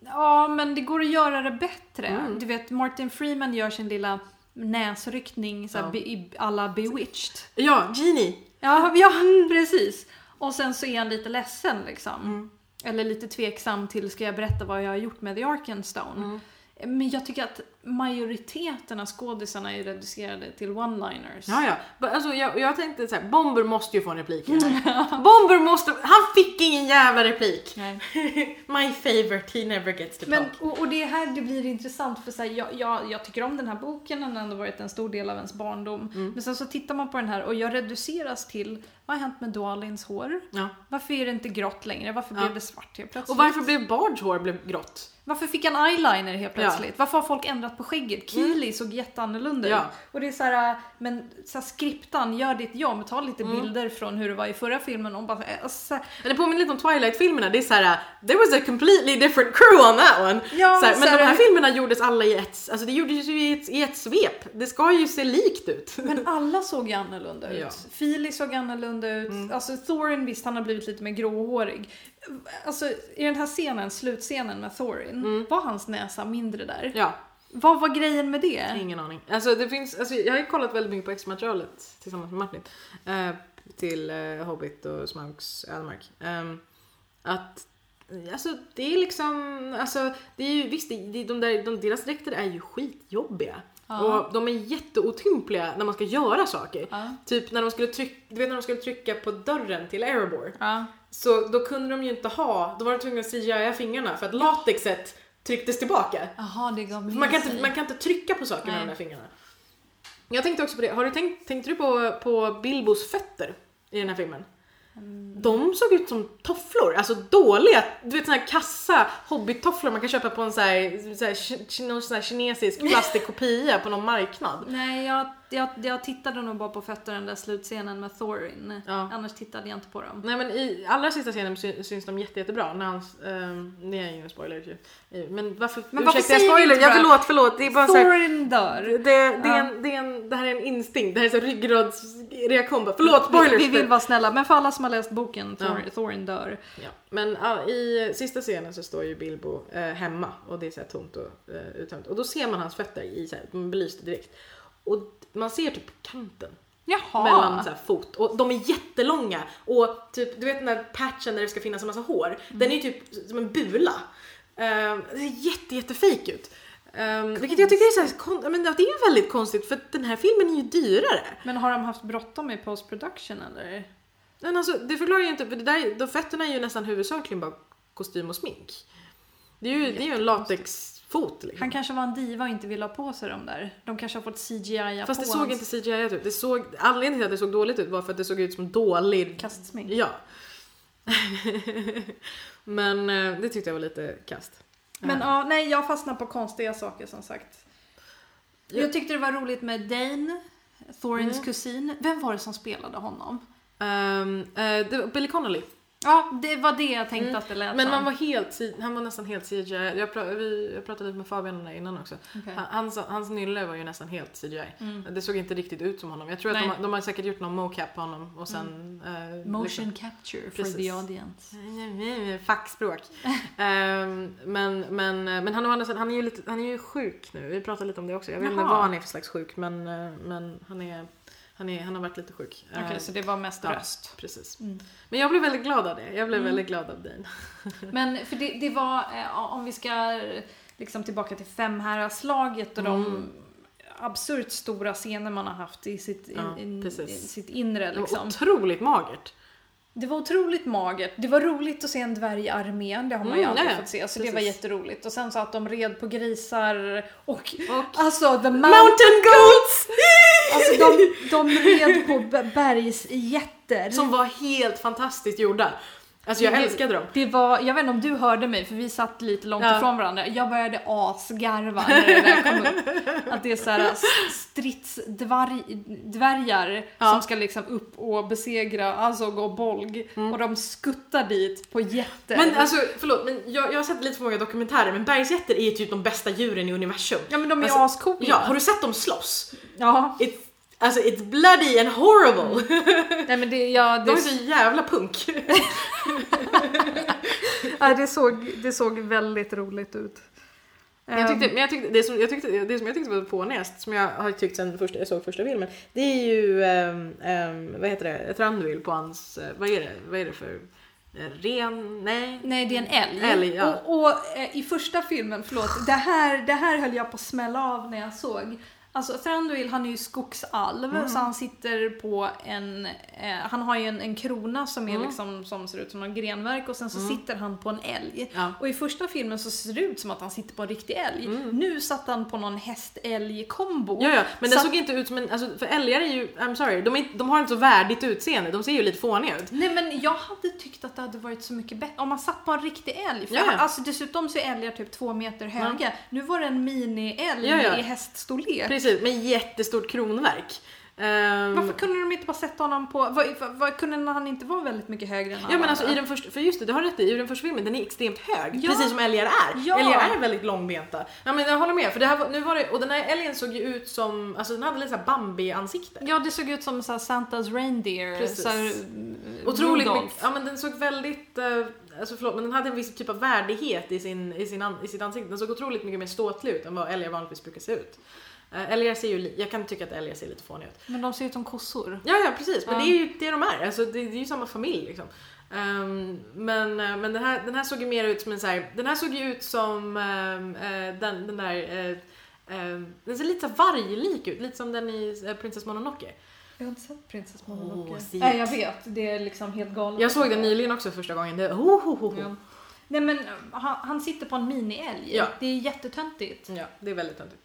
Ja, men det går att göra det bättre. Mm. Du vet, Martin Freeman gör sin lilla näsryckning så Ja. be, alla Bewitched. Ja, Genie! Ja, (laughs) ja precis. Och sen så är han lite ledsen liksom. Mm. Eller lite tveksam till, ska jag berätta vad jag har gjort med The Arkenstone? Mm. Men jag tycker att majoriteten av skådisarna är reducerade till one-liners. Ja, ja. Alltså, jag, jag tänkte så här, Bomber måste ju få en replik i det här. (laughs) Bomber måste... Han fick ingen jävla replik! Nej. (laughs) My favorite, he never gets to Men, talk. och, och det är här det blir intressant för så här, jag, jag, jag tycker om den här boken, den har ändå varit en stor del av ens barndom. Mm. Men sen så tittar man på den här och jag reduceras till, vad har hänt med Dwalins hår? Ja. Varför är det inte grått längre? Varför Ja. blev det svart helt plötsligt? Och varför blev Bards hår blev grått? Varför fick han eyeliner helt Ja. Mm. plötsligt? Varför har folk ändrat på skägget? Keely såg jätteannorlunda Ja. ut. Och det är så här, men så här, skriptan, gör ditt jobb, ta lite Mm. bilder från hur det var i förra filmen och bara, eh, alltså, så här, Men det påminner lite om Twilight-filmerna, det är såhär there was a completely different crew on that one. Ja, så här, men så de här här- filmerna gjordes alla i ett, alltså det gjordes ju i ett, i ett svep. Det ska ju se likt ut. Men (laughs) alla såg ju annorlunda ut. Ja. Feely såg annorlunda ut. Mm. Alltså Thorin visst, han har blivit lite mer gråhårig. Alltså i den här scenen, slutscenen med Thorin, var hans näsa mindre där? Ja, Vad var grejen med det? ingen aning. Alltså det finns, alltså jag har ju kollat väldigt mycket på extra-materialet tillsammans med Martin. eh, till eh, Hobbit och Smaugs Ödemark. Ehm, att Alltså det är liksom, alltså det är ju visst, det, de där, de, deras dräkter är ju skitjobbiga. Ja. Och de är jätteotympliga när man ska göra saker. Ja. Typ när de skulle trycka, du vet när de skulle trycka på dörren till Erebor. Ja. Så då kunde de ju inte ha, då var de tvungna att CGI fingrarna för att latexet trycktes tillbaka. Jaha, det gav med man kan, inte, man kan inte trycka på saker med Nej. de där fingrarna. Jag tänkte också på det, har du tänkt, tänkte du på, på Bilbos fötter i den här filmen? Mm. De såg ut som tofflor, alltså dåliga, du vet såna här kassa hobbytofflor man kan köpa på en sån här, så här, någon sån här kinesisk (laughs) plastikkopia på någon marknad. Nej, jag, jag, jag tittade nog bara på fötterna den där slutscenen med Thorin. Ja. Annars tittade jag inte på dem. Nej men i allra sista scenen sy- syns de jätte, jättebra när han, um, det är ju en spoiler Men varför, Men varför ursäkta jag spoiler, ja förlåt, förlåt, det är bara Thorin dör. det, det, är Ja. en, det, är en, det här är en instinkt, det här är så ryggradsreaktion förlåt spoilers! Vi, vi vill vara snälla, men för alla som har läst boken, Ja. Thorin, Thorin dör. Ja, men ja, i sista scenen så står ju Bilbo eh, hemma och det är så tomt och eh, uttömt. Och då ser man hans fötter i så här, belysta direkt. Och man ser typ kanten Jaha. mellan så fot och de är jättelånga och typ du vet den där patchen där det ska finnas en massa hår, den är ju typ som en bula. Eh, det ser jätte jättefejk ut. Um, vilket jag tycker är så här, kon- men det är ju väldigt konstigt för den här filmen är ju dyrare. Men har de haft bråttom i post production eller? Men alltså det förklarar ju inte, för det där, de fötterna är ju nästan huvudsakligen bara kostym och smink. Det är ju, det är ju en latexfot liksom. Han kanske var en diva och inte ville ha på sig de där. De kanske har fått CGI Fast det såg hans inte CGI ut. Det såg, anledningen till att det såg dåligt ut var för att det såg ut som dålig... kastsmink. Ja. (laughs) Men eh, det tyckte jag var lite kast. Men ja, nej jag fastnar på konstiga saker som sagt. Ja. Jag tyckte det var roligt med Dane, Thorins Mm. kusin. Vem var det som spelade honom? Det var Billy Connolly. Ja, det var det jag tänkte Mm. att det lät Men som. man var helt, han var nästan helt CGI. Jag, pra, vi, jag pratade lite med Fabian om det innan också. Okej. Han- Hans, hans nylle var ju nästan helt CGI. Mm. Det såg inte riktigt ut som honom. Jag tror att de, Nej. de har säkert gjort någon mocap på honom och sen... eh, Motion capture for Precis. the audience. liksom- (laughs) Fackspråk. Ehm, men, men, men han, han, är ju lite, han är ju sjuk nu. Vi pratade lite om det också. Jag vet inte vad han är för slags sjuk men, eh, men han, är, han, är, han har varit lite sjuk. Okej, Eh, så det var mest ja. röst. Precis. Mm. Men jag blev väldigt glad av det. Jag blev Mm. väldigt glad av Dane. (laughs) Men för det, det var, eh, om vi ska liksom tillbaka till femhäraslaget och de Mm. absurt stora scener man har haft i sitt, Ja, in, i, sitt inre Det var liksom. otroligt magert. Det var otroligt magert. Det var roligt att se en dvärg i armén, det har man ju Mm, aldrig ja, ja. fått se. Så det var Precis. jätteroligt. Och sen så att de red på grisar och, Och alltså the mount, Mountain Goats! (laughs) alltså de, de red på bergsjätter. Som var helt fantastiskt gjorda. Alltså jag Det- älskade dem. Det var, jag vet inte om du hörde mig för vi satt lite långt Ja. ifrån varandra. Jag började asgarva när det där kom upp. (laughs) Att det är såhär stridsdvärgar Ja. som ska liksom upp och besegra Azog och Bolg. Och de skuttar dit på jätter. Mm. Men alltså förlåt, men jag, jag har sett lite för många dokumentärer men bergsjätter är typ de bästa djuren i universum. ja men de är Alltså, ascoola. Ja, har du sett dem slåss? Ja. It's, alltså it's bloody and horrible. Nej men det, ja, (laughs) De är det, så jävla punk. (laughs) (laughs) ja, det, såg, det såg väldigt roligt ut. Jag tyckte, Ehm, men jag tyckte, det, som jag tyckte, det som jag tyckte var fånigast, som jag har tyckt sen första, jag såg första filmen, det är ju, um, um, vad heter det, Thranduil på hans, eh, vad är det, vad är det för, eh, ren, nej? Nej, det är en älg. Älg, ja. Och, och eh, i första filmen, förlåt, det här, det här höll jag på att smälla av när jag såg. Alltså Thranduil han är ju skogsalv Mm. så han sitter på en, eh, han har ju en, en krona som är Mm. liksom som ser ut som en grenverk och sen så sitter han på en älg. Ja. Och i första filmen så ser det ut som att han sitter på en riktig älg. Nu satt han på någon häst-älg-kombo. Mm. Ja, ja, men Så den att- såg inte ut som en, alltså, för älgar är ju, I'm sorry, de, är, de har inte så värdigt utseende, de ser ju lite fåniga ut. Nej men jag hade tyckt att det hade varit så mycket bättre om man satt på en riktig älg. För Ja, ja. alltså, dessutom så är älgar typ två meter höga. Nu var det en mini-älg i häststorlek. Precis, med jättestort kronverk. Ehm, Varför kunde de inte bara sätta honom på... Vad, vad, vad, kunde han inte vara väldigt mycket högre än alla Ja men alltså i den första, för just det, du har rätt i, i den första filmen, den är extremt hög. Ja. Precis som älgar är. Ja. Älgar är väldigt långbenta. Ja men jag håller med, för det här var, nu var det, och den här älgen såg ju ut som, alltså den hade lite såhär Bambi-ansikte. Ja, det såg ut som så här Santas reindeer. Precis. Så här, Otroligt mycket, ja men den såg väldigt, eh, alltså förlåt men den hade en viss typ av värdighet i, sin, i, sin i sitt ansikte. Den såg otroligt mycket mer ståtlig ut än vad älgar vanligtvis brukar se ut. Uh, älgar ser ju, jag kan tycka att älgar ser lite fåniga ut. Men de ser ut som kossor. Ja, ja precis, men Ja. det är ju det de är. Alltså, det, är ju samma familj liksom. Ehm, men eh, men den, här, den här såg ju mer ut som en så här, den här såg ju ut som eh, den, den där, eh, ehm, den ser lite så varglik ut, lite som den i uh, Princess Mononoke. Jag har inte sett Princess Mononoke. see Nej, jag vet. Det är liksom helt galet. Jag såg den nyligen också första gången. Det, oh, oh, oh, oh. Ja. Nej men han, han sitter på en mini-älg. Ja. Det är jättetöntigt. Ja, det är väldigt töntigt.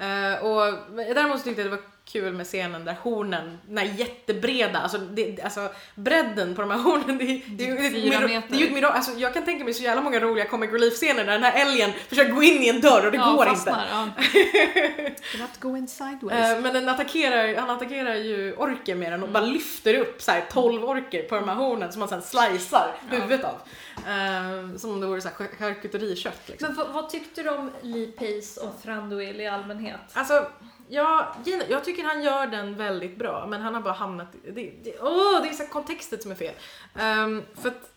Uh, och däremot så tyckte jag det var kul med scenen där hornen, den här jättebreda, alltså, det, alltså bredden på de här hornen, det, det, det, Fyra det, meter. det är ju ett mirakel. Alltså, jag kan tänka mig så jävla många roliga comic relief scener där den här älgen försöker gå in i en dörr och det går inte. fastnar, Ja. (laughs) Have to go in sideways. Eh, men den attackerar, han attackerar ju orker med den och bara lyfter upp så här 12 orker på de här hornen som han sen slicear Ja. huvudet av. Eh, som om det vore så här charkuterikött liksom. Men vad, vad tyckte du om Lee Pace och Thranduil i allmänhet? Alltså, jag, jag tycker han gör den väldigt bra, men han har bara hamnat. Det, det, åh, det är så kontextet som är fel. Ehm, för att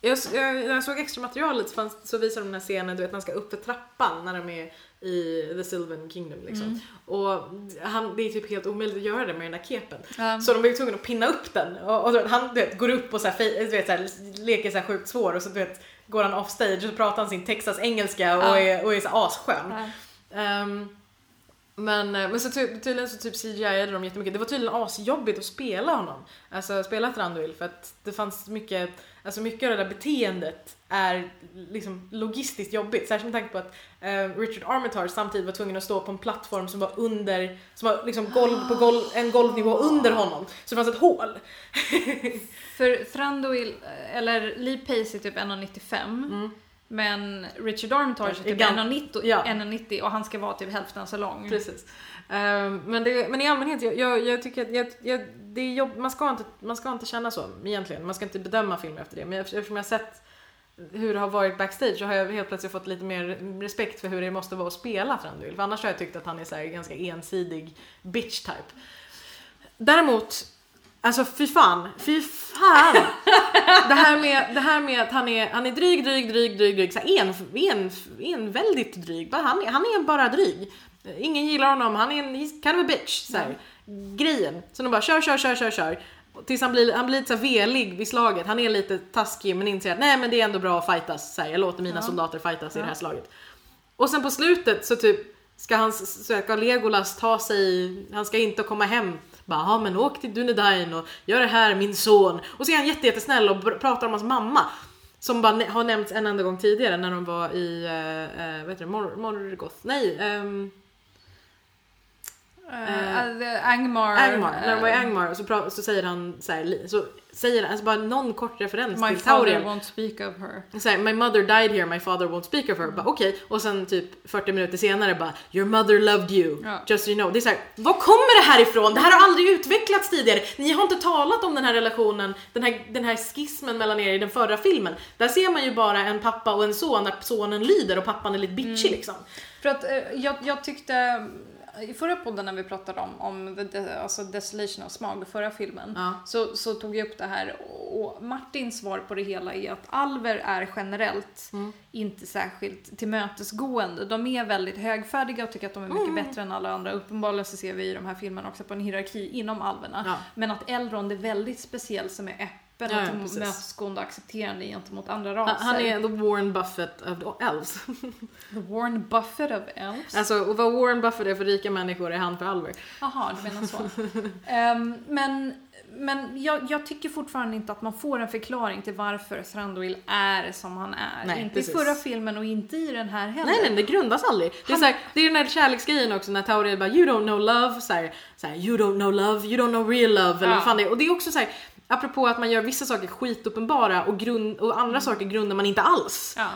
jag, jag, när jag såg extra materialet så, fanns, så visar de den här scenen, du vet, man ska upp för trappan när de är i The Sylvan Kingdom liksom. Och han, det är typ helt omöjligt att göra det med den där kepen. Um, Så de blir tvungna att pinna upp den. Och, och han du vet, går upp och så här, du vet, så här, leker så här sjukt svår och så du vet, går han off stage och så pratar han sin Texas-engelska och, Ja. är, och är så asskön. ja. Men, eh, men så ty, tydligen så typ CGI-ade de jättemycket. Det var tydligen asjobbigt att spela honom. Alltså spela Thranduil för att det fanns mycket, alltså mycket av det där beteendet är liksom logistiskt jobbigt. Särskilt med tanke på att eh, Richard Armitage samtidigt var tvungen att stå på en plattform som var under, som var liksom golv på golv, (gasps) en golvnivå under honom. Så det fanns ett hål. (laughs) För Thranduil, eller Lee Pace är typ 1,95 Mm. Men Richard Armitage är typ Gam- 1,90 Ja. 1,90 och han ska vara typ hälften så lång. Precis. Ehm, men, det, men i allmänhet, jag, jag, jag tycker att jag, jag, det är jobb, man, ska inte, man ska inte känna så egentligen. Man ska inte bedöma filmer efter det. Men eftersom jag har sett hur det har varit backstage så har jag helt plötsligt fått lite mer respekt för hur det måste vara att spela Thranduil. För annars har jag tyckt att han är så ganska ensidig bitch type. Däremot, alltså fy fan, fy fan! Det här med, det här med att han är, han är dryg, dryg, dryg, dryg, dryg, så här en, en, en väldigt dryg. Han, är- han är bara dryg. Ingen gillar honom, han är en kind of a bitch. Så här. Grejen. Så de bara kör, kör, kör, kör, kör. Tills han blir, han blir lite så velig vid slaget. Han är lite taskig men inser att nej men det är ändå bra att fightas. Så här, jag låter mina Ja. soldater fightas i det här Ja. slaget. Och sen på slutet så typ ska han söka Legolas ta sig, han ska inte komma hem. Bara, ja men åk till Dunedain och gör det här min son. Och så är han jätte, jättesnäll och pratar om hans mamma. Som bara har nämnts en enda gång tidigare när de var i, uh, vad heter det, Mor- Morgoth? Nej, ehm, Uh, uh, Angmar. Angmar. När de var i eh, Angmar så, så säger han så här, så säger han, alltså bara någon kort referens My till father Tauriel. won't speak of her. Så här, my mother died here, my father won't speak of her. Bara, Okej, och sen typ 40 minuter senare bara your mother loved you, Ja. just so you know. Det är så här, var kommer det här ifrån? Det här har aldrig utvecklats tidigare. Ni har inte talat om den här relationen, den här, den här skismen mellan er i den förra filmen. Där ser man ju bara en pappa och en son där sonen lyder och pappan är lite bitchy Mm. liksom. För att jag, jag tyckte i förra podden när vi pratade om, om the, alltså Desolation of Smog, förra filmen, Ja. så, så tog jag upp det här och Martins svar på det hela är att alver är generellt Mm. inte särskilt tillmötesgående. De är väldigt högfärdiga och tycker att de är mycket Mm. bättre än alla andra. Uppenbarligen så ser vi i de här filmerna också på en hierarki inom alverna. Ja. Men att Elrond är väldigt speciell som är öppen Ja, och ja, precis. tillmötesgående och accepterande gentemot andra raser. han är (laughs) the Warren Buffett of elves. The Warren Buffett of elves. Alltså, och vad Warren Buffett är för rika människor är han för alver. Jaha, du menar så. (laughs) Ehm, men men jag, jag tycker fortfarande inte att man får en förklaring till varför Thranduil är som han är. Nej, inte precis. i förra filmen och inte i den här heller. Nej nej, det grundas aldrig. Det är, Han- så här, det är den här kärleksgrejen också när Tauriel bara you don't know love, så här, så här, you don't know love, you don't know real love eller Ja. vad fan det är. Och det är också så här, apropå att man gör vissa saker skituppenbara och, grund, och andra saker grundar man inte alls. Ja.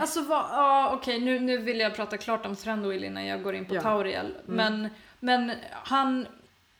Alltså vad, ja okej nu, nu vill jag prata klart om Thranduil innan jag går in på Ja. Tauriel. Men, men han,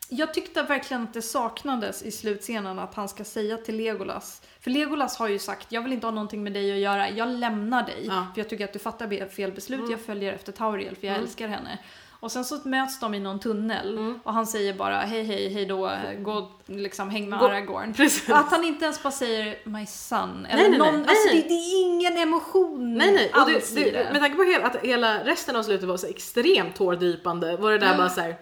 jag tyckte verkligen att det saknades i slutscenen att han ska säga till Legolas. För Legolas har ju sagt, jag vill inte ha någonting med dig att göra, jag lämnar dig. Ja. För jag tycker att du fattar fel beslut, Mm. jag följer efter Tauriel för jag Mm. älskar henne. Och sen så möts de i någon tunnel Mm. och han säger bara hej hej hej då, gå liksom häng med Gå- Aragorn. Precis. Att han inte ens bara säger my son. Eller nej, nej, någon, nej, alltså nej. Det, det är ingen emotion Nej nej, och alls det, i det, med tanke på hela, att hela resten av slutet var så extremt tårdrypande var det där Ja. bara såhär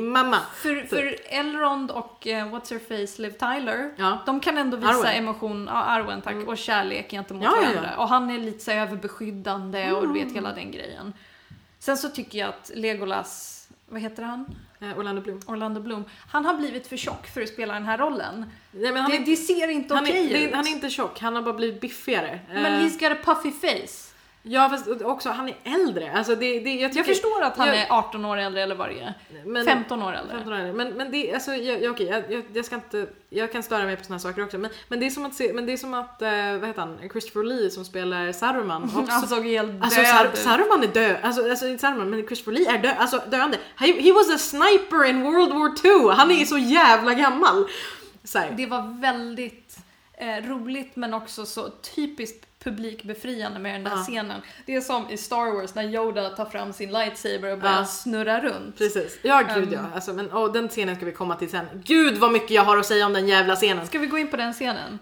mamma. För, för Elrond och eh, What's Her Face, Liv Tyler, Ja. de kan ändå visa Arwen. emotion, ja, Arwen tack, Mm. och kärlek gentemot Ja, ja, ja. varandra. Och han är lite så överbeskyddande och du vet Mm. hela den grejen. Sen så tycker jag att Legolas, vad heter han? Eh, Orlando Bloom. Orlando Bloom. Han har blivit för tjock för att spela den här rollen. Nej, men han, Det, är, det ser inte okej det ut. han är inte tjock, han har bara blivit biffigare. Men Eh, he's got a puffy face. Ja fast också, han är äldre. Alltså det, det, jag, tycker, Jag förstår att han jag- är 18 år äldre eller vad det är. men, 15 år äldre. 15 år äldre. Men, men det, alltså, jag, jag, okej, jag, jag, ska inte, jag kan störa mig på såna saker också. Men, men det är som att se, men det är som att, eh, vad heter han, Christopher Lee som spelar Saruman (laughs) också. Han såg helt Alltså död Sar ut. Saruman är död, alltså, alltså inte Saruman men Christopher Lee är död, alltså döende. He, he was a sniper in World War II, han är så jävla gammal. Så här. Det var väldigt eh, roligt men också så typiskt publikbefriande med den där Ja. scenen. Det är som i Star Wars när Yoda tar fram sin lightsaber och börjar Ja. snurra runt. Precis, ja gud Um. ja. Alltså, men, åh, den scenen ska vi komma till sen. Gud vad mycket jag har att säga om den jävla scenen. Ska vi gå in på den scenen?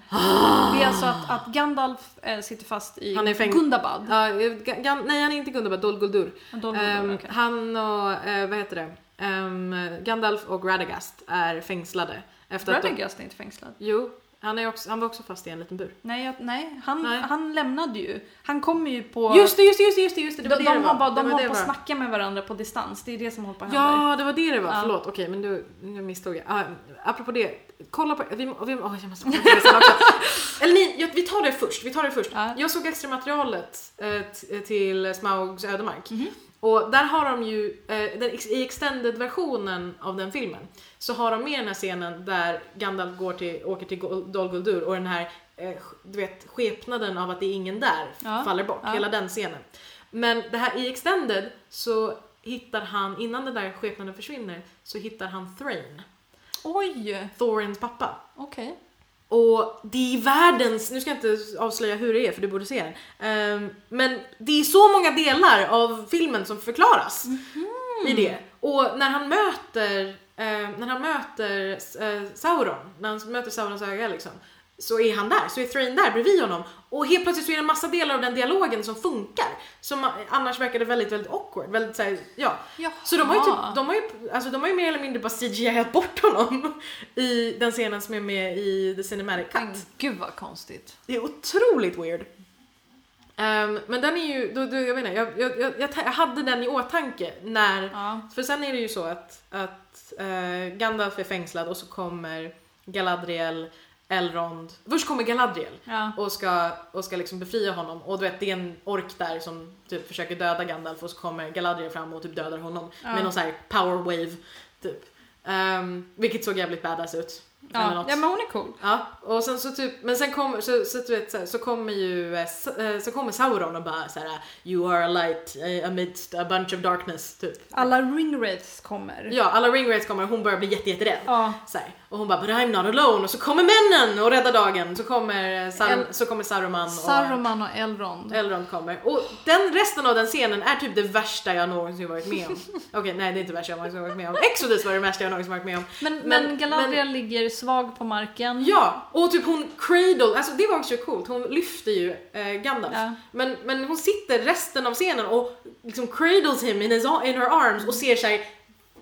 Det är alltså att, att Gandalf eh, sitter fast i Han är fäng- Gundabad. Ga- Gan- nej han är inte Gundabad, Dol Guldur. Dol Ehm, Guldur, okej. Han och, eh, vad heter det, Ehm, Gandalf och Radagast är fängslade. Efter att de, Radagast är inte fängslad. jo, han, är också, han var också fast i en liten bur. Nej, jag, nej, han, Nej. han lämnade ju. Han kommer ju på... Just det, just det, just det, just det, det, det var de det de det har, var. bara, Det de var håller det på att det snacka med varandra på distans. Det är det som håller på att hända. Ja, det var det det var. Ja. Förlåt, okej men nu, nu misstog jag. Ah, apropå det, kolla på, vi, vi, oh, jag måste det sen också. (laughs) Eller ni, jag, vi tar det först, vi tar det först. Ja. Jag såg extra materialet eh, till Smaugs ödemark. Mhm. Och där har de ju, eh, den, i extended-versionen av den filmen, så har de med den här scenen där Gandalf går till, åker till Dol Guldur och den här, eh, du vet, skepnaden av att det är ingen där Ja. faller bort. Ja. Hela den scenen. Men det här i extended så hittar han, innan den där skepnaden försvinner, så hittar han Thrain, Oj! Thorins pappa. Okej. Och det är världens, nu ska jag inte avslöja hur det är för du borde se den. Ehm, men det är så många delar av filmen som förklaras i det. Och när han möter, eh, när han möter eh, Sauron, när han möter Saurons öga liksom, så är han där, så är Thrain där bredvid honom. Och helt plötsligt så är det en massa delar av den dialogen som funkar. Som annars verkade väldigt, väldigt awkward. Väldigt, så här, ja. Jaha. Så de har ju, typ, de har ju, alltså de har ju mer eller mindre bara CGI bort honom i den scenen som är med i The Cinematic Cut. Men gud vad konstigt. Det är otroligt weird. Ehm, men den är ju, då, då, jag inte, jag, jag, jag, jag, hade den i åtanke när, Ja. för sen är det ju så att, att eh, Gandalf är fängslad och så kommer Galadriel, Elrond, först kommer Galadriel Ja. och ska, och ska liksom befria honom och du vet det är en ork där som typ försöker döda Gandalf och så kommer Galadriel fram och typ dödar honom Ja. med någon sån här power wave typ. Ehm, vilket såg jävligt badass ut. Ja. något. ja, men hon är cool. Ja, och sen så typ, men sen kommer, så, så, du vet, så, så kommer ju, eh, s- eh, så kommer Sauron och bara så här: You are a light eh, amidst a bunch of darkness, typ. Alla ringwraiths kommer. Ja, alla ringwraiths kommer och hon börjar bli jätte, jätterädd. Ja. Så här. Och hon bara but I'm not alone och så kommer männen och räddar dagen. Så kommer, eh, Sar- El- så kommer Saruman och Saruman och Elrond. Elrond kommer. Och den resten av den scenen är typ det värsta jag någonsin varit med om. (laughs) Okej, nej det är inte det värsta jag någonsin varit med om. Exodus var det värsta jag någonsin varit med om. Men, men, Men- Galadriel ligger svag på marken. Ja, och typ hon cradle, alltså det var också coolt, hon lyfter ju eh, Gandalf. Ja. Men, men hon sitter resten av scenen och liksom cradles him in, his, in her arms och ser sig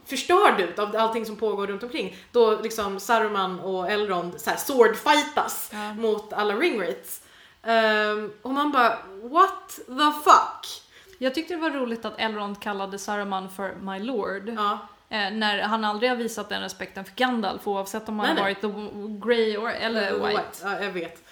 förstörd ut av allting som pågår runt omkring. Då liksom Saruman och Elrond så här swordfightas Ja. mot alla ringwraiths. Ehm, och man bara what the fuck? Jag tyckte det var roligt att Elrond kallade Saruman för My Lord. Ja. Eh, när han aldrig har visat den respekten för Gandalf oavsett om han Nej, varit the grey or, eller white. Ja, jag vet.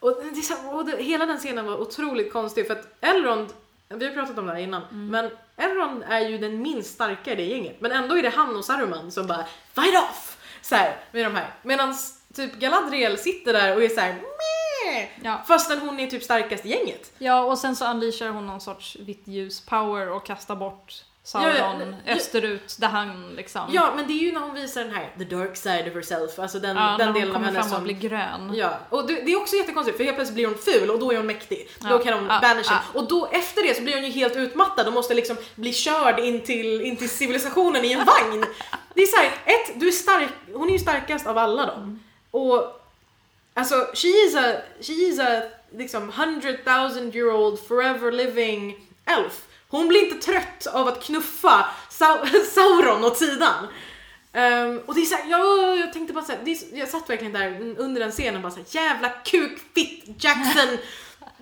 Och, det och det, hela den scenen var otroligt konstig för att Elrond, vi har pratat om det här innan, Mm. men Elrond är ju den minst starka i det gänget. Men ändå är det han och Saruman som bara fight off! Så här, med de här. Medan typ Galadriel sitter där och är så här Meh! Ja. Fastän hon är typ starkast i gänget. ja, och sen så unleashar hon någon sorts vitt ljus power och kastar bort Sauron Ja, ja, österut där han liksom... Ja, men det är ju när hon visar den här the dark side of herself, alltså den, Ja, den delen av kommer henne fram som och blir grön. Ja, och det, det är också jättekonstigt för helt plötsligt blir hon ful och då är hon mäktig. Ja, Då kan hon ja, banish ja. Och då efter det så blir hon ju helt utmattad och måste liksom bli körd in till, in till civilisationen i en vagn. Det är såhär, ett, du är stark, hon är ju starkast av alla dem. Mm. Och alltså, she is a, she is a liksom 100 000 year old forever living elf. Hon blir inte trött av att knuffa Sau (laughs) Sauron åt sidan. Ehm, och det är såhär, jag, jag tänkte bara såhär, är, så- jag satt verkligen där under den scenen och bara såhär, jävla kuk, fitt, Jackson,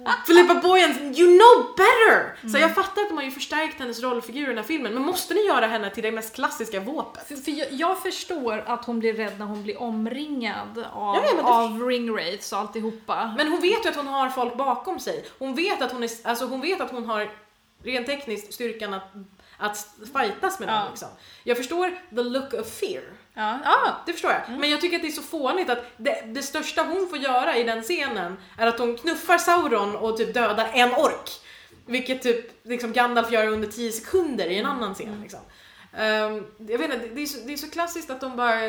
(laughs) Filippa Boyens, you know better! Så jag fattar att de har ju förstärkt hennes rollfigur i den här filmen, men måste ni göra henne till det mest klassiska våpet? För, för jag, jag förstår att hon blir rädd när hon blir omringad av, Ja, av ringwraiths och alltihopa. Men hon vet ju att hon har folk bakom sig. Hon vet att hon, är, alltså hon, vet att hon har rent tekniskt styrkan att, att fightas med. Ja. Liksom. Jag förstår the look of fear. Ja, ja. Det förstår jag. Men jag tycker att det är så fånigt att det, det största hon får göra i den scenen är att hon knuffar Sauron och typ dödar en ork. Vilket typ liksom Gandalf gör under 10 sekunder i en annan scen. Liksom. Ehm, jag vet inte, det, är så, det är så klassiskt att de bara...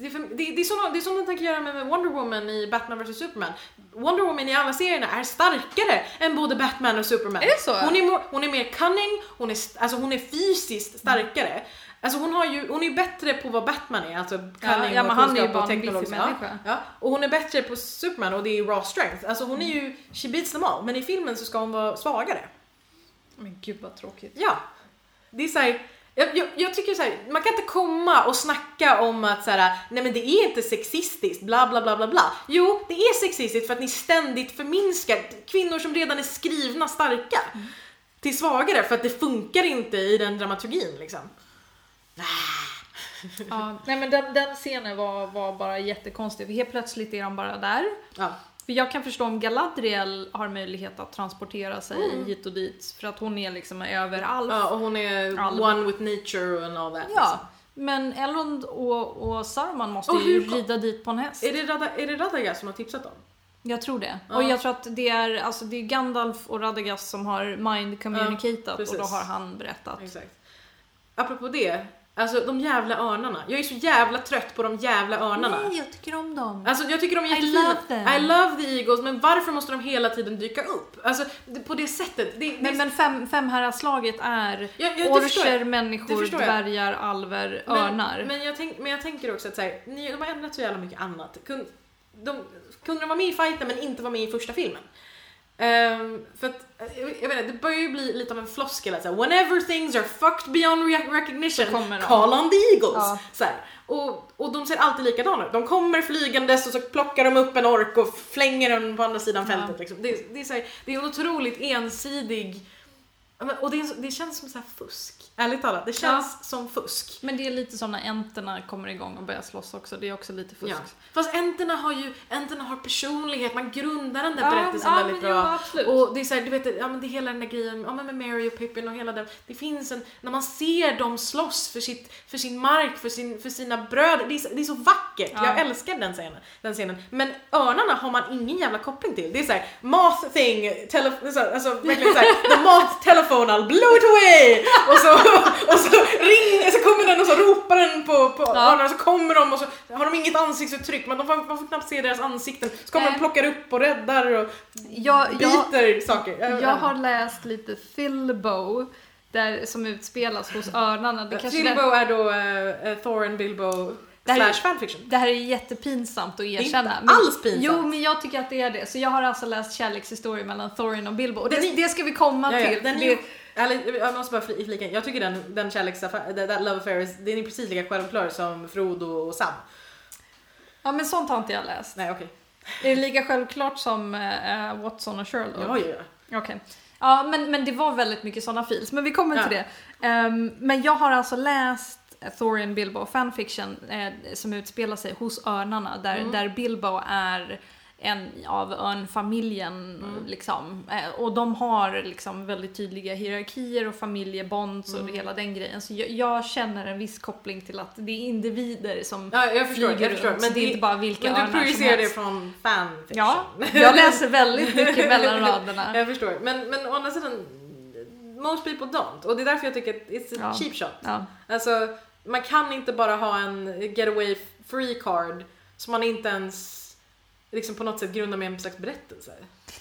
Det är, för, det, det, är så, det är som de tänker göra med, Wonder Woman i Batman vs Superman. Wonder Woman i alla serierna är starkare än både Batman och Superman. Är det så? Hon är, hon är mer cunning, hon är, alltså hon är fysiskt starkare. Alltså hon, har ju, hon är bättre på vad Batman är, alltså cunning ja, men och kunskap och teknologisk. Ja, ja, och hon är bättre på Superman och det är raw strength. Alltså hon är ju, she beats them all. Men i filmen så ska hon vara svagare. Men gud vad tråkigt. Ja. Det är såhär, jag, jag, jag tycker så här, man kan inte komma och snacka om att så här, nej men det är inte sexistiskt, bla bla bla bla bla. Jo, det är sexistiskt för att ni ständigt förminskar kvinnor som redan är skrivna starka till svagare för att det funkar inte i den dramaturgin liksom. Ja, nej men den, den scenen var, var bara jättekonstig. Helt plötsligt är de bara där. Ja. För jag kan förstå om Galadriel har möjlighet att transportera sig Mm. hit och dit. För att hon är liksom överallt. ja, och hon är All- one with nature and all that. Ja, men Elrond och, och Saruman måste Och ju rida dit på en häst. Är det, Rada, är det Radagast som har tipsat dem? Jag tror det. Ja. Och jag tror att det är, alltså det är Gandalf och Radagast som har mind communicatat precis. och då har han berättat. Exakt. Apropå det, alltså de jävla örnarna. Jag är så jävla trött på de jävla örnarna. Nej, jag tycker om dem. Alltså jag tycker de är I jättefina. love them. I love the Eagles, men varför måste de hela tiden dyka upp? Alltså på det sättet. Det, det, Men, men fem, femhäradslaget är Ja, ja, orcher, människor, dvärgar, alver, örnar. Men, men, jag tänk, men jag tänker också att så här, ni, de har ändrat så jävla mycket annat. Kun, de, kunde de vara med i fighten men inte vara med i första filmen? Ehm, för att, jag, vet inte, det börjar ju bli lite av en floskel att whenever things are fucked beyond re- recognition, call on the eagles. Ja. Så här. Och, och de ser alltid likadana ut. De kommer flygandes och så plockar de upp en ork och flänger den på andra sidan Ja. fältet. Liksom. Det, det, är så här, det är en otroligt ensidig Ja, och det, är, det känns som så här fusk. Ärligt talat, det känns som fusk. Men det är lite som när enterna kommer igång och börjar slåss också. Det är också lite fusk. Ja. Fast enterna har ju, enterna har personlighet, man grundar den där Ja, berättelsen ja, väldigt bra. ja. Och det är så här, du vet, ja men det är hela den där grejen, ja men med Mary och Pippin och hela den, det finns en, när man ser dem slåss för, sitt, för sin mark, för, sin, för sina bröder, det är, så- det är så vackert, Ja. jag älskar den scenen, den scenen. Men örnarna har man ingen jävla koppling till, det är såhär, moth thing, tele, alltså verkligen såhär, the moth telephone, I'll blow it away! Och så, (laughs) och så ring, så kommer den och så ropar den på, på Ja. örnarna, så kommer de och så har de inget ansiktsuttryck, men de får, man får knappt se deras ansikten, så kommer Nej. de och plockar upp och räddar och Jag, jag, biter saker. jag har läst lite Filbo där, som utspelas hos örnarna. Det, kanske Bilbo är då uh, Thorin Bilbo Det här är- slash fanfiction. det här är jättepinsamt att är erkänna. inte alls pinsamt. Jo, men jag tycker att det är det. Så jag har alltså läst kärlekshistorier mellan Thorin och Bilbo. Och det, är- det ska vi komma Ja, ja, till. den är det, eller, jag måste bara fli- flika in. jag tycker den, den kärleksaffären, that love affair, den är precis lika självklar som Frodo och Sam. ja, men sånt har inte jag läst. Nej okej. Är det lika självklart som eh, Watson och Sherlock? Ja, ja, ja. Okej. Ja, men, men det var väldigt mycket sådana feels. Men vi kommer Ja. till det. Ehm, men jag har alltså läst Thorin Bilbo fanfiction eh, som utspelar sig hos örnarna där, Mm. där Bilbo är en av örnfamiljen Mm. liksom. Eh, och de har liksom väldigt tydliga hierarkier och familjebonds Mm. och hela den grejen. Så jag, jag känner en viss koppling till att det är individer som ja jag förstår. flyger Jag förstår. runt. Men, det är inte bara vilka men örnar du som projicerar det helst. från fanfiction. Ja, jag läser väldigt mycket mellan (laughs) raderna. Jag förstår. Men, men å andra sidan, most people don't. Och det är därför jag tycker att it's a Ja. cheap shot. Ja. Alltså, man kan inte bara ha en getaway free card som man inte ens liksom på något sätt grundar med en slags berättelse.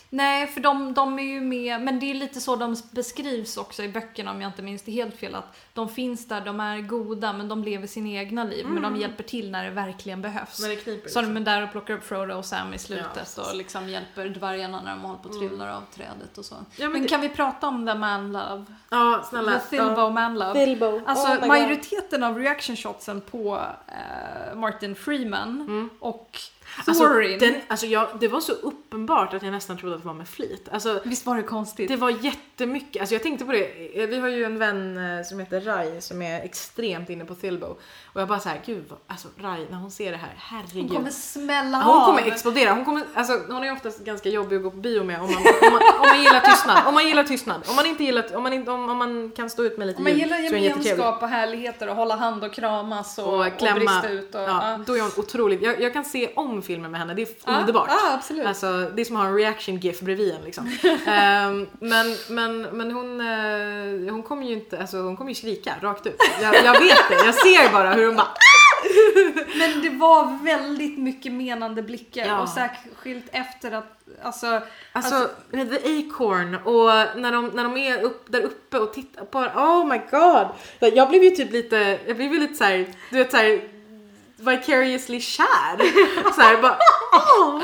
Nej, för de, de är ju med, men det är lite så de beskrivs också i böckerna om jag inte minns det helt fel. Att de finns där, de är goda, men de lever sina egna liv. Men de hjälper till när det verkligen behövs. När det kniper. Så de liksom. är där och plockar upp Frodo och Sam i slutet Ja, och liksom hjälper dvärgarna när de håller på och trillar av trädet och så. Ja, men men det- kan vi prata om The Man Love? Ja, snälla. The Thilbo Man Love. Alltså Oh my God. majoriteten av reaction shotsen på eh, Martin Freeman och Alltså, Thorin. den, alltså jag, det var så uppenbart att jag nästan trodde att det var med flit. Alltså, Visst var det konstigt? det var jättemycket, alltså jag tänkte på det, Eh, vi har ju en vän eh, som heter Rai som är extremt inne på Thilbo. Och jag bara såhär, gud vad- alltså Rai när hon ser det här, herregud. Hon kommer smälla Ja, hon kommer explodera. Hon, kommer, alltså, hon är oftast ganska jobbig att gå på bio med om man, om man, om man gillar tystnad. Om man gillar tystnad. Om man inte gillar, om man, inte, om, om man kan stå ut med lite Om man ljud gillar gemenskap och härligheter och hålla hand och kramas och, Och och, klämma. brista ut. Och, Ja, ja. då är hon otroligt. Jag, jag kan se om filmen med henne, det är Ja, underbart. Ja, absolut. Alltså, det är som att ha en reaction gif bredvid en liksom. (laughs) Ehm, men men, men hon, eh, hon kommer ju inte, alltså hon kommer ju skrika rakt ut. Jag, jag vet det, jag ser bara hur hon bara (laughs) Men det var väldigt mycket menande blickar Ja. och särskilt efter att, alltså, Alltså, the acorn och när de, när de är upp, där uppe och tittar på oh my god. Jag blev ju typ lite, jag blev ju lite såhär, du vet såhär vicariously kär. Såhär bara åh.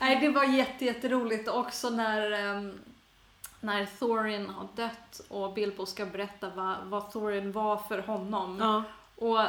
nej det var jätte, jätteroligt också när, ehm, när Thorin har dött och Bilbo ska berätta vad, vad Thorin var för honom. Ja. Och eh,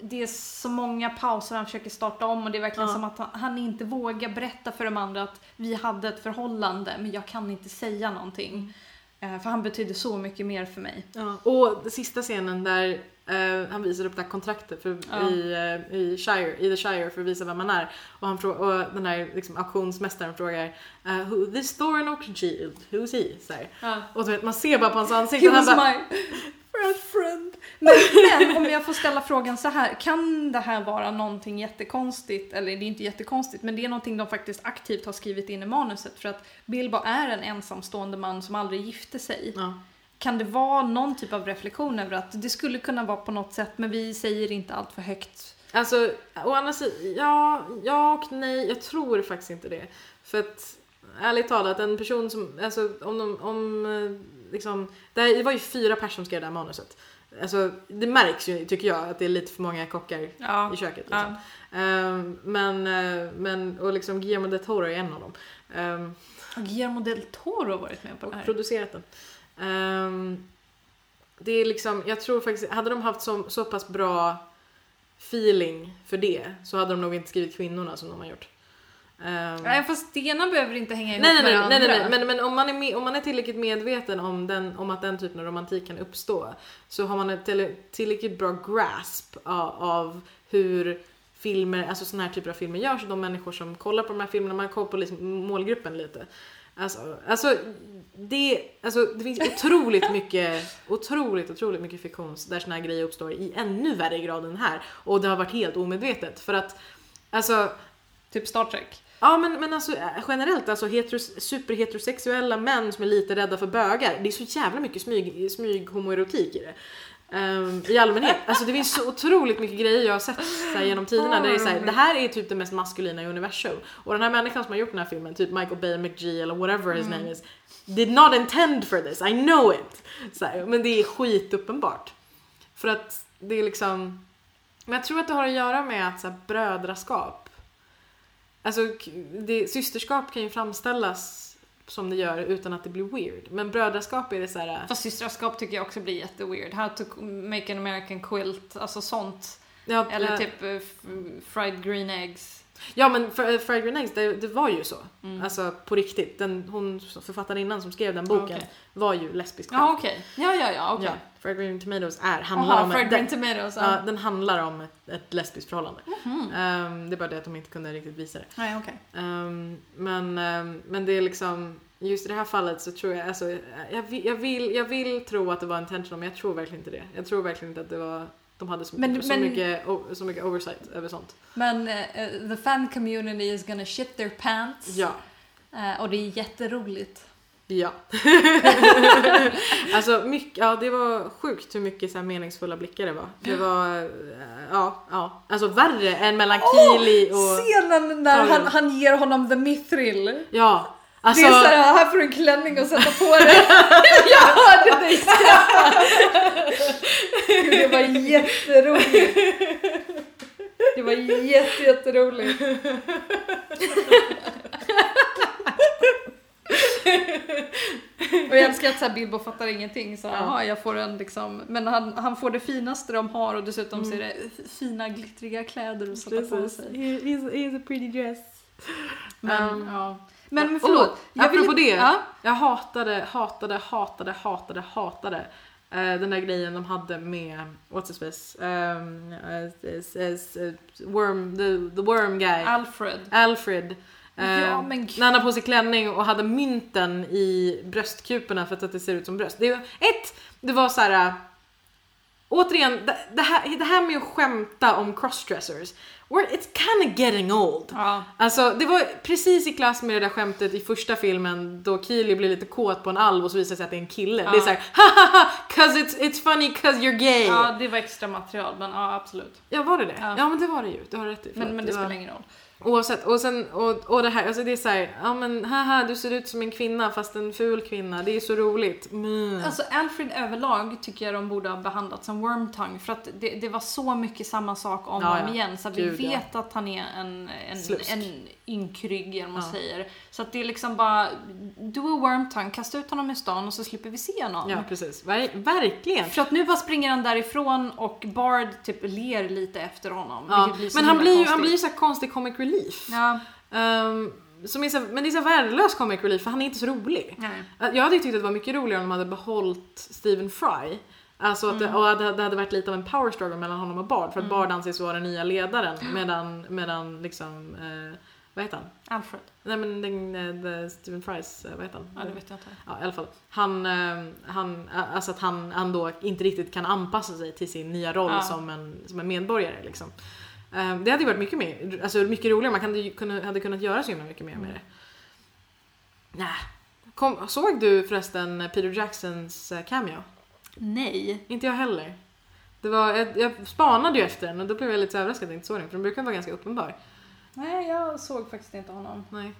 det är så många pauser han försöker starta om och det är verkligen Ja. som att han, han inte vågar berätta för de andra att vi hade ett förhållande men jag kan inte säga någonting. Eh, För han betydde så mycket mer för mig. Ja. Och sista scenen där eh, han visar upp det här kontraktet för, Ja. i, eh, i, Shire, i The Shire för att visa vem man är. Och, han frå- och den här liksom, auktionsmästaren frågar uh, who, this Thorin Auction Shield, who's he? Så. Ja. Och du vet, man ser bara på hans ansikte He att han was bara my first friend. Men, men om jag får ställa frågan så här, kan det här vara någonting jättekonstigt? Eller det är inte jättekonstigt, men det är någonting de faktiskt aktivt har skrivit in i manuset. För att Bilbo är en ensamstående man som aldrig gifte sig. ja. Kan det vara någon typ av reflektion över att det skulle kunna vara på något sätt, men vi säger inte allt för högt? Alltså, å andra sidan, ja, ja och nej, jag tror faktiskt inte det. För att, ärligt talat, en person som, alltså om de, om, eh, liksom, det, här, det var ju fyra personer som skrev det här manuset. Alltså, det märks ju, tycker jag, att det är lite för många kockar Ja. i köket. Liksom. Ehm, men, eh, men, och liksom Guillermo del Toro är en av dem. Ehm, Och Guillermo del Toro har varit med på det och här. producerat den. Ehm, det är liksom, jag tror faktiskt, hade de haft så, så pass bra feeling för det så hade de nog inte skrivit kvinnorna som de har gjort. Ehm, Nej fast det ena behöver inte hänga ihop Nej nej med nej, det andra. Men, men om, man är med, om man är tillräckligt medveten om, den, om att den typen av romantik kan uppstå så har man ett till, tillräckligt bra grasp av, av hur filmer, alltså såna här typer av filmer görs och de människor som kollar på de här filmerna, man kollar på liksom målgruppen lite. Alltså, alltså, det, alltså det finns otroligt mycket, otroligt, otroligt mycket fiktion där såna här grejer uppstår i ännu värre grad än här. Och det har varit helt omedvetet för att alltså Typ Star Trek. Ja men, men alltså eh, generellt, alltså heteros, superheterosexuella män som är lite rädda för bögar. Det är så jävla mycket smyg, smyg homoerotik i det. Ehm, I allmänhet. Alltså det finns så otroligt mycket grejer jag har sett här, genom tiderna där det är så här, det här är typ det mest maskulina i universum. Och den här människan som har gjort den här filmen, typ Michael Bay McGee eller whatever his name is, did not intend for this, I know it. Så här, men det är skituppenbart. För att det är liksom, men jag tror att det har att göra med att så här, brödraskap Alltså det, systerskap kan ju framställas som det gör utan att det blir weird. Men brödraskap är det så här. Fast systraskap tycker jag också blir jätteweird. How to make an American quilt, alltså sånt. Ja, Eller eh, typ f- fried green eggs. Ja men för, Fried Green Eggs, det, det var ju så. Mm. Alltså på riktigt. Den, hon författarinnan som skrev den boken okej. var ju lesbisk själv. Ja okej. Ja ja ja okej. Ja, Fried Green Tomatoes är, handlar Jaha, om fried green tomatoes. ja, den handlar om ett, ett lesbiskt förhållande. Mhm. Ehm, det är bara det att de inte kunde riktigt visa det. Nej okej. Ehm, men, ehm, men det är liksom, just i det här fallet så tror jag, alltså, jag, vill, jag, vill, jag vill tro att det var intentional men jag tror verkligen inte det. Jag tror verkligen inte att det var, de hade så, Men- så, men- mycket, så mycket oversight över sånt. Men eh, the fan community is gonna shit their pants. Ja. Eh, och det är jätteroligt. Ja. (laughs) alltså mycket, ja det var sjukt hur mycket så här meningsfulla blickar det var. Det var, eh, ja, ja. Alltså värre än mellan Keely och... Scenen när han, han ger honom the mithril. Ja. Alltså, det är såhär, här får du en klänning och sätta på dig. (laughs) jag hörde dig skratta. Det var jätteroligt. Det var jätte, jätteroligt. (laughs) Och jag älskar att så här, Bilbo fattar ingenting. Så Ja. "Jaha, jag får en liksom, men han, han får det finaste de har och dessutom Mm. så är det fina glittriga kläder att sätta på sig. He- He's, he's a pretty dress. Men, Um, ja. men, men oh, förlåt. jag vill apropå inte- det. Ja. Jag hatade, hatade, hatade, hatade, hatade eh, den där grejen de hade med, what's his face? Um, uh, uh, worm, the, the worm guy. Alfred. Alfred. Eh, Ja, men gud. när han har på sig klänning och hade mynten i bröstkuporna för att det ser ut som bröst. Det är, ett, det var så här. äh, Återigen, det, det, här, det här med att skämta om crossdressers. It's kind of getting old. Ja. Alltså det var precis i klass med det där skämtet i första filmen då Keely blir lite kåt på en alv och så visar det sig att det är en kille. Det är Ja. såhär hahaha cause it's, it's funny cause you're gay. Ja. ja, det var extra material, men ja absolut. var det det? Ja. Ja. men det var det ju, du har rätt i. Men, men det var- spelar ingen roll. Oavsett, och sen, och, och det här, alltså det är såhär, ja men haha du ser ut som en kvinna fast en ful kvinna, det är så roligt. Mm. Alltså Alfred överlag tycker jag de borde ha behandlat som Wormtongue för att det, det var så mycket samma sak om Ja, och ja. om igen så att Gud, vi ja. vet att han är en, en, Slusk. en ynkrygg eller man Ja. säger. Så att det är liksom bara, do a Wormtongue, kasta ut honom i stan och så slipper vi se honom. Ja precis, Ver, verkligen. För att nu bara springer han därifrån och Bard typ ler lite efter honom. Ja. Men han blir konstigt. han blir ju så här konstig comic relief. Ja, Ehm, som är så, men det är så värdelös comic relief för han är inte så rolig. nej. Jag hade tyckt att det var mycket roligare om de hade behållit Stephen Fry. Alltså att det, och det, det hade varit lite av en power struggle mellan honom och Bard för att Bard anses vara den nya ledaren medan, medan liksom, eh, vad heter han? Alfred. Nej men den, eh, the Stephen Frys, eh, vad heter han? Ja, det vet jag inte. Ja, i alla fall. Han, eh, han, eh, alltså att han, han då inte riktigt kan anpassa sig till sin nya roll Ja. som, en, som en medborgare. Liksom. Eh, det hade varit mycket, mer, alltså mycket roligare, man kunna, hade kunnat göra så himla mycket mer med det. Nä. Kom, såg du förresten Peter Jacksons eh, cameo? Nej. Inte jag heller. Det var, jag, jag spanade ju efter den och då blev jag lite överraskad att jag inte såg den för den brukar vara ganska uppenbar. Nej, jag såg faktiskt inte honom. Nej.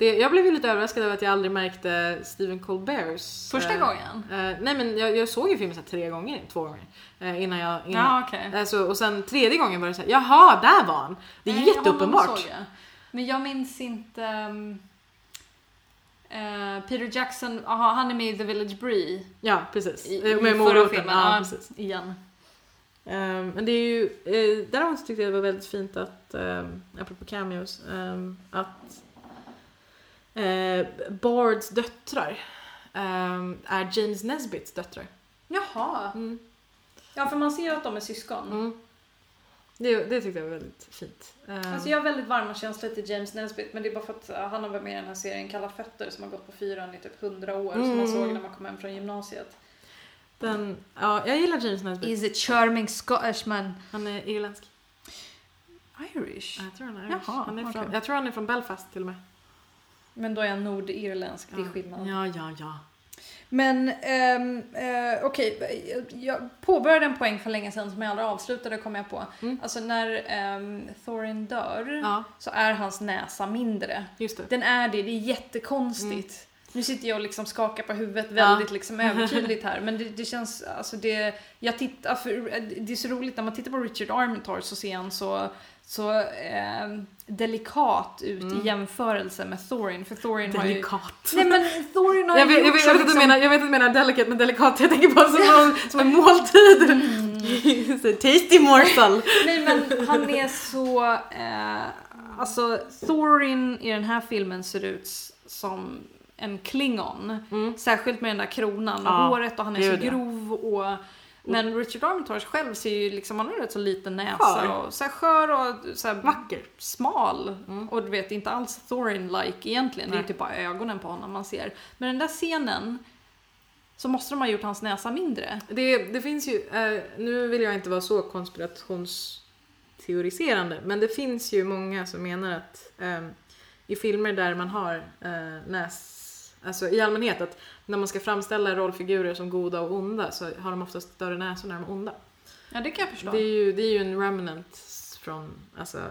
Det, jag blev ju lite överraskad över att jag aldrig märkte Stephen Colberts... Första eh, gången? Eh, nej men jag, jag såg ju filmen så tre gånger, två gånger. eh, innan jag... Innan, Ja, okej. alltså, och sen tredje gången var det så här, jaha, där var han! Det är Nej, jätteuppenbart. jag. Men jag minns inte... um, Eh, Peter Jackson, aha, han är med i The Village Bree. Ja, precis. I, Eh, i Med moroten. Ja, Ja, precis. Igen. Ehm, men det är ju, uh, däremot tyckte jag det var väldigt fint att, um, apropå cameos, ehm, att uh, Bards döttrar ehm, är James Nesbitts döttrar. Jaha. Mm. Ja, för man ser ju att de är syskon. Mm. Det, det tyckte jag var väldigt fint. Ehm, Alltså jag har väldigt varma känslor till James Nesbitt men det är bara för att uh, han har varit med i den här serien Kalla fötter som har gått på fyran i typ 100 år som man Mm. såg när man kom hem från gymnasiet. den, ja, jag gillar James Nesbitt. Is it charming Scottishman? Han är irländsk. Irish? Ja, Jag tror han är irländsk. Jaha, han är från, okej. Jag tror han är från Belfast till och med. Men då är han nordirländsk, det är skillnad. Ja, ja, ja. Men um, okej, jag- jag påbörjade en poäng för länge sedan som jag aldrig avslutade kom jag på. Mm. Alltså när um, Thorin dör Ja, så är hans näsa mindre. just det. Den är det, det är jättekonstigt. Nu sitter jag och liksom skakar på huvudet Ja. väldigt liksom (laughs) övertydligt här men det, det känns, alltså det, jag tittar, för, det är så roligt när man tittar på Richard Armitage så ser han så, så eh, delikat ut Mm. i jämförelse med Thorin för Thorin har ju... Delikat. Nej men Thorin har (laughs) Jag ju vet, jag, vet, jag, vet liksom- menar, jag vet att du menar delicate men delikat, jag tänker på som, någon, som en måltid. Mm. (laughs) Tasty morsel. Nej men han är så, eh, alltså Thorin i den här filmen ser ut som en klingon. Mm. Särskilt med den där kronan och Ja, håret och han är så grov och men Richard Armitage själv ser ju liksom, han har rätt så liten näsa Skör. och så här skör och så här Vacker. smal. Mm. Och du vet, inte alls Thorin-like egentligen. Det är Nej. ju typ bara ögonen på honom man ser. Men den där scenen så måste de ha gjort hans näsa mindre. Det, det finns ju, eh, nu vill jag inte vara så konspirationsteoriserande, men det finns ju många som menar att eh, i filmer där man har eh, näs, alltså i allmänhet att när man ska framställa rollfigurer som goda och onda så har de oftast större näsor när de är onda. Ja, det kan jag förstå. Det är ju, det är ju en remnant från, alltså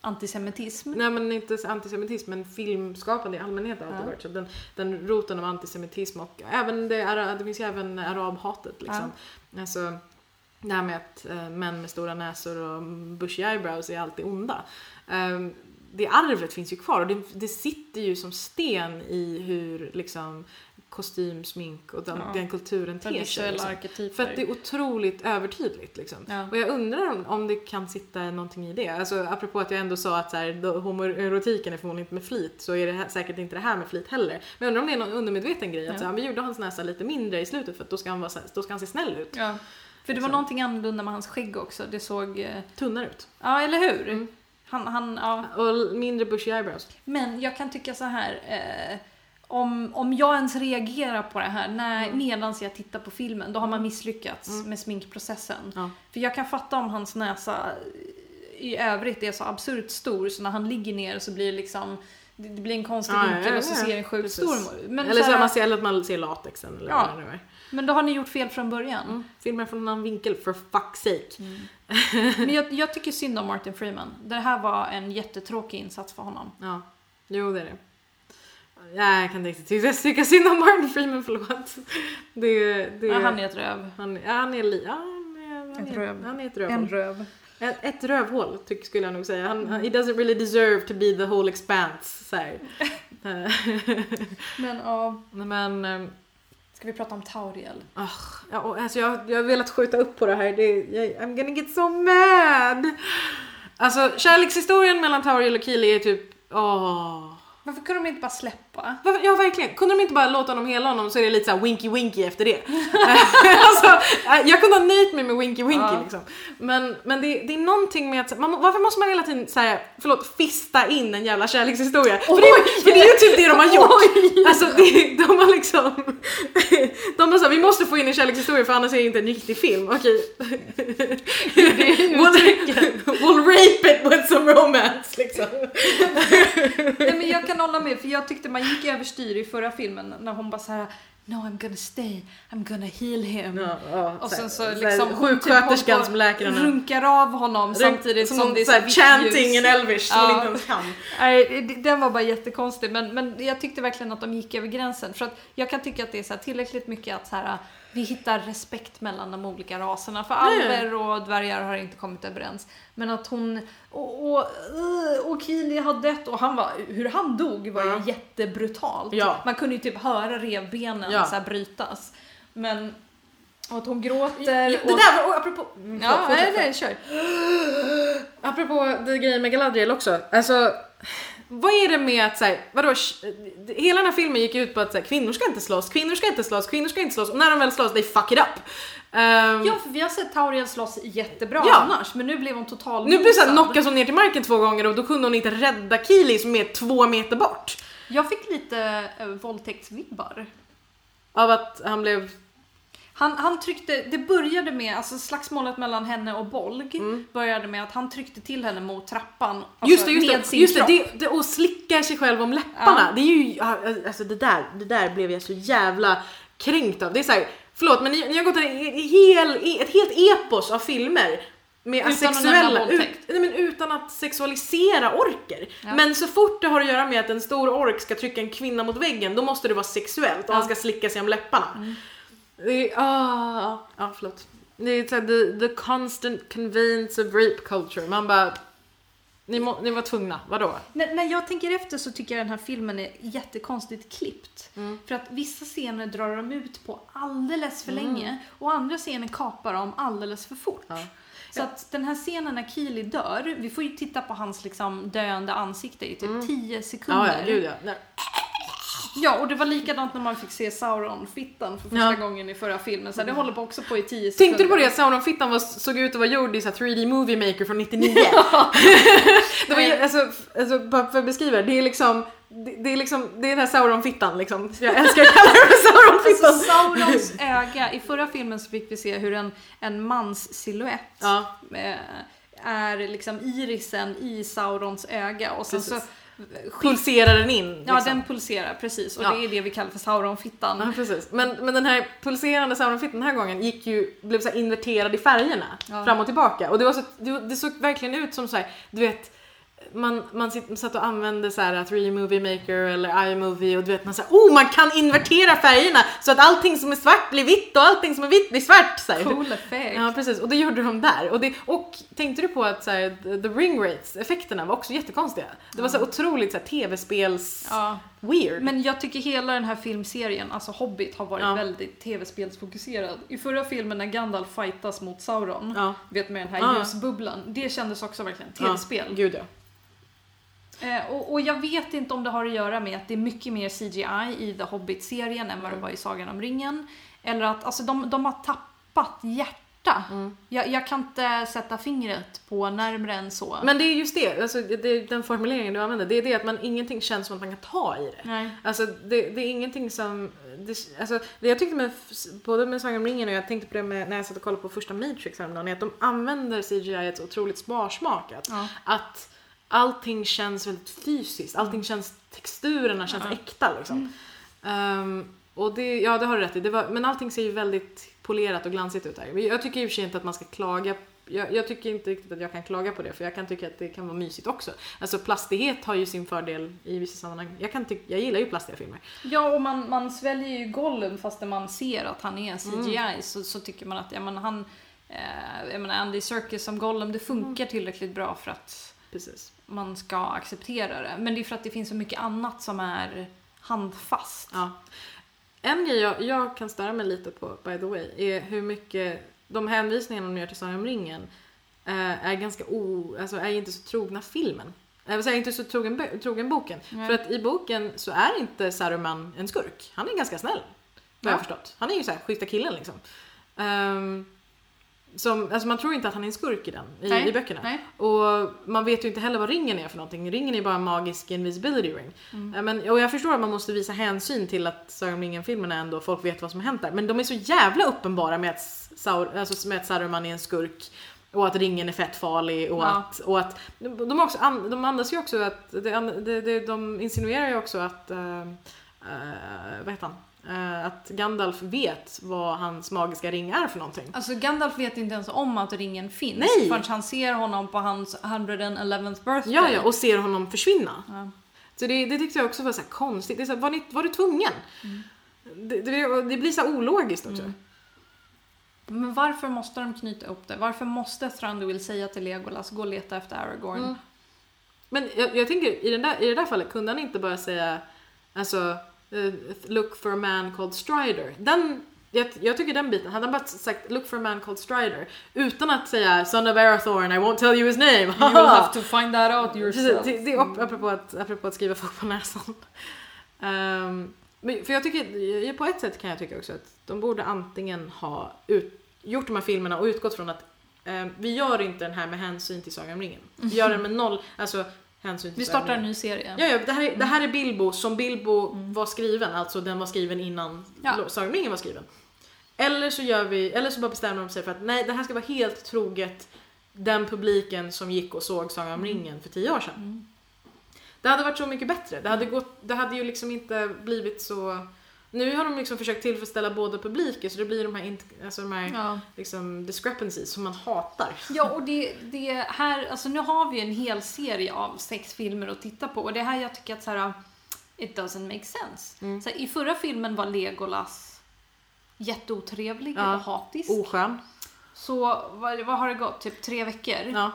Antisemitism. Nej men inte antisemitism men filmskapande i allmänhet har alltid Ja. varit så. Den, den roten av antisemitism och även det, det finns ju även arabhatet liksom. Alltså det här med att eh, män med stora näsor och bushy eyebrows är alltid onda. Det arvet finns ju kvar och det, det sitter ju som sten i hur liksom kostym, smink och den, Ja. den kulturen ter sig. Liksom. För att det är otroligt övertydligt liksom. Ja. Och jag undrar om, om det kan sitta någonting i det. Alltså apropå att jag ändå sa att så här, då, homoerotiken är förmodligen inte med flit så är det här, säkert inte det här med flit heller. Men jag undrar om det är någon undermedveten grej. Att Ja. så här, vi gjorde hans näsa lite mindre i slutet för att då ska han, vara, då ska han se snäll ut. Ja. För det var Liksom. någonting annorlunda med hans skägg också. Det såg... eh, Tunnare ut. Ja, eller hur? Mm. Han, han, ja. Och mindre bushy eyebrows. Men jag kan tycka så här. Eh, om, om jag ens reagerar på det här när, Mm. medans jag tittar på filmen, då har man misslyckats Mm. med sminkprocessen. Ja. För jag kan fatta om hans näsa i övrigt är så absurt stor så när han ligger ner så blir det liksom det blir en konstig Ja, ja, vinkel ja, och så ja. ser den sjukt stor men, eller så här, man ser, eller att man ser latexen eller Ja. vad det nu är. men då har ni gjort fel från början. Mm. Filmer från en annan vinkel, for fuck's sake. (laughs) Men jag, jag tycker synd om Martin Freeman. Det här var en jättetråkig insats för honom. Ja, jo det är det. Ja, jag kan inte riktigt tycka, synd om Martin Freeman, förlåt. Det, det, Ja, han är ett röv. han, ja, han är li, ja, han är, han Ett röv. han är ett En rövhål. röv. Ett, ett rövhål tycker, skulle jag nog säga. Han, han- he doesn't really deserve to be the whole expanse. Så här. (laughs) (laughs) Men ja, Men ehm, ska vi prata om Tauriel? ja, och, alltså, jag, jag har velat skjuta upp på det här. Det, jag, I'm gonna get so mad! Alltså kärlekshistorien mellan Tauriel och Keely är typ, åh. Varför kunde de inte bara släppa? Varför- Ja verkligen, kunde de inte bara låta honom hela honom så är det lite så här winky winky efter det. (laughs) alltså, eh, jag kunde ha nöjt mig med winky winky Ja. liksom. Men, men det, det är någonting med att, man, varför måste man hela tiden så här, förlåt, fista in en jävla kärlekshistoria? För det, för det är ju typ det de har gjort. Alltså det, de har liksom, de har såhär, vi måste få in en kärlekshistoria för annars är det inte en riktig film. Okej. we'll, we'll rape it with some romance liksom. Nej, men jag kan hålla med, för jag tyckte man gick överstyr i förra filmen när hon bara så här No I'm gonna stay, I'm gonna heal him. Ja, ja, Och så sen så så liksom hon Sjuksköterskan typ som läker henne. runkar av honom samtidigt som, som det är så här vitt chanting in Elvish som Ja. inte ens kan. Nej, den var bara jättekonstig men, men jag tyckte verkligen att de gick över gränsen för att jag kan tycka att det är så tillräckligt mycket att så här vi hittar respekt mellan de olika raserna. För alver och dvärgar har inte kommit överens. Men att hon och, och, eh, och Keely har dött och han var, hur han dog var ju Ja. jättebrutalt. Ja. Man kunde ju typ höra revbenen Ja. så här brytas. Men och att hon gråter. Det och, där och apropå, mm, ja, nej, nej, kör. (gasps) Apropå det grejen med Galadriel också, alltså vad är det med att såhär, vadå, hela den här filmen gick ut på att såhär, kvinnor ska inte slåss, kvinnor ska inte slåss, kvinnor ska inte slåss och när de väl slåss, they fuck it up. Ehm, Ja, för vi har sett Tauriel slåss jättebra Ja. annars, men nu blev hon total nu så här, mosad. knockas hon ner till marken två gånger och då kunde hon inte rädda Keely som är två meter bort. Jag fick lite äh, våldtäktsvibbar. Av att han blev, Han, han tryckte, det började med, alltså slagsmålet mellan henne och Bolg började med att han tryckte till henne mot trappan. Alltså, Mm. just det, just med det, sin just kropp. det, det, och slickar sig själv om läpparna. Ja. Det är ju, alltså det där, det där blev jag så jävla kränkt av. Det är så här, förlåt men ni, ni har gått en hel, ett helt epos av filmer med Utan att asexuella, nämna ut, nej, men utan att sexualisera orker. Ja. Men så fort det har att göra med att en stor ork ska trycka en kvinna mot väggen, då måste det vara sexuellt och Ja. han ska slicka sig om läpparna. Det är, ah, ja förlåt. Det är så här, the, the constant conveyance of rape culture. Man bara, ni, må, ni var tvungna, vadå? När, när jag tänker efter så tycker jag den här filmen är jättekonstigt klippt. Mm. För att vissa scener drar de ut på alldeles för Mm. länge och andra scener kapar de alldeles för fort. Ja. Så att den här scenen när Keely dör, vi får ju titta på hans liksom döende ansikte i typ 10 sekunder. Mm. Ja, ja, gud ja. Nej. Ja, och det var likadant när man fick se Sauron-fittan för första Ja. gången i förra filmen. Så det håller på också på i 10 sekunder. Tänkte du på det Sauron-fittan var, såg ut att vara gjord i så här 3D Movie Maker från 99? (laughs) det var alltså, alltså, bara för att beskriva det, det är liksom det, det är liksom, det är den här Sauron-fittan liksom. Jag älskar att kalla det Sauron-fittan. Alltså Saurons öga, i förra filmen så fick vi se hur en, en mans silhuett Ja, eh, är liksom irisen i Saurons öga och sen Precis. så pulserar den in. Ja, liksom. den pulserar precis och Ja. det är det vi kallar för Sauronfittan. Ja, precis. Men, men den här pulserande Sauron-fittan den här gången gick ju, blev så inverterad i färgerna Ja. fram och tillbaka. Och det, var så, det, det såg verkligen ut som så här, du vet, man, man satt och använde så här 3D Movie Maker eller iMovie och du vet man säger oh man kan invertera färgerna så att allting som är svart blir vitt och allting som är vitt blir svart. Så här. Cool effekt. Ja precis, och det gjorde de där. Och, det, och tänkte du på att så här, the, ring rates, effekterna var också jättekonstiga. Det var så här otroligt så här, tv-spels Ja. weird. Men jag tycker hela den här filmserien, alltså Hobbit, har varit Ja. väldigt tv-spelsfokuserad. I förra filmen när Gandalf fightas mot Sauron, ja. vet med den här ljusbubblan, det kändes också verkligen tv-spel. Gud ja. Eh, och, och jag vet inte om det har att göra med att det är mycket mer CGI i The Hobbit-serien än vad det var i Sagan om ringen. Eller att alltså, de, de har tappat hjärta. Mm. Jag, jag kan inte sätta fingret på närmre än så. Men det är just det, alltså, det är den formuleringen du använder, det är det att man ingenting känns som att man kan ta i det. Nej. Alltså det, det är ingenting som, det, alltså det jag tyckte med, både med Sagan om ringen och jag tänkte på det med, när jag satt och kollade på första Matrix häromdagen, är att de använder CGI otroligt sparsmakat. Ja. Att allting känns väldigt fysiskt, allting känns, texturerna känns Ja. äkta liksom. Ehm, och det, ja det har du rätt i, det var, men allting ser ju väldigt polerat och glansigt ut där. Jag tycker i och för sig inte att man ska klaga jag, jag tycker inte riktigt att jag kan klaga på det för jag kan tycka att det kan vara mysigt också. Alltså plastighet har ju sin fördel i vissa sammanhang. Jag, kan tyck, jag gillar ju plastiga filmer. Ja, och man, man sväljer ju Gollum fast man ser att han är CGI Mm. så, så tycker man att ja, men han, eh, jag menar Andy Serkis som Gollum, det funkar Mm. tillräckligt bra för att Precis. Man ska acceptera det. Men det är för att det finns så mycket annat som är handfast. Ja. En grej jag, jag kan störa mig lite på, by the way, är hur mycket de hänvisningarna de gör till Sagan om ringen eh, är ganska o, alltså är inte så trogna filmen. Jag vill säga inte så trogen, trogen boken. Nej. För att i boken så är inte Saruman en skurk. Han är ganska snäll. Vad jag har Ja. förstått. Han är ju så här schyssta killen liksom. Ehm, som, alltså man tror inte att han är en skurk i den, i, Nej. i böckerna. Nej. Och man vet ju inte heller vad ringen är för någonting. Ringen är bara en magisk invisibility ring. Mm. Ja, Men, och jag förstår att man måste visa hänsyn till att Sagan om ringen-filmerna ändå, folk vet vad som har hänt där. Men de är så jävla uppenbara med att, Saur, alltså med att Saruman är en skurk. Och att ringen är fett farlig och Ja. att, och att de, de, också, de andas ju också att, det, det, de insinuerar ju också att, uh, vad heter han? Eh, att Gandalf vet vad hans magiska ring är för någonting. Alltså Gandalf vet inte ens om att ringen finns Nej. förrän han ser honom på hans 111th birthday. Ja, ja, och ser honom försvinna. Ja. Så det, det tyckte jag också var så konstigt. Det är så här, var, ni, var du tvungen? Det, det, det blir så här ologiskt också. Mm. Men varför måste de knyta upp det? Varför måste Thranduil säga till Legolas, gå och leta efter Aragorn? Mm. Men jag, jag tänker, i, den där, i det där fallet kunde han inte bara säga alltså, eh, look for a man called Strider. Den, jag, jag tycker den biten, hade han bara sagt look for a man called Strider utan att säga son of Arathorn, I won't tell you his name. You will have to (laughs) find that out yourself. det, det är ap- apropå att, apropå att skriva folk på näsan. Ehm, men för jag tycker, på ett sätt kan jag tycka också att de borde antingen ha ut, gjort de här filmerna och utgått från att ehm, vi gör inte den här med hänsyn till Sagan om ringen. Vi gör den med noll, alltså hänsyn till Vi startar en ny serie. Ja, ja det, här är, det här är Bilbo som Bilbo var skriven, alltså den var skriven innan Ja. Sagan om ringen var skriven. Eller så gör vi, eller så bara bestämmer de sig för att nej, det här ska vara helt troget den publiken som gick och såg Sagan om ringen för tio år sedan. Mm. Det hade varit så mycket bättre. Det hade, gått, det hade ju liksom inte blivit så... Nu har de liksom försökt tillfredsställa båda publiker så det blir de här, alltså de här Ja. liksom discrepancies som man hatar. Ja, och det, det här, alltså nu har vi en hel serie av sex filmer att titta på och det är här jag tycker att så här, it doesn't make sense. Mm. Så här, I förra filmen var Legolas jätteotrevlig Ja. och hatisk. Oskön. Så vad, vad har det gått? Typ tre veckor? Ja.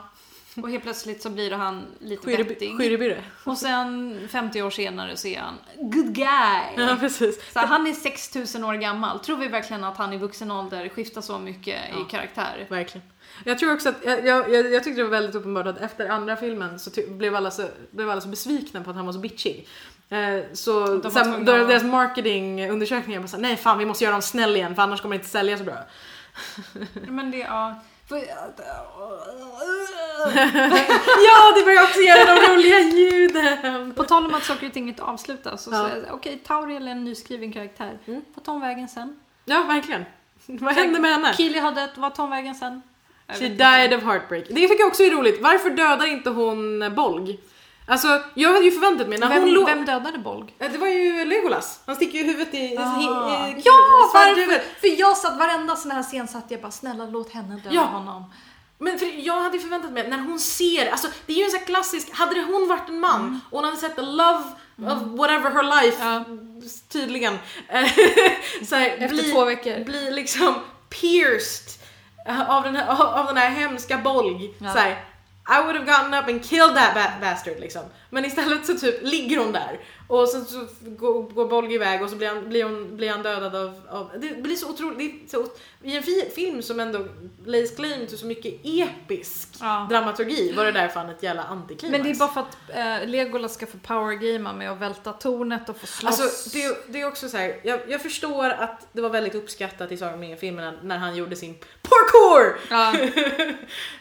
Och helt plötsligt så blir han lite vettig. Och sen 50 år senare så är han good guy. Ja, precis. Så han är 6000 år gammal. Tror vi verkligen att han i vuxen ålder skiftar så mycket Ja. i karaktär? Verkligen. Jag tror också att, jag, jag, jag tyckte det var väldigt uppenbart att efter andra filmen så blev, alla så blev alla så besvikna på att han var så bitchig. Eh, så De sen, deras marketingundersökningar var såhär, nej fan vi måste göra honom snäll igen för annars kommer det inte sälja så bra. Men det, ja. (laughs) Ja, det börjar också göra de roliga ljuden! på tal om att saker och ting inte avslutas. Så Ja. jag, Okej, Tauriel är en nyskriven karaktär. Mm. Vad tar hon vägen sen? Ja, verkligen. Vad hände med henne? Keely har dött, vad tar hon vägen sen? She died of heartbreak. Det tycker jag också är roligt. Varför dödar inte hon Bolg? Alltså, jag hade ju förväntat mig när hon Vem, låg... vem dödade Bolg? Eh, Det var ju Legolas. Han sticker ju huvudet i... Ah. i, i Ja, varför? För jag satt varenda sån här scen satt jag bara snälla låt henne döda Ja. honom. Men för jag hade förväntat mig, när hon ser, alltså det är ju en sån här klassisk, hade det hon varit en man Mm. och hon hade sett the love of whatever her life, Ja. tydligen, eh, så här, Efter bli, två veckor. bli liksom pierced eh, av den här, av den här hemska Bolg. Ja. Så här, I would have gotten up and killed that ba- bastard liksom. Men istället så typ ligger hon där och sen så går, går Bolg iväg och så blir han, blir hon, blir han dödad av, av det blir så otroligt, så, i en fi, film som ändå lays claim till så mycket episk Ja. dramaturgi var det där fan ett jävla antiklimax. Men det är bara för att eh, Legolas ska få powergamea med att välta tornet och få slåss. Alltså det, är- det är också så här, jag, jag förstår att det var väldigt uppskattat i Sagan om ringen-filmerna när han gjorde sin parkour! ja. (laughs)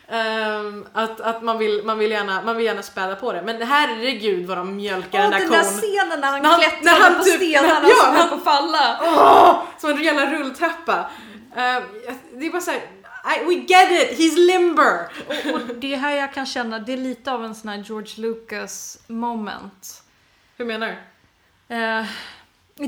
Ehm, att att man, vill, man, vill gärna, man vill gärna späda på det. Men herregud vad de mjölkar Och den där den där kon. scenen när han När han- klättrade när han på typ- stenarna ja, som han- höll på att falla. Åh, som en jävla rulltrappa. Ehm, det är bara såhär, we get it, he's limber! Och, och det är här jag kan känna, det är lite av en sån här George Lucas moment. Hur menar du? Eh,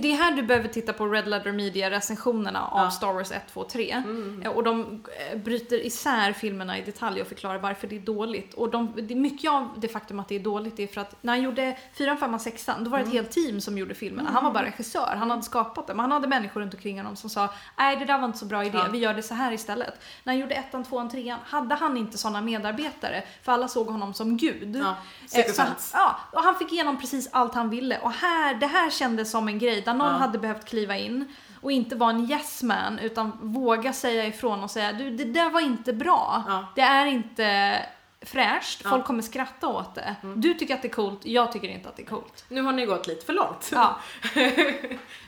det är här du behöver titta på Red Letter Media recensionerna av Ja. Star Wars 1, 2, 3. Mm. Eh, Och de eh, bryter isär filmerna i detalj och förklarar varför det är dåligt. Och de, det, mycket av det faktum att det är dåligt är för att när han gjorde 4, 5, 6, då var det ett helt team som gjorde filmerna. Han var bara regissör, han hade skapat det. Men han hade människor runt omkring honom som sa nej det där var inte så bra idé, Ja. vi gör det så här istället. När han gjorde 1, 2, 3 hade han inte sådana medarbetare för alla såg honom som gud. Ja, Eh, så han, ja, och han fick igenom precis allt han ville. Och här, det här kändes som en grej där någon Ja. hade behövt kliva in och inte vara en yes man utan våga säga ifrån och säga du det där var inte bra. Ja. Det är inte fräscht, Ja. folk kommer skratta åt det. Du tycker att det är coolt, jag tycker inte att det är coolt. Nu har ni gått lite för långt. Ja. (laughs)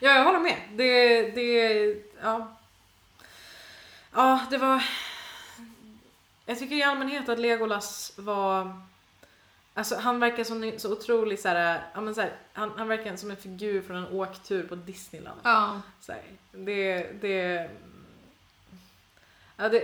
ja, jag håller med. Det, det, ja. Ja, det var... Jag tycker i allmänhet att Legolas var... Alltså han verkar som så otroligt så här, ja men så här, han, han verkar som en figur från en åktur på Disneyland. ja. Så här, det, det, ja, det,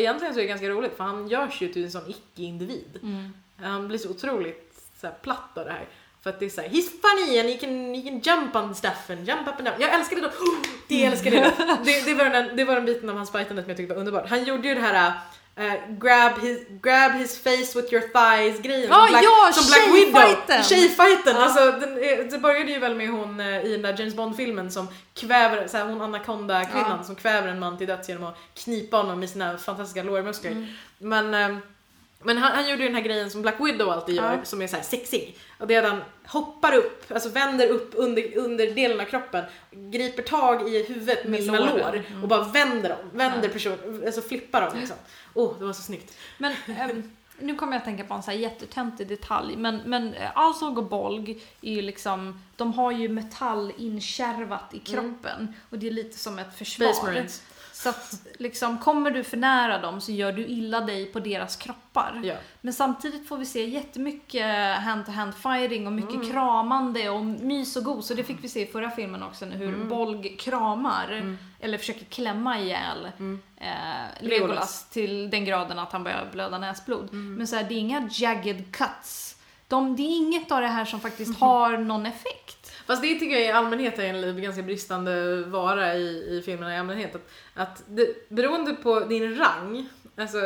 egentligen så är det ganska roligt för han görs ju till en sån icke-individ. Mm. Han blir så otroligt så här, platt av det här. För att det är såhär, he's funny and he can, he can jump on stuff and jump up and down. Jag älskar det då! (gasps) Det älskar det då. (laughs) Det, det, var den, det var den biten av hans fightande som jag tyckte var underbart. Han gjorde ju det här eh, grab, his, grab his face with your thighs grejen. Black, ja, som Black Widow. Tjejfighten! Ja. Alltså, den, det började ju väl med hon eh, i den där James Bond-filmen som kväver, såhär, hon Anaconda-kvinnan Ja. som kväver en man till döds genom att knipa honom med sina fantastiska lårmuskler. Mm. Men, eh, men han, han gjorde ju den här grejen som Black Widow alltid gör, Ja. som är såhär sexig. Och det är att han hoppar upp, alltså vänder upp under, under delen av kroppen, griper tag i huvudet med Med sina låren. lår Mm. och bara vänder dem, vänder Ja. person, alltså flippar dem liksom. Åh, det var så snyggt. Men ehm, nu kommer jag att tänka på en så här jättetöntig detalj. Men, men eh, Azog och Bolg är ju liksom, de har ju metall inkärvat i kroppen. Och det är lite som ett försvar. Marines. Så att liksom, kommer du för nära dem så gör du illa dig på deras kroppar. Ja. Men samtidigt får vi se jättemycket hand-to-hand fighting och mycket Mm. kramande och mys och gos. Och det fick vi se i förra filmen också, när hur Mm. Bolg kramar, Mm. eller försöker klämma ihjäl Mm. eh, Legolas. Legolas till den graden att han börjar blöda näsblod. Mm. Men så här, det är inga jagged cuts. De, det är inget av det här som faktiskt Mm. har någon effekt. Fast det tycker jag i allmänhet är en ganska bristande vara i, i filmerna i allmänhet. Att, att det, beroende på din rang, alltså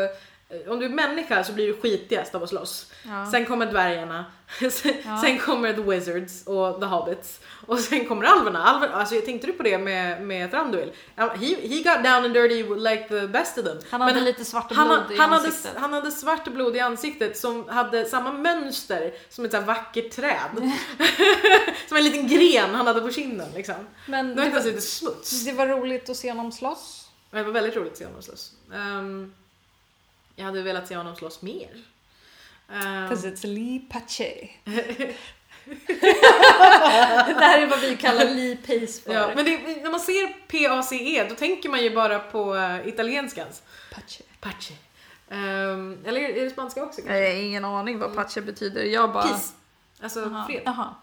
om du är människa så blir du skitigast av att slåss. Ja. Sen kommer dvärgarna, (laughs) sen, Ja. sen kommer the wizards och the hobbits. Och sen kommer alverna. Alver, alltså, tänkte du på det med, med Thranduil? He, he got down and dirty like the best of them. han hade Men lite svart han, blod ha- i han, hade, ansiktet. han hade svart blod i ansiktet som hade samma mönster som ett så vackert träd. (laughs) som en liten gren han hade på kinden liksom. Men Det var inte ens lite smuts. det var roligt att se honom slåss. Det var väldigt roligt att se honom slåss. Ehm, jag hade velat se honom slåss mer. Ehm, 'Cause it's Lee Pache. (laughs) det här är vad vi kallar Lee Pace för. ja, men det, när man ser PACE då tänker man ju bara på uh, italienskans. Pache. Pace. Ehm, eller är det- är det spanska också kanske? Jag har ingen aning vad Pache betyder. Jag bara... Peace. Alltså Jaha. fred. Jaha.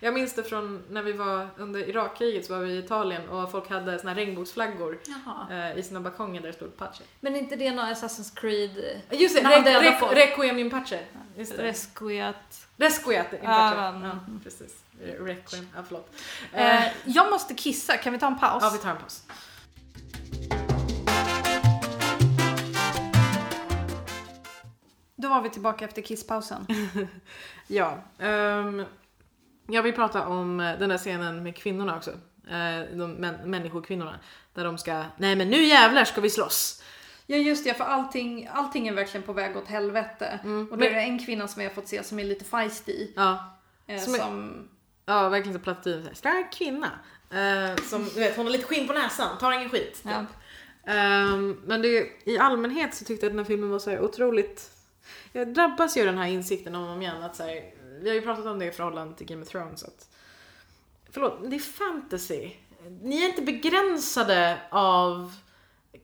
Jag minns det från när vi var under Irakkriget så var vi i Italien och folk hade såna här regnbågsflaggor eh, i sina balkonger där det stod Pace. Men inte det någon Assassin's Creed... Just det, Re- Re- folk. Requiem in Pace. Just det. Resquiat. Resquiat in Pace. men- Ja, precis. Requiem, ja förlåt. Eh, Eh, jag måste kissa, kan vi ta en paus? ja, vi tar en paus. Då var vi tillbaka efter kisspausen. (laughs) Ja, um, jag vill prata om eh, den där scenen med kvinnorna också. Eh, de män, människokvinnorna. Där de ska, nej men nu jävlar ska vi slåss. Ja just det, för allting, allting är verkligen på väg åt helvete. Mm, Och då men- är det en kvinna som vi har fått se som är lite feisty. Ja, Eh, Som som ja verkligen så platt i- stark kvinna. Eh, som, du vet, hon har lite skinn på näsan, tar ingen skit. typ. Ja. Ehm, men det, i allmänhet så tyckte jag att den här filmen var så här otroligt... Jag drabbas ju av den här insikten om och om igen att så här, vi har ju pratat om det i förhållande till Game of Thrones att Förlåt, det är fantasy. Ni är inte begränsade av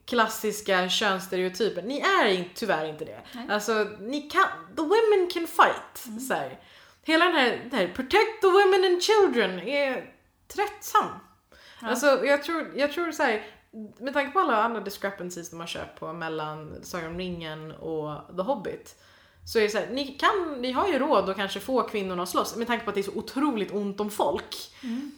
klassiska könsstereotyper. Ni är in, tyvärr inte det. Nej. Alltså, ni kan, the women can fight. Så här. Hela den här, den här protect the women and children är tröttsam. Ja. Alltså jag tror, jag tror så här, med tanke på alla andra discrepancies de har köpt på mellan Sagan om ringen och The Hobbit. Så är det så här, ni, kan, ni har ju råd att kanske få kvinnorna att slåss med tanke på att det är så otroligt ont om folk. Mm.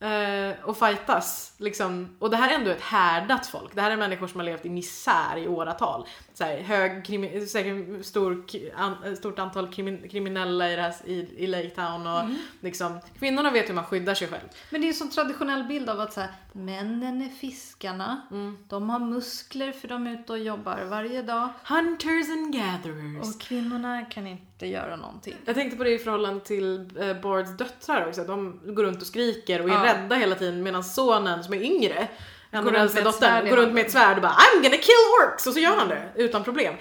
Eh, och fightas. Liksom. Och det här är ändå ett härdat folk. Det här är människor som har levt i misär i åratal. Så här, hög, krimi, säkert stor, an, stort antal krimi, kriminella i, här, i, i Lake Town och Mm. liksom, kvinnorna vet hur man skyddar sig själv. Men det är en sån traditionell bild av att så här, männen är fiskarna, Mm. de har muskler för de är ute och jobbar varje dag. Hunters and gatherers. Och kvinnorna kan inte göra någonting. Jag tänkte på det i förhållande till eh, Bards döttrar också. De går runt och skriker och är Ja. rädda hela tiden medan sonen som är yngre än Går den runt äldsta med dottern går runt med ett svärd och bara I'm gonna kill orcs! Och så gör han det utan problem.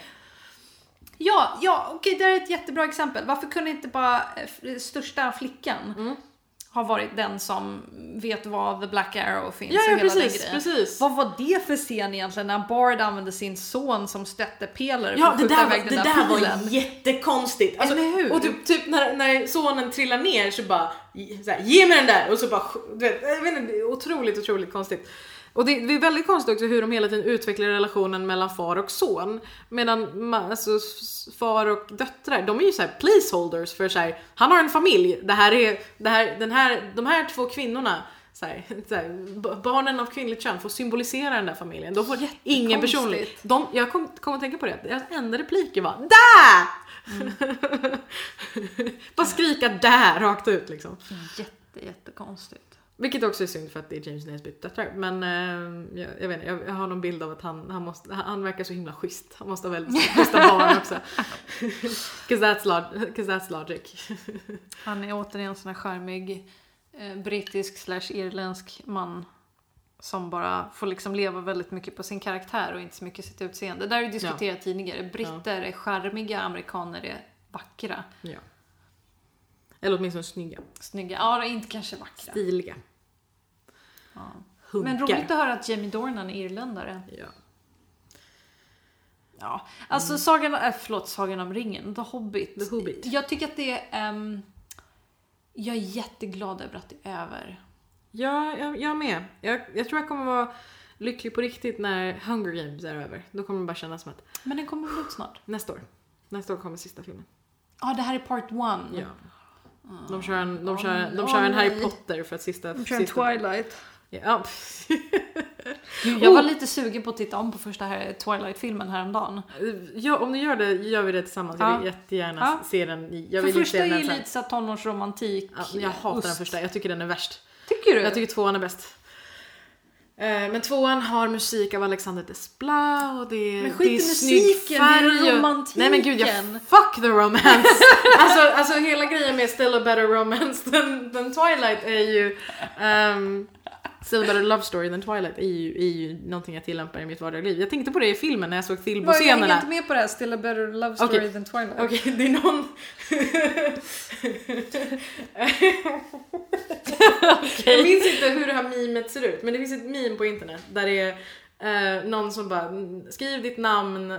Ja, ja, okej, det är ett jättebra exempel. Varför kunde inte bara eh, största flickan Mm. ha varit den som vet var The Black Arrow finns Ja, och ja hela den precis, grejen? precis. Vad var det för scen egentligen när Bard använde sin son som stöttepelare Ja, för att skjuta där, iväg den det där där var pilen? jättekonstigt. Alltså, Eller hur? Och typ, typ när, när sonen trillar ner så bara så här, ge mig den där och så bara du vet, jag vet inte, otroligt otroligt konstigt. Och det, det är väldigt konstigt också hur de hela tiden utvecklar relationen mellan far och son. Medan alltså, far och döttrar, de är ju så här placeholders för så här, han har en familj, det här är, det här, den här, de här två kvinnorna så här, så här, barnen av kvinnligt kön får symbolisera den där familjen. De får ingen personlighet. De, jag kom, kom att tänka på det, deras enda repliker var DÄ! (laughs) Bara skrika DÄ rakt ut liksom. Jätte, jättekonstigt. Vilket också är synd för att det är James Naisbitt döttrar. Men eh, jag, jag vet inte, jag, jag har någon bild av att han, han, måste, han, verkar så himla schysst. Han måste ha väldigt (laughs) schyssta barn också. (laughs) 'Cause that's, log, 'cause that's logic. (laughs) Han är återigen en sån här charmig eh, brittisk slash irländsk man som bara får liksom leva väldigt mycket på sin karaktär och inte så mycket sitt utseende. Det där har vi diskuterat tidigare. Britter är charmiga, amerikaner är vackra. Ja. Eller åtminstone snygga. Snygga. Ja, inte kanske vackra. Stiliga. Ja. Hunkar. Men roligt att höra att Jamie Dornan är irländare. Ja. Ja, alltså Sagan, äh, förlåt, Sagan om ringen, The Hobbit. The Hobbit. Jag tycker att det är... ehm, jag är jätteglad över att det är över. Ja, jag, jag med. Jag, jag tror jag kommer vara lycklig på riktigt när Hunger Games är över. Då kommer det bara kännas som att Men den kommer väl ut snart? nästa år. Nästa år kommer sista filmen. Ja, det här är part one. Ja. De kör en, de kör, de kör en Harry. Potter för att sista... De kör en sista Twilight. ja. Jag var lite sugen på att titta om på första här Twilight-filmen häromdagen. ja, om du gör det, gör vi det tillsammans. Jag vill jättegärna Ja. se den. Jag För vill inte första är den ju lite såhär tonårsromantik. Ja, jag hatar den Ost. första, jag tycker den är värst. Tycker du? Jag tycker tvåan är bäst. Eh, Men tvåan har musik av Alexander Desplat och det är, Men skit det är snygg musiken, det är färg romantiken. Nej men gud, jag fuck the romance! (laughs) alltså, alltså hela grejen med Still a better romance than, than Twilight är ju... Um, Still a better love story than Twilight är ju, är ju någonting jag tillämpar i mitt vardagliga liv. Jag tänkte på det i filmen när jag såg Vad, Jag hänger Thilbo-scenerna. inte med på det här Still a better love story Okej. than Twilight. Okej, det är någon... (laughs) Jag minns inte hur det här memet ser ut, men det finns ett meme på internet där det är eh, någon som bara "Mm, skriv ditt namn eh,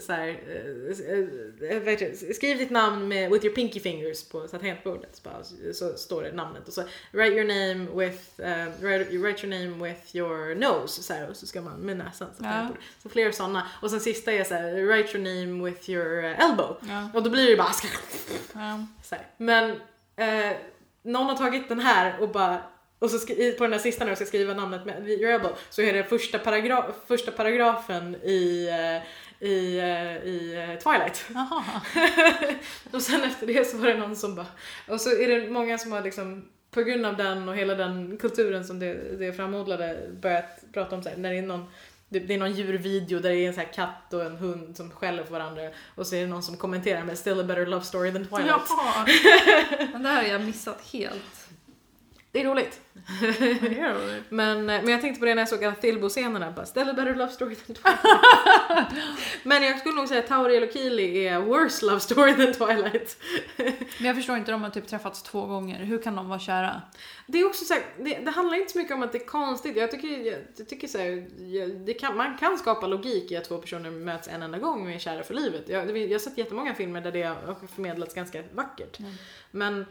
så här, eh, eh, skriv ditt namn med with your pinky fingers på tangentbordet så, bara, så står det namnet och så write your name with eh, write, write your name with your nose så här, och så ska man med näsan så, Ja. så fler sådana och sen sista är så här write your name with your elbow Ja, och då blir det bara ja. så här. Men eh, någon har tagit den här och bara och så på den här sista när jag ska skriva namnet med your elbow så är det första, paragra- första paragrafen i, eh, i, eh, i eh, Twilight. (laughs) Och sen efter det så var det någon som bara, och så är det många som har liksom på grund av den och hela den kulturen som det, det framodlade börjat prata om så här, när det är någon det, det är någon djurvideo där det är en så här katt och en hund som skäller på varandra och så är det någon som kommenterar med still a better love story than Twilight. Jaha. (laughs) Men det här har jag missat helt. Det är roligt. Men, eh, men jag tänkte på det när jag såg alla Thilbo-scenerna. Bara, Still a better love story than Twilight. (laughs) men jag skulle nog säga att Tauriel och Kili är worse love story than Twilight. Men jag förstår inte, de har typ träffats två gånger. Hur kan de vara kära? Det är också så här, det, det handlar inte så mycket om att det är konstigt. Jag tycker, jag, jag tycker så här, kan, man kan skapa logik i att två personer möts en enda gång och är kära för livet. Jag, jag har sett jättemånga filmer där det har förmedlats ganska vackert. Mm. Men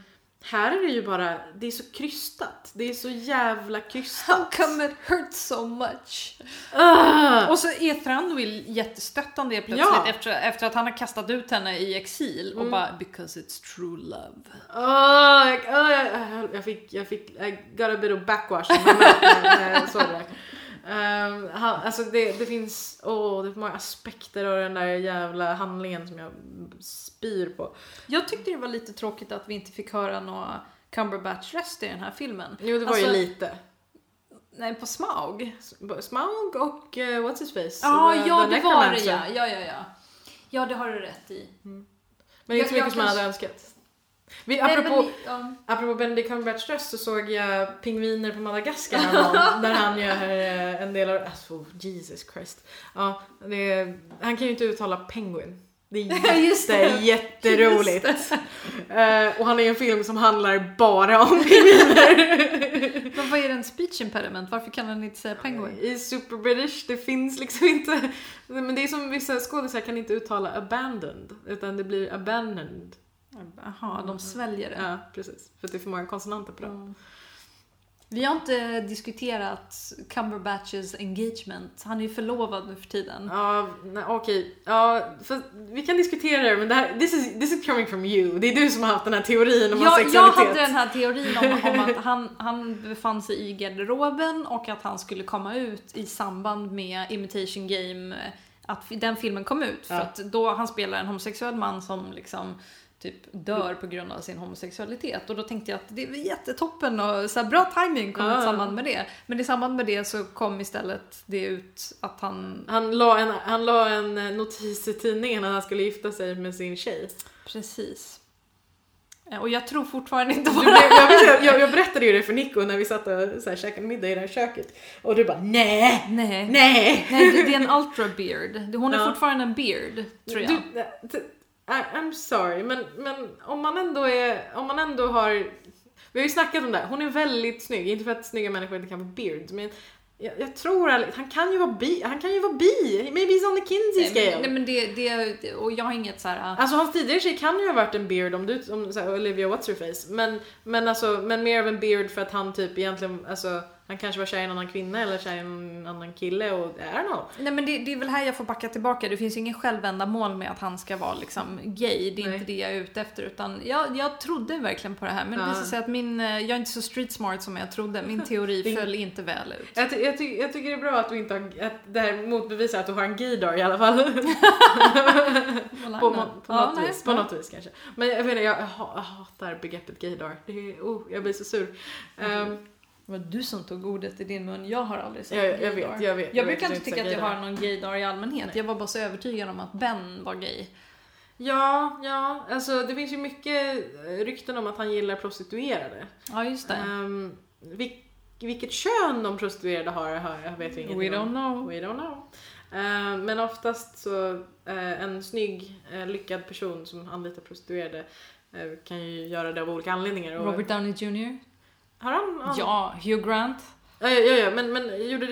här är det ju bara, det är så krystat. Det är så jävla How krystat. come it hurts so much? Ah! Och så är Thranduil jättestöttande plötsligt Ja. efter, efter att han har kastat ut henne i exil och Mm. bara “because it's true love”. Åh, jag, åh, jag, fick, jag fick, I got a bit of backwash när jag såg det. Um, han, alltså det, det finns, åh, det är många aspekter av den där jävla handlingen som jag spyr på. Jag tyckte det var lite tråkigt att vi inte fick höra några Cumberbatch-röst i den här filmen. Jo, det var Alltså, ju lite. Nej, på Smaug. Smaug och uh, What's His Face. Ja, The- ja The det var det ja. Ja, ja, ja. Ja, det har du rätt i. Men det är inte Jag- mycket jag som kanske- hade önskat. Vi, Nej, apropå, men, ja. apropå Benedict Cumberbatchs röst så såg jag Pingviner på Madagaskar (laughs) häromdagen, där han gör eh, en del av... Alltså, Jesus Christ. Ja, det han kan ju inte uttala penguin. Det är (laughs) Just jätte, det. jätteroligt. Eh, och han är en film som handlar bara om pingviner. (laughs) Men vad är det en speech impediment? Varför kan han inte säga penguin? I Super British, det finns liksom inte... Men det är som vissa skådisar kan inte uttala abandoned, utan det blir abandoned. Jaha, de sväljer det. Ja, precis. För det är för många konsonanter på det. Mm. Vi har inte diskuterat Cumberbatches engagement. Han är ju förlovad nu för tiden. Ja, nej, okej. Ja, för vi kan diskutera det men det här, this, is, this is coming from you. Det är du som har haft den här teorin om hans Jag, jag sexualitet. hade den här teorin om, om att (laughs) han, han befann sig i garderoben och att han skulle komma ut i samband med Imitation Game, att den filmen kom ut. För Ja. att då han spelar en homosexuell man som liksom typ dör på grund av sin homosexualitet. Och då tänkte jag att det är jättetoppen och så här bra timing kom Ja. i samband med det. Men i samband med det så kom istället det ut att han... Han la, en, han la en notis i tidningen att han skulle gifta sig med sin tjej. Precis. Eh, Och jag tror fortfarande inte (laughs) på det. jag, jag, jag, berättade ju det för Nico när vi satt och så här, käkade middag i det här köket. Och du bara nej, Nej. nej. Nej, det, det är en ultra beard. Hon är Ja. fortfarande en beard, tror jag. Du, I- I'm sorry, men, men om man ändå är, om man ändå har, vi har ju snackat om det, här. hon är väldigt snygg, inte för att snygga människor inte kan vara beards, men jag, jag tror ärligt, han kan ju vara bi, han kan ju vara bi, maybe he's on the Kinsey Nej, scale. men, nej, men det, det, och jag har inget så här. Alltså hans tidigare tjej kan ju ha varit en beard om du, om så här, Olivia What's Her Face. Men, men alltså, men mer av en beard för att han typ egentligen, alltså han kanske var kär i en annan kvinna eller kär i en annan kille och I don't know. Nej men det, det är väl här jag får backa tillbaka. Det finns ju ingen självändamål med att han ska vara liksom gay. Det är Nej. inte det jag är ute efter. Utan jag, jag trodde verkligen på det här. Men det Ja. visade sig att min, eh, jag är inte så street smart som jag trodde. Min (laughs) teori Det- föll inte väl ut. Jag, ty, jag, ty, jag tycker det är bra att du inte har, att det här motbevisar att du har en gaydar i alla fall. på, må- på, Ja, något nej, vis, på något vis kanske. Men jag, inte, jag, jag, ha- jag hatar begreppet gaydar. Det är, oh, jag blir så sur. Ehm, Det var du som tog ordet i din mun. Jag har aldrig sagt jag, jag gaydar. vet, jag vet. Jag vet brukar att inte tycka att jag har någon gaydar i allmänhet. Nej. Jag var bara så övertygad om att Ben var gay. Ja, ja, alltså det finns ju mycket eh, rykten om att han gillar prostituerade. Ja, just det. Um, vil, vilket kön de prostituerade har, jag vet ingenting We don't know. We don't know. Ehm, men oftast så, eh, en snygg, eh, lyckad person som anlitar prostituerade kan ju göra det av olika anledningar. Robert Downey Jr. Har han? han Ja, Hugh Grant. Ja, ja, ja, men, men gjorde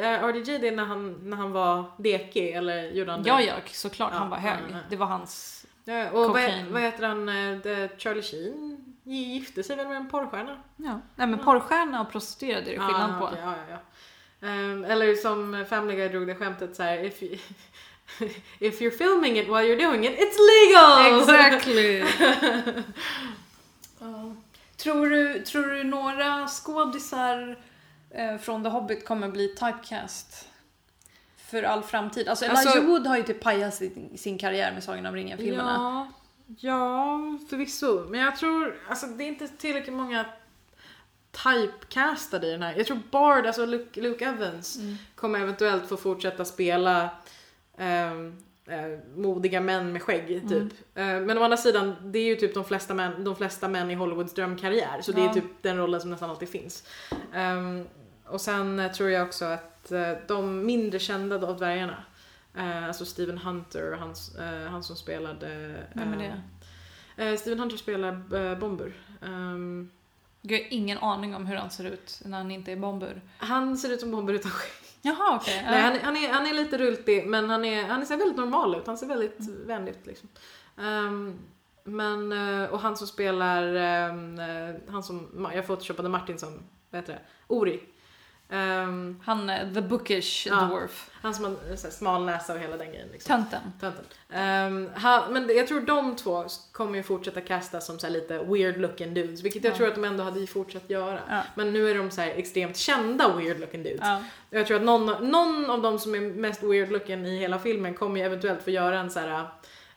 eh, RDJ det när han, när han var dekig eller gjorde han det? Ja, ja, såklart. Ja, han var hög. ja. Det var hans... Ja, och vad, vad heter han, eh, det- Charlie Sheen gifte sig väl med en porrstjärna? Ja. Nej, men porrstjärna och prostituerad är det skillnad Ah, på. okej, ja, ja. Ehm, eller som Family Guy drog det skämtet så här, if, you, (laughs) if you're filming it while you're doing it, it's legal! Exactly. (laughs) Ja. Tror, du, tror du några skådisar eh, från The Hobbit kommer bli typecast? För all framtid. Alltså Elijah Alltså- Wood har ju typ pajat sin, sin karriär med Sagan om ringen-filmerna. Ja, ja, förvisso. Men jag tror, alltså det är inte tillräckligt många typecastade i den här. Jag tror Bard, alltså Luke, Luke Evans, Mm. kommer eventuellt få fortsätta spela ehm, eh, modiga män med skägg typ. Mm. Eh, men å andra sidan, det är ju typ de flesta män, de flesta män i Hollywoods drömkarriär. Så det är Ja. typ den rollen som nästan alltid finns. Ehm, och sen eh, tror jag också att eh, de mindre kända av dvärgarna, eh, alltså Stephen Hunter, han, s- eh, han som spelade... Vem är det? Stephen Hunter spelar Bomber. Ehm, Jag har ingen aning om hur han ser ut när han inte är bomber. han ser ut som Bomber utan skägg. Jaha, okej. Nej, han, han, är, han är lite rultig men han, är, han ser väldigt normal ut. Han ser väldigt vänlig ut liksom. Ehm, men, eh, och han som spelar, eh, han som, jag photoshoppade Martinsson, vad heter det? Ori. Ehm, Han är the bookish Ja. dwarf. han som har så här smal näsa och hela den grejen. Liksom. Tönten. Tönten. Ehm, han, men jag tror de två kommer ju fortsätta kasta som så här lite weird looking dudes, vilket jag Ja. tror att de ändå hade fortsatt göra. Ja. Men nu är de så här extremt kända weird looking dudes. Ja. Jag tror att någon, någon av de som är mest weird looking i hela filmen kommer ju eventuellt få göra en så här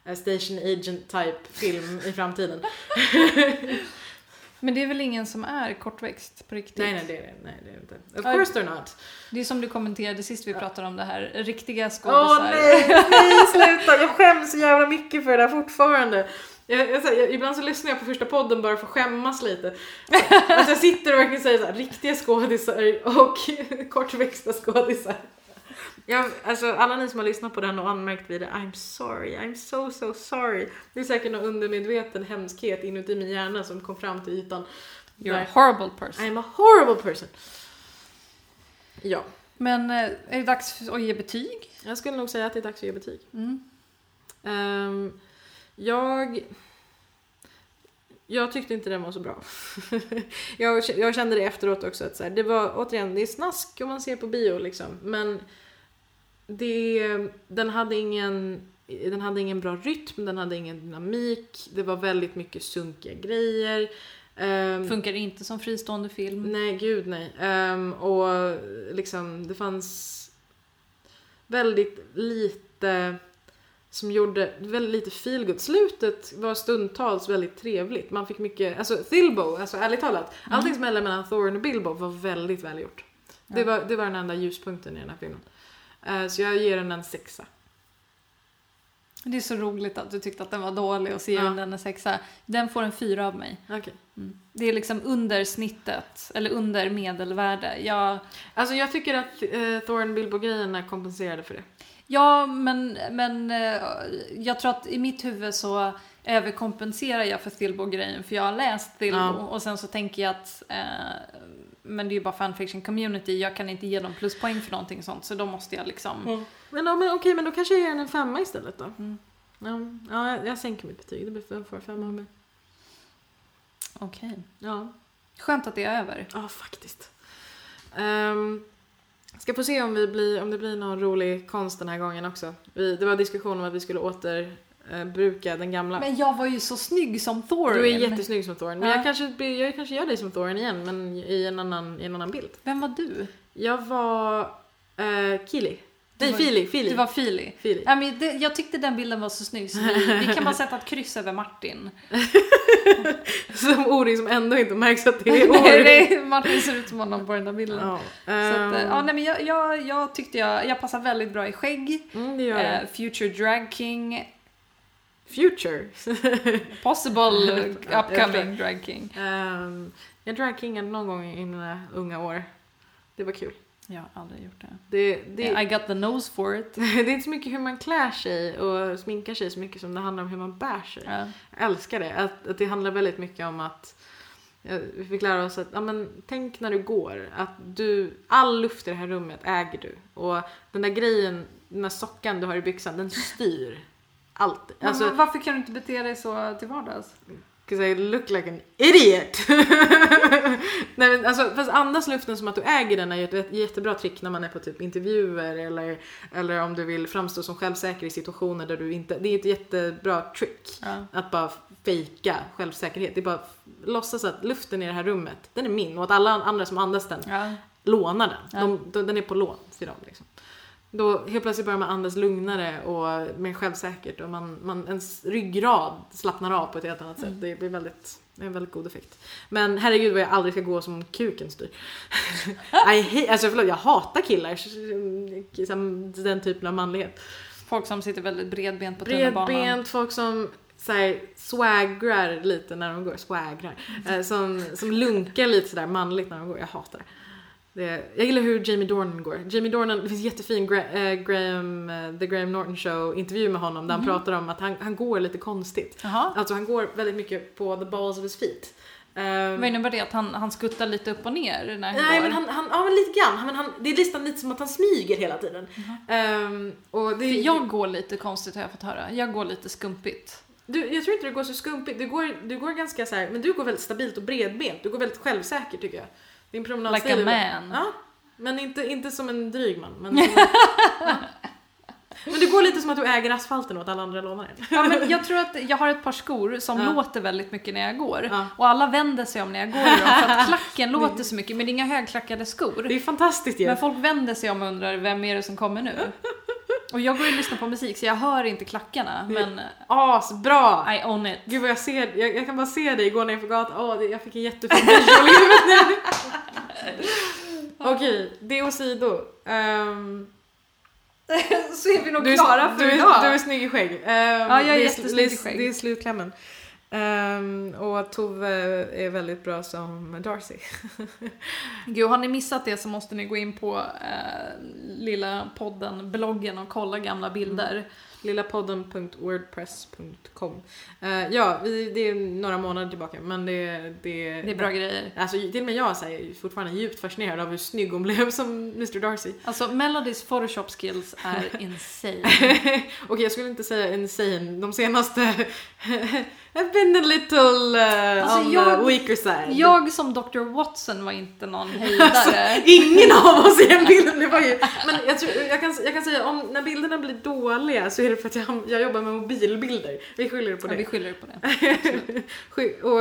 eh, station agent type film i framtiden. (laughs) Men det är väl ingen som är kortväxt på riktigt? nej, nej, det är det nej, det är det inte. Of Ja. course they're not. Det är som du kommenterade sist vi pratade om det här, riktiga Åh skådisar. nej, nej sluta! Jag skäms så jävla mycket för det där fortfarande. Jag, jag, jag, ibland så lyssnar jag på första podden bara för att skämmas lite. Att jag sitter och verkligen säger så här, riktiga skådisar och (laughs) kortväxta skådisar. Jag, alltså, alla ni som har lyssnat på den och anmärkt vid det, I'm sorry, I'm so so sorry. Det är säkert någon undermedveten hemskhet inuti min hjärna som kom fram till ytan. You're a Där. horrible person. I'm a horrible person. Ja, Men eh, är det dags att ge betyg? jag skulle nog säga att det är dags att ge betyg. Mm. Ehm, jag... jag tyckte inte den var så bra. (laughs) jag, jag kände det efteråt också att så här, det var återigen, det är snask om man ser på bio liksom. Men det, den hade ingen den hade ingen bra rytm, den hade ingen dynamik, det var väldigt mycket sunkiga grejer. Um, Funkar inte som fristående film. Nej, gud nej. Um, och liksom, det fanns väldigt lite som gjorde väldigt lite feelgood. Slutet var stundtals väldigt trevligt. Man fick mycket, alltså Thilbo, alltså ärligt talat, mm. allting som hände mellan Thorin och Bilbo var väldigt välgjort. Ja. Det, var, det var den enda ljuspunkten i den här filmen. Uh, så jag ger den en sexa. Det är så roligt att du tyckte att den var dålig och så ger ja. den en sexa. Den får en fyra av mig. Okay. Mm. Det är liksom under snittet, eller under medelvärde. Jag... Alltså jag tycker att uh, Thorin Bilbo-grejerna kompenserade för det. Ja, men, men uh, jag tror att i mitt huvud så överkompenserar jag för Thilbo-grejen för jag har läst Thilbo ja. och sen så tänker jag att uh, men det är ju bara fanfiction community, jag kan inte ge dem pluspoäng för någonting sånt så då måste jag liksom mm. Men, ja, men okej, men då kanske jag ger den en femma istället då. Mm. Ja, ja, jag, jag sänker mitt betyg, det blir för, för femma av mig. Okej. Okay. Ja. Skönt att det är över. Ja, faktiskt. Um, ska få se om, vi blir, om det blir någon rolig konst den här gången också. Vi, det var diskussion om att vi skulle åter eh, bruka den gamla. Men jag var ju så snygg som Thorin. Du är jättesnygg som Thorin. Men ja. jag, kanske, jag kanske gör dig som Thorin igen, men i en annan, i en annan bild. Vem var du? Jag var uh, Kili. Nej, Fili, Fili. Det var Fili. Fili. Ja, men det, jag tyckte den bilden var så snygg så vi, vi kan bara sätta ett kryss över Martin. (laughs) som Ori som ändå inte märks att det är Ori. (laughs) nej, nej, Martin ser ut som honom på den där bilden. Ja, så att, eh, ja, nej, men jag, jag, jag tyckte jag, jag passar väldigt bra i skägg. Mm, det gör uh, Future Drag King. Future? (laughs) Possible (laughs) upcoming drag king. Um, jag drag kingade någon gång i mina unga år. Det var kul. Jag har aldrig gjort det. det, det I got the nose for it. (laughs) det är inte så mycket hur man klär sig och sminkar sig så mycket som det handlar om hur man bär sig. Ja. Jag älskar det. Att, att det handlar väldigt mycket om att vi fick lära oss att, ja men tänk när du går, att du, all luft i det här rummet äger du. Och den där grejen, den där sockan du har i byxan, den styr allt. Alltså, varför kan du inte bete dig så till vardags? Cause I look like an idiot. (laughs) Nej men alltså, fast andas luften som att du äger den är ju ett jättebra trick när man är på typ intervjuer eller, eller om du vill framstå som självsäker i situationer där du inte, det är ett jättebra trick. Ja. Att bara fejka självsäkerhet. Det är bara låtsas att luften i det här rummet, den är min och att alla andra som andas den ja. lånar den. Ja. De, den är på lån till dem liksom. Då helt plötsligt börjar man andas lugnare och mer självsäkert och man, man, ens ryggrad slappnar av på ett helt annat sätt. Mm. Det blir väldigt, det är en väldigt god effekt. Men herregud vad jag aldrig ska gå som kuken styr. (laughs) I alltså förlåt, jag hatar killar. Den typen av manlighet. Folk som sitter väldigt bredbent på tunnelbanan. Bredbent, folk som såhär swaggrar lite när de går, swaggrar. Eh, som, som lunkar lite sådär manligt när de går, jag hatar det. Det, jag gillar hur Jamie Dornan går. Jamie Dornan, det finns jättefin Gra äh, Graham, uh, The Graham Norton Show intervju med honom där han mhm. pratar om att han, han går lite konstigt. Aha. Alltså han går väldigt mycket på the balls of his feet. Um, Vad innebär det? Att han, han skuttar lite upp och ner när han Nej går? men han, han, ja men lite grann. Men han, det är nästan lite som att han smyger hela tiden. Mm. Um, och det, jag går lite konstigt har jag fått höra. Jag går lite skumpigt. Du, jag tror inte du går så skumpigt. Du går, du går ganska så här, men du går väldigt stabilt och bredbent. Du går väldigt självsäker tycker jag. Din promenadstil. Like a man. Ja, men inte, inte som en dryg man. Men, som, ja. (laughs) men det går lite som att du äger asfalten och att alla andra lånar den. Ja, men jag tror att jag har ett par skor som Ja. låter väldigt mycket när jag går. Ja. Och alla vänder sig om när jag går i dem för att klacken (laughs) låter så mycket men det är inga högklackade skor. Det är fantastiskt ju. Men folk vänder sig om och undrar vem är det som kommer nu? (laughs) Och jag går och lyssnar på musik så jag hör inte klackarna men Asbra! I own it. Gud vad jag ser, jag, jag kan bara se dig gå ner för gatan. Åh, det, jag fick en jättefin visual i huvudet nu. (laughs) Okej, det åsido. Um, så är vi nog du, är, klara för du, idag. är, du är snygg i skägg. Um, ja, jag är det jättesnygg i skägg. Det är slutklämmen. Um, och Tove är väldigt bra som Darcy. (laughs) Gud, har ni missat det så måste ni gå in på uh, lilla podden, bloggen och kolla gamla bilder. Lillapodden.wordpress.com Eh, Ja, vi, det är några månader tillbaka men det, det, Det är bra grejer. Alltså till och med jag så här, är fortfarande djupt fascinerad av hur snygg hon blev som Mr Darcy. Alltså Melodys photoshop skills är insane. (laughs) Okej, jag skulle inte säga insane. De senaste (laughs) have been a little uh, Alltså, on jag- the weaker side. Jag som Dr. Watson var inte någon (laughs) höjdare. Ingen av oss i den bilden. Det var ju, men jag, tror, jag, kan, jag kan säga om när bilderna blir dåliga så är det för att jag, jag jobbar med mobilbilder. Vi skyller på Ja, vi det. skyller på det. (laughs) Och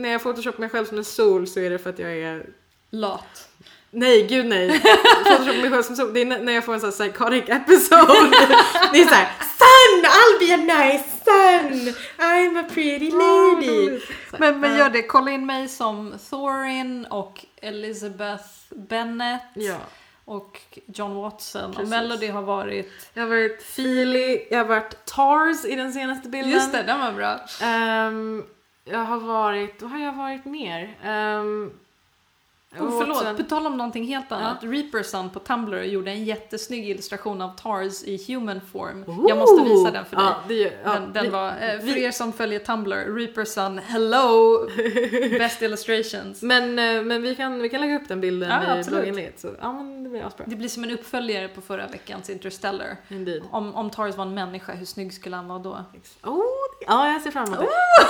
när jag photoshopar mig själv som en sol så är det för att jag är Lat. Nej, gud nej. Photoshop mig själv som sol. Det är när jag får en sån här psychotic episode. Det är såhär Sun! I'll be a nice sun! I'm a pretty lady. Men, men gör det, kolla in mig som Thorin och Elizabeth Bennet Ja. och John Watson. Och Precis. Melody har varit... Jag har varit Feely, jag har varit Tars i den senaste bilden. Just det, den var bra. Ehm, jag har varit, vad har jag varit mer? Um, Oh, förlåt, på tal om någonting helt annat. Reaperson på Tumblr gjorde en jättesnygg illustration av Tars i human form. Jag måste visa den för dig. Ja, det, ja, Den, den vi- var, eh, för vi- er som följer Tumblr, Reaperson, hello! (laughs) Best illustrations. Men, eh, men vi, kan, vi kan lägga upp den bilden Ja, i absolut. blogginlägget. Ja, men det blir asbra. Det blir som en uppföljare på förra veckans Interstellar. Indeed. Om, om Tars var en människa, hur snygg skulle han vara då? Oh, ja, jag ser fram emot det.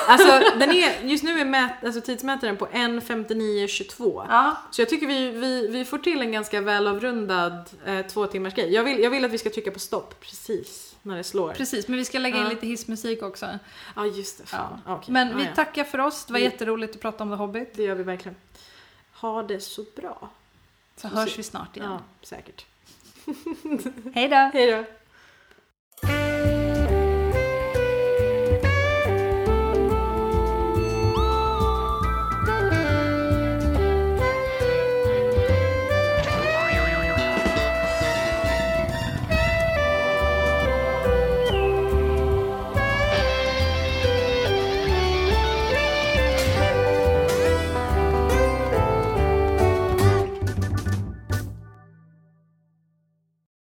Alltså, den är, just nu är mät, alltså, tidsmätaren på 1.59.22. Ja. Så jag tycker vi, vi, vi får till en ganska välavrundad eh, två timmars grej. Jag vill, jag vill att vi ska trycka på stopp precis när det slår. Precis, men vi ska lägga in lite hissmusik också. Ja, just det. Fan. Ja. Okej. Men vi ja. tackar för oss, det var jätteroligt att prata om The Hobbit. Det gör vi verkligen. Ha det så bra. Så hörs vi snart igen. Ja, säkert. Hej då! Hej då.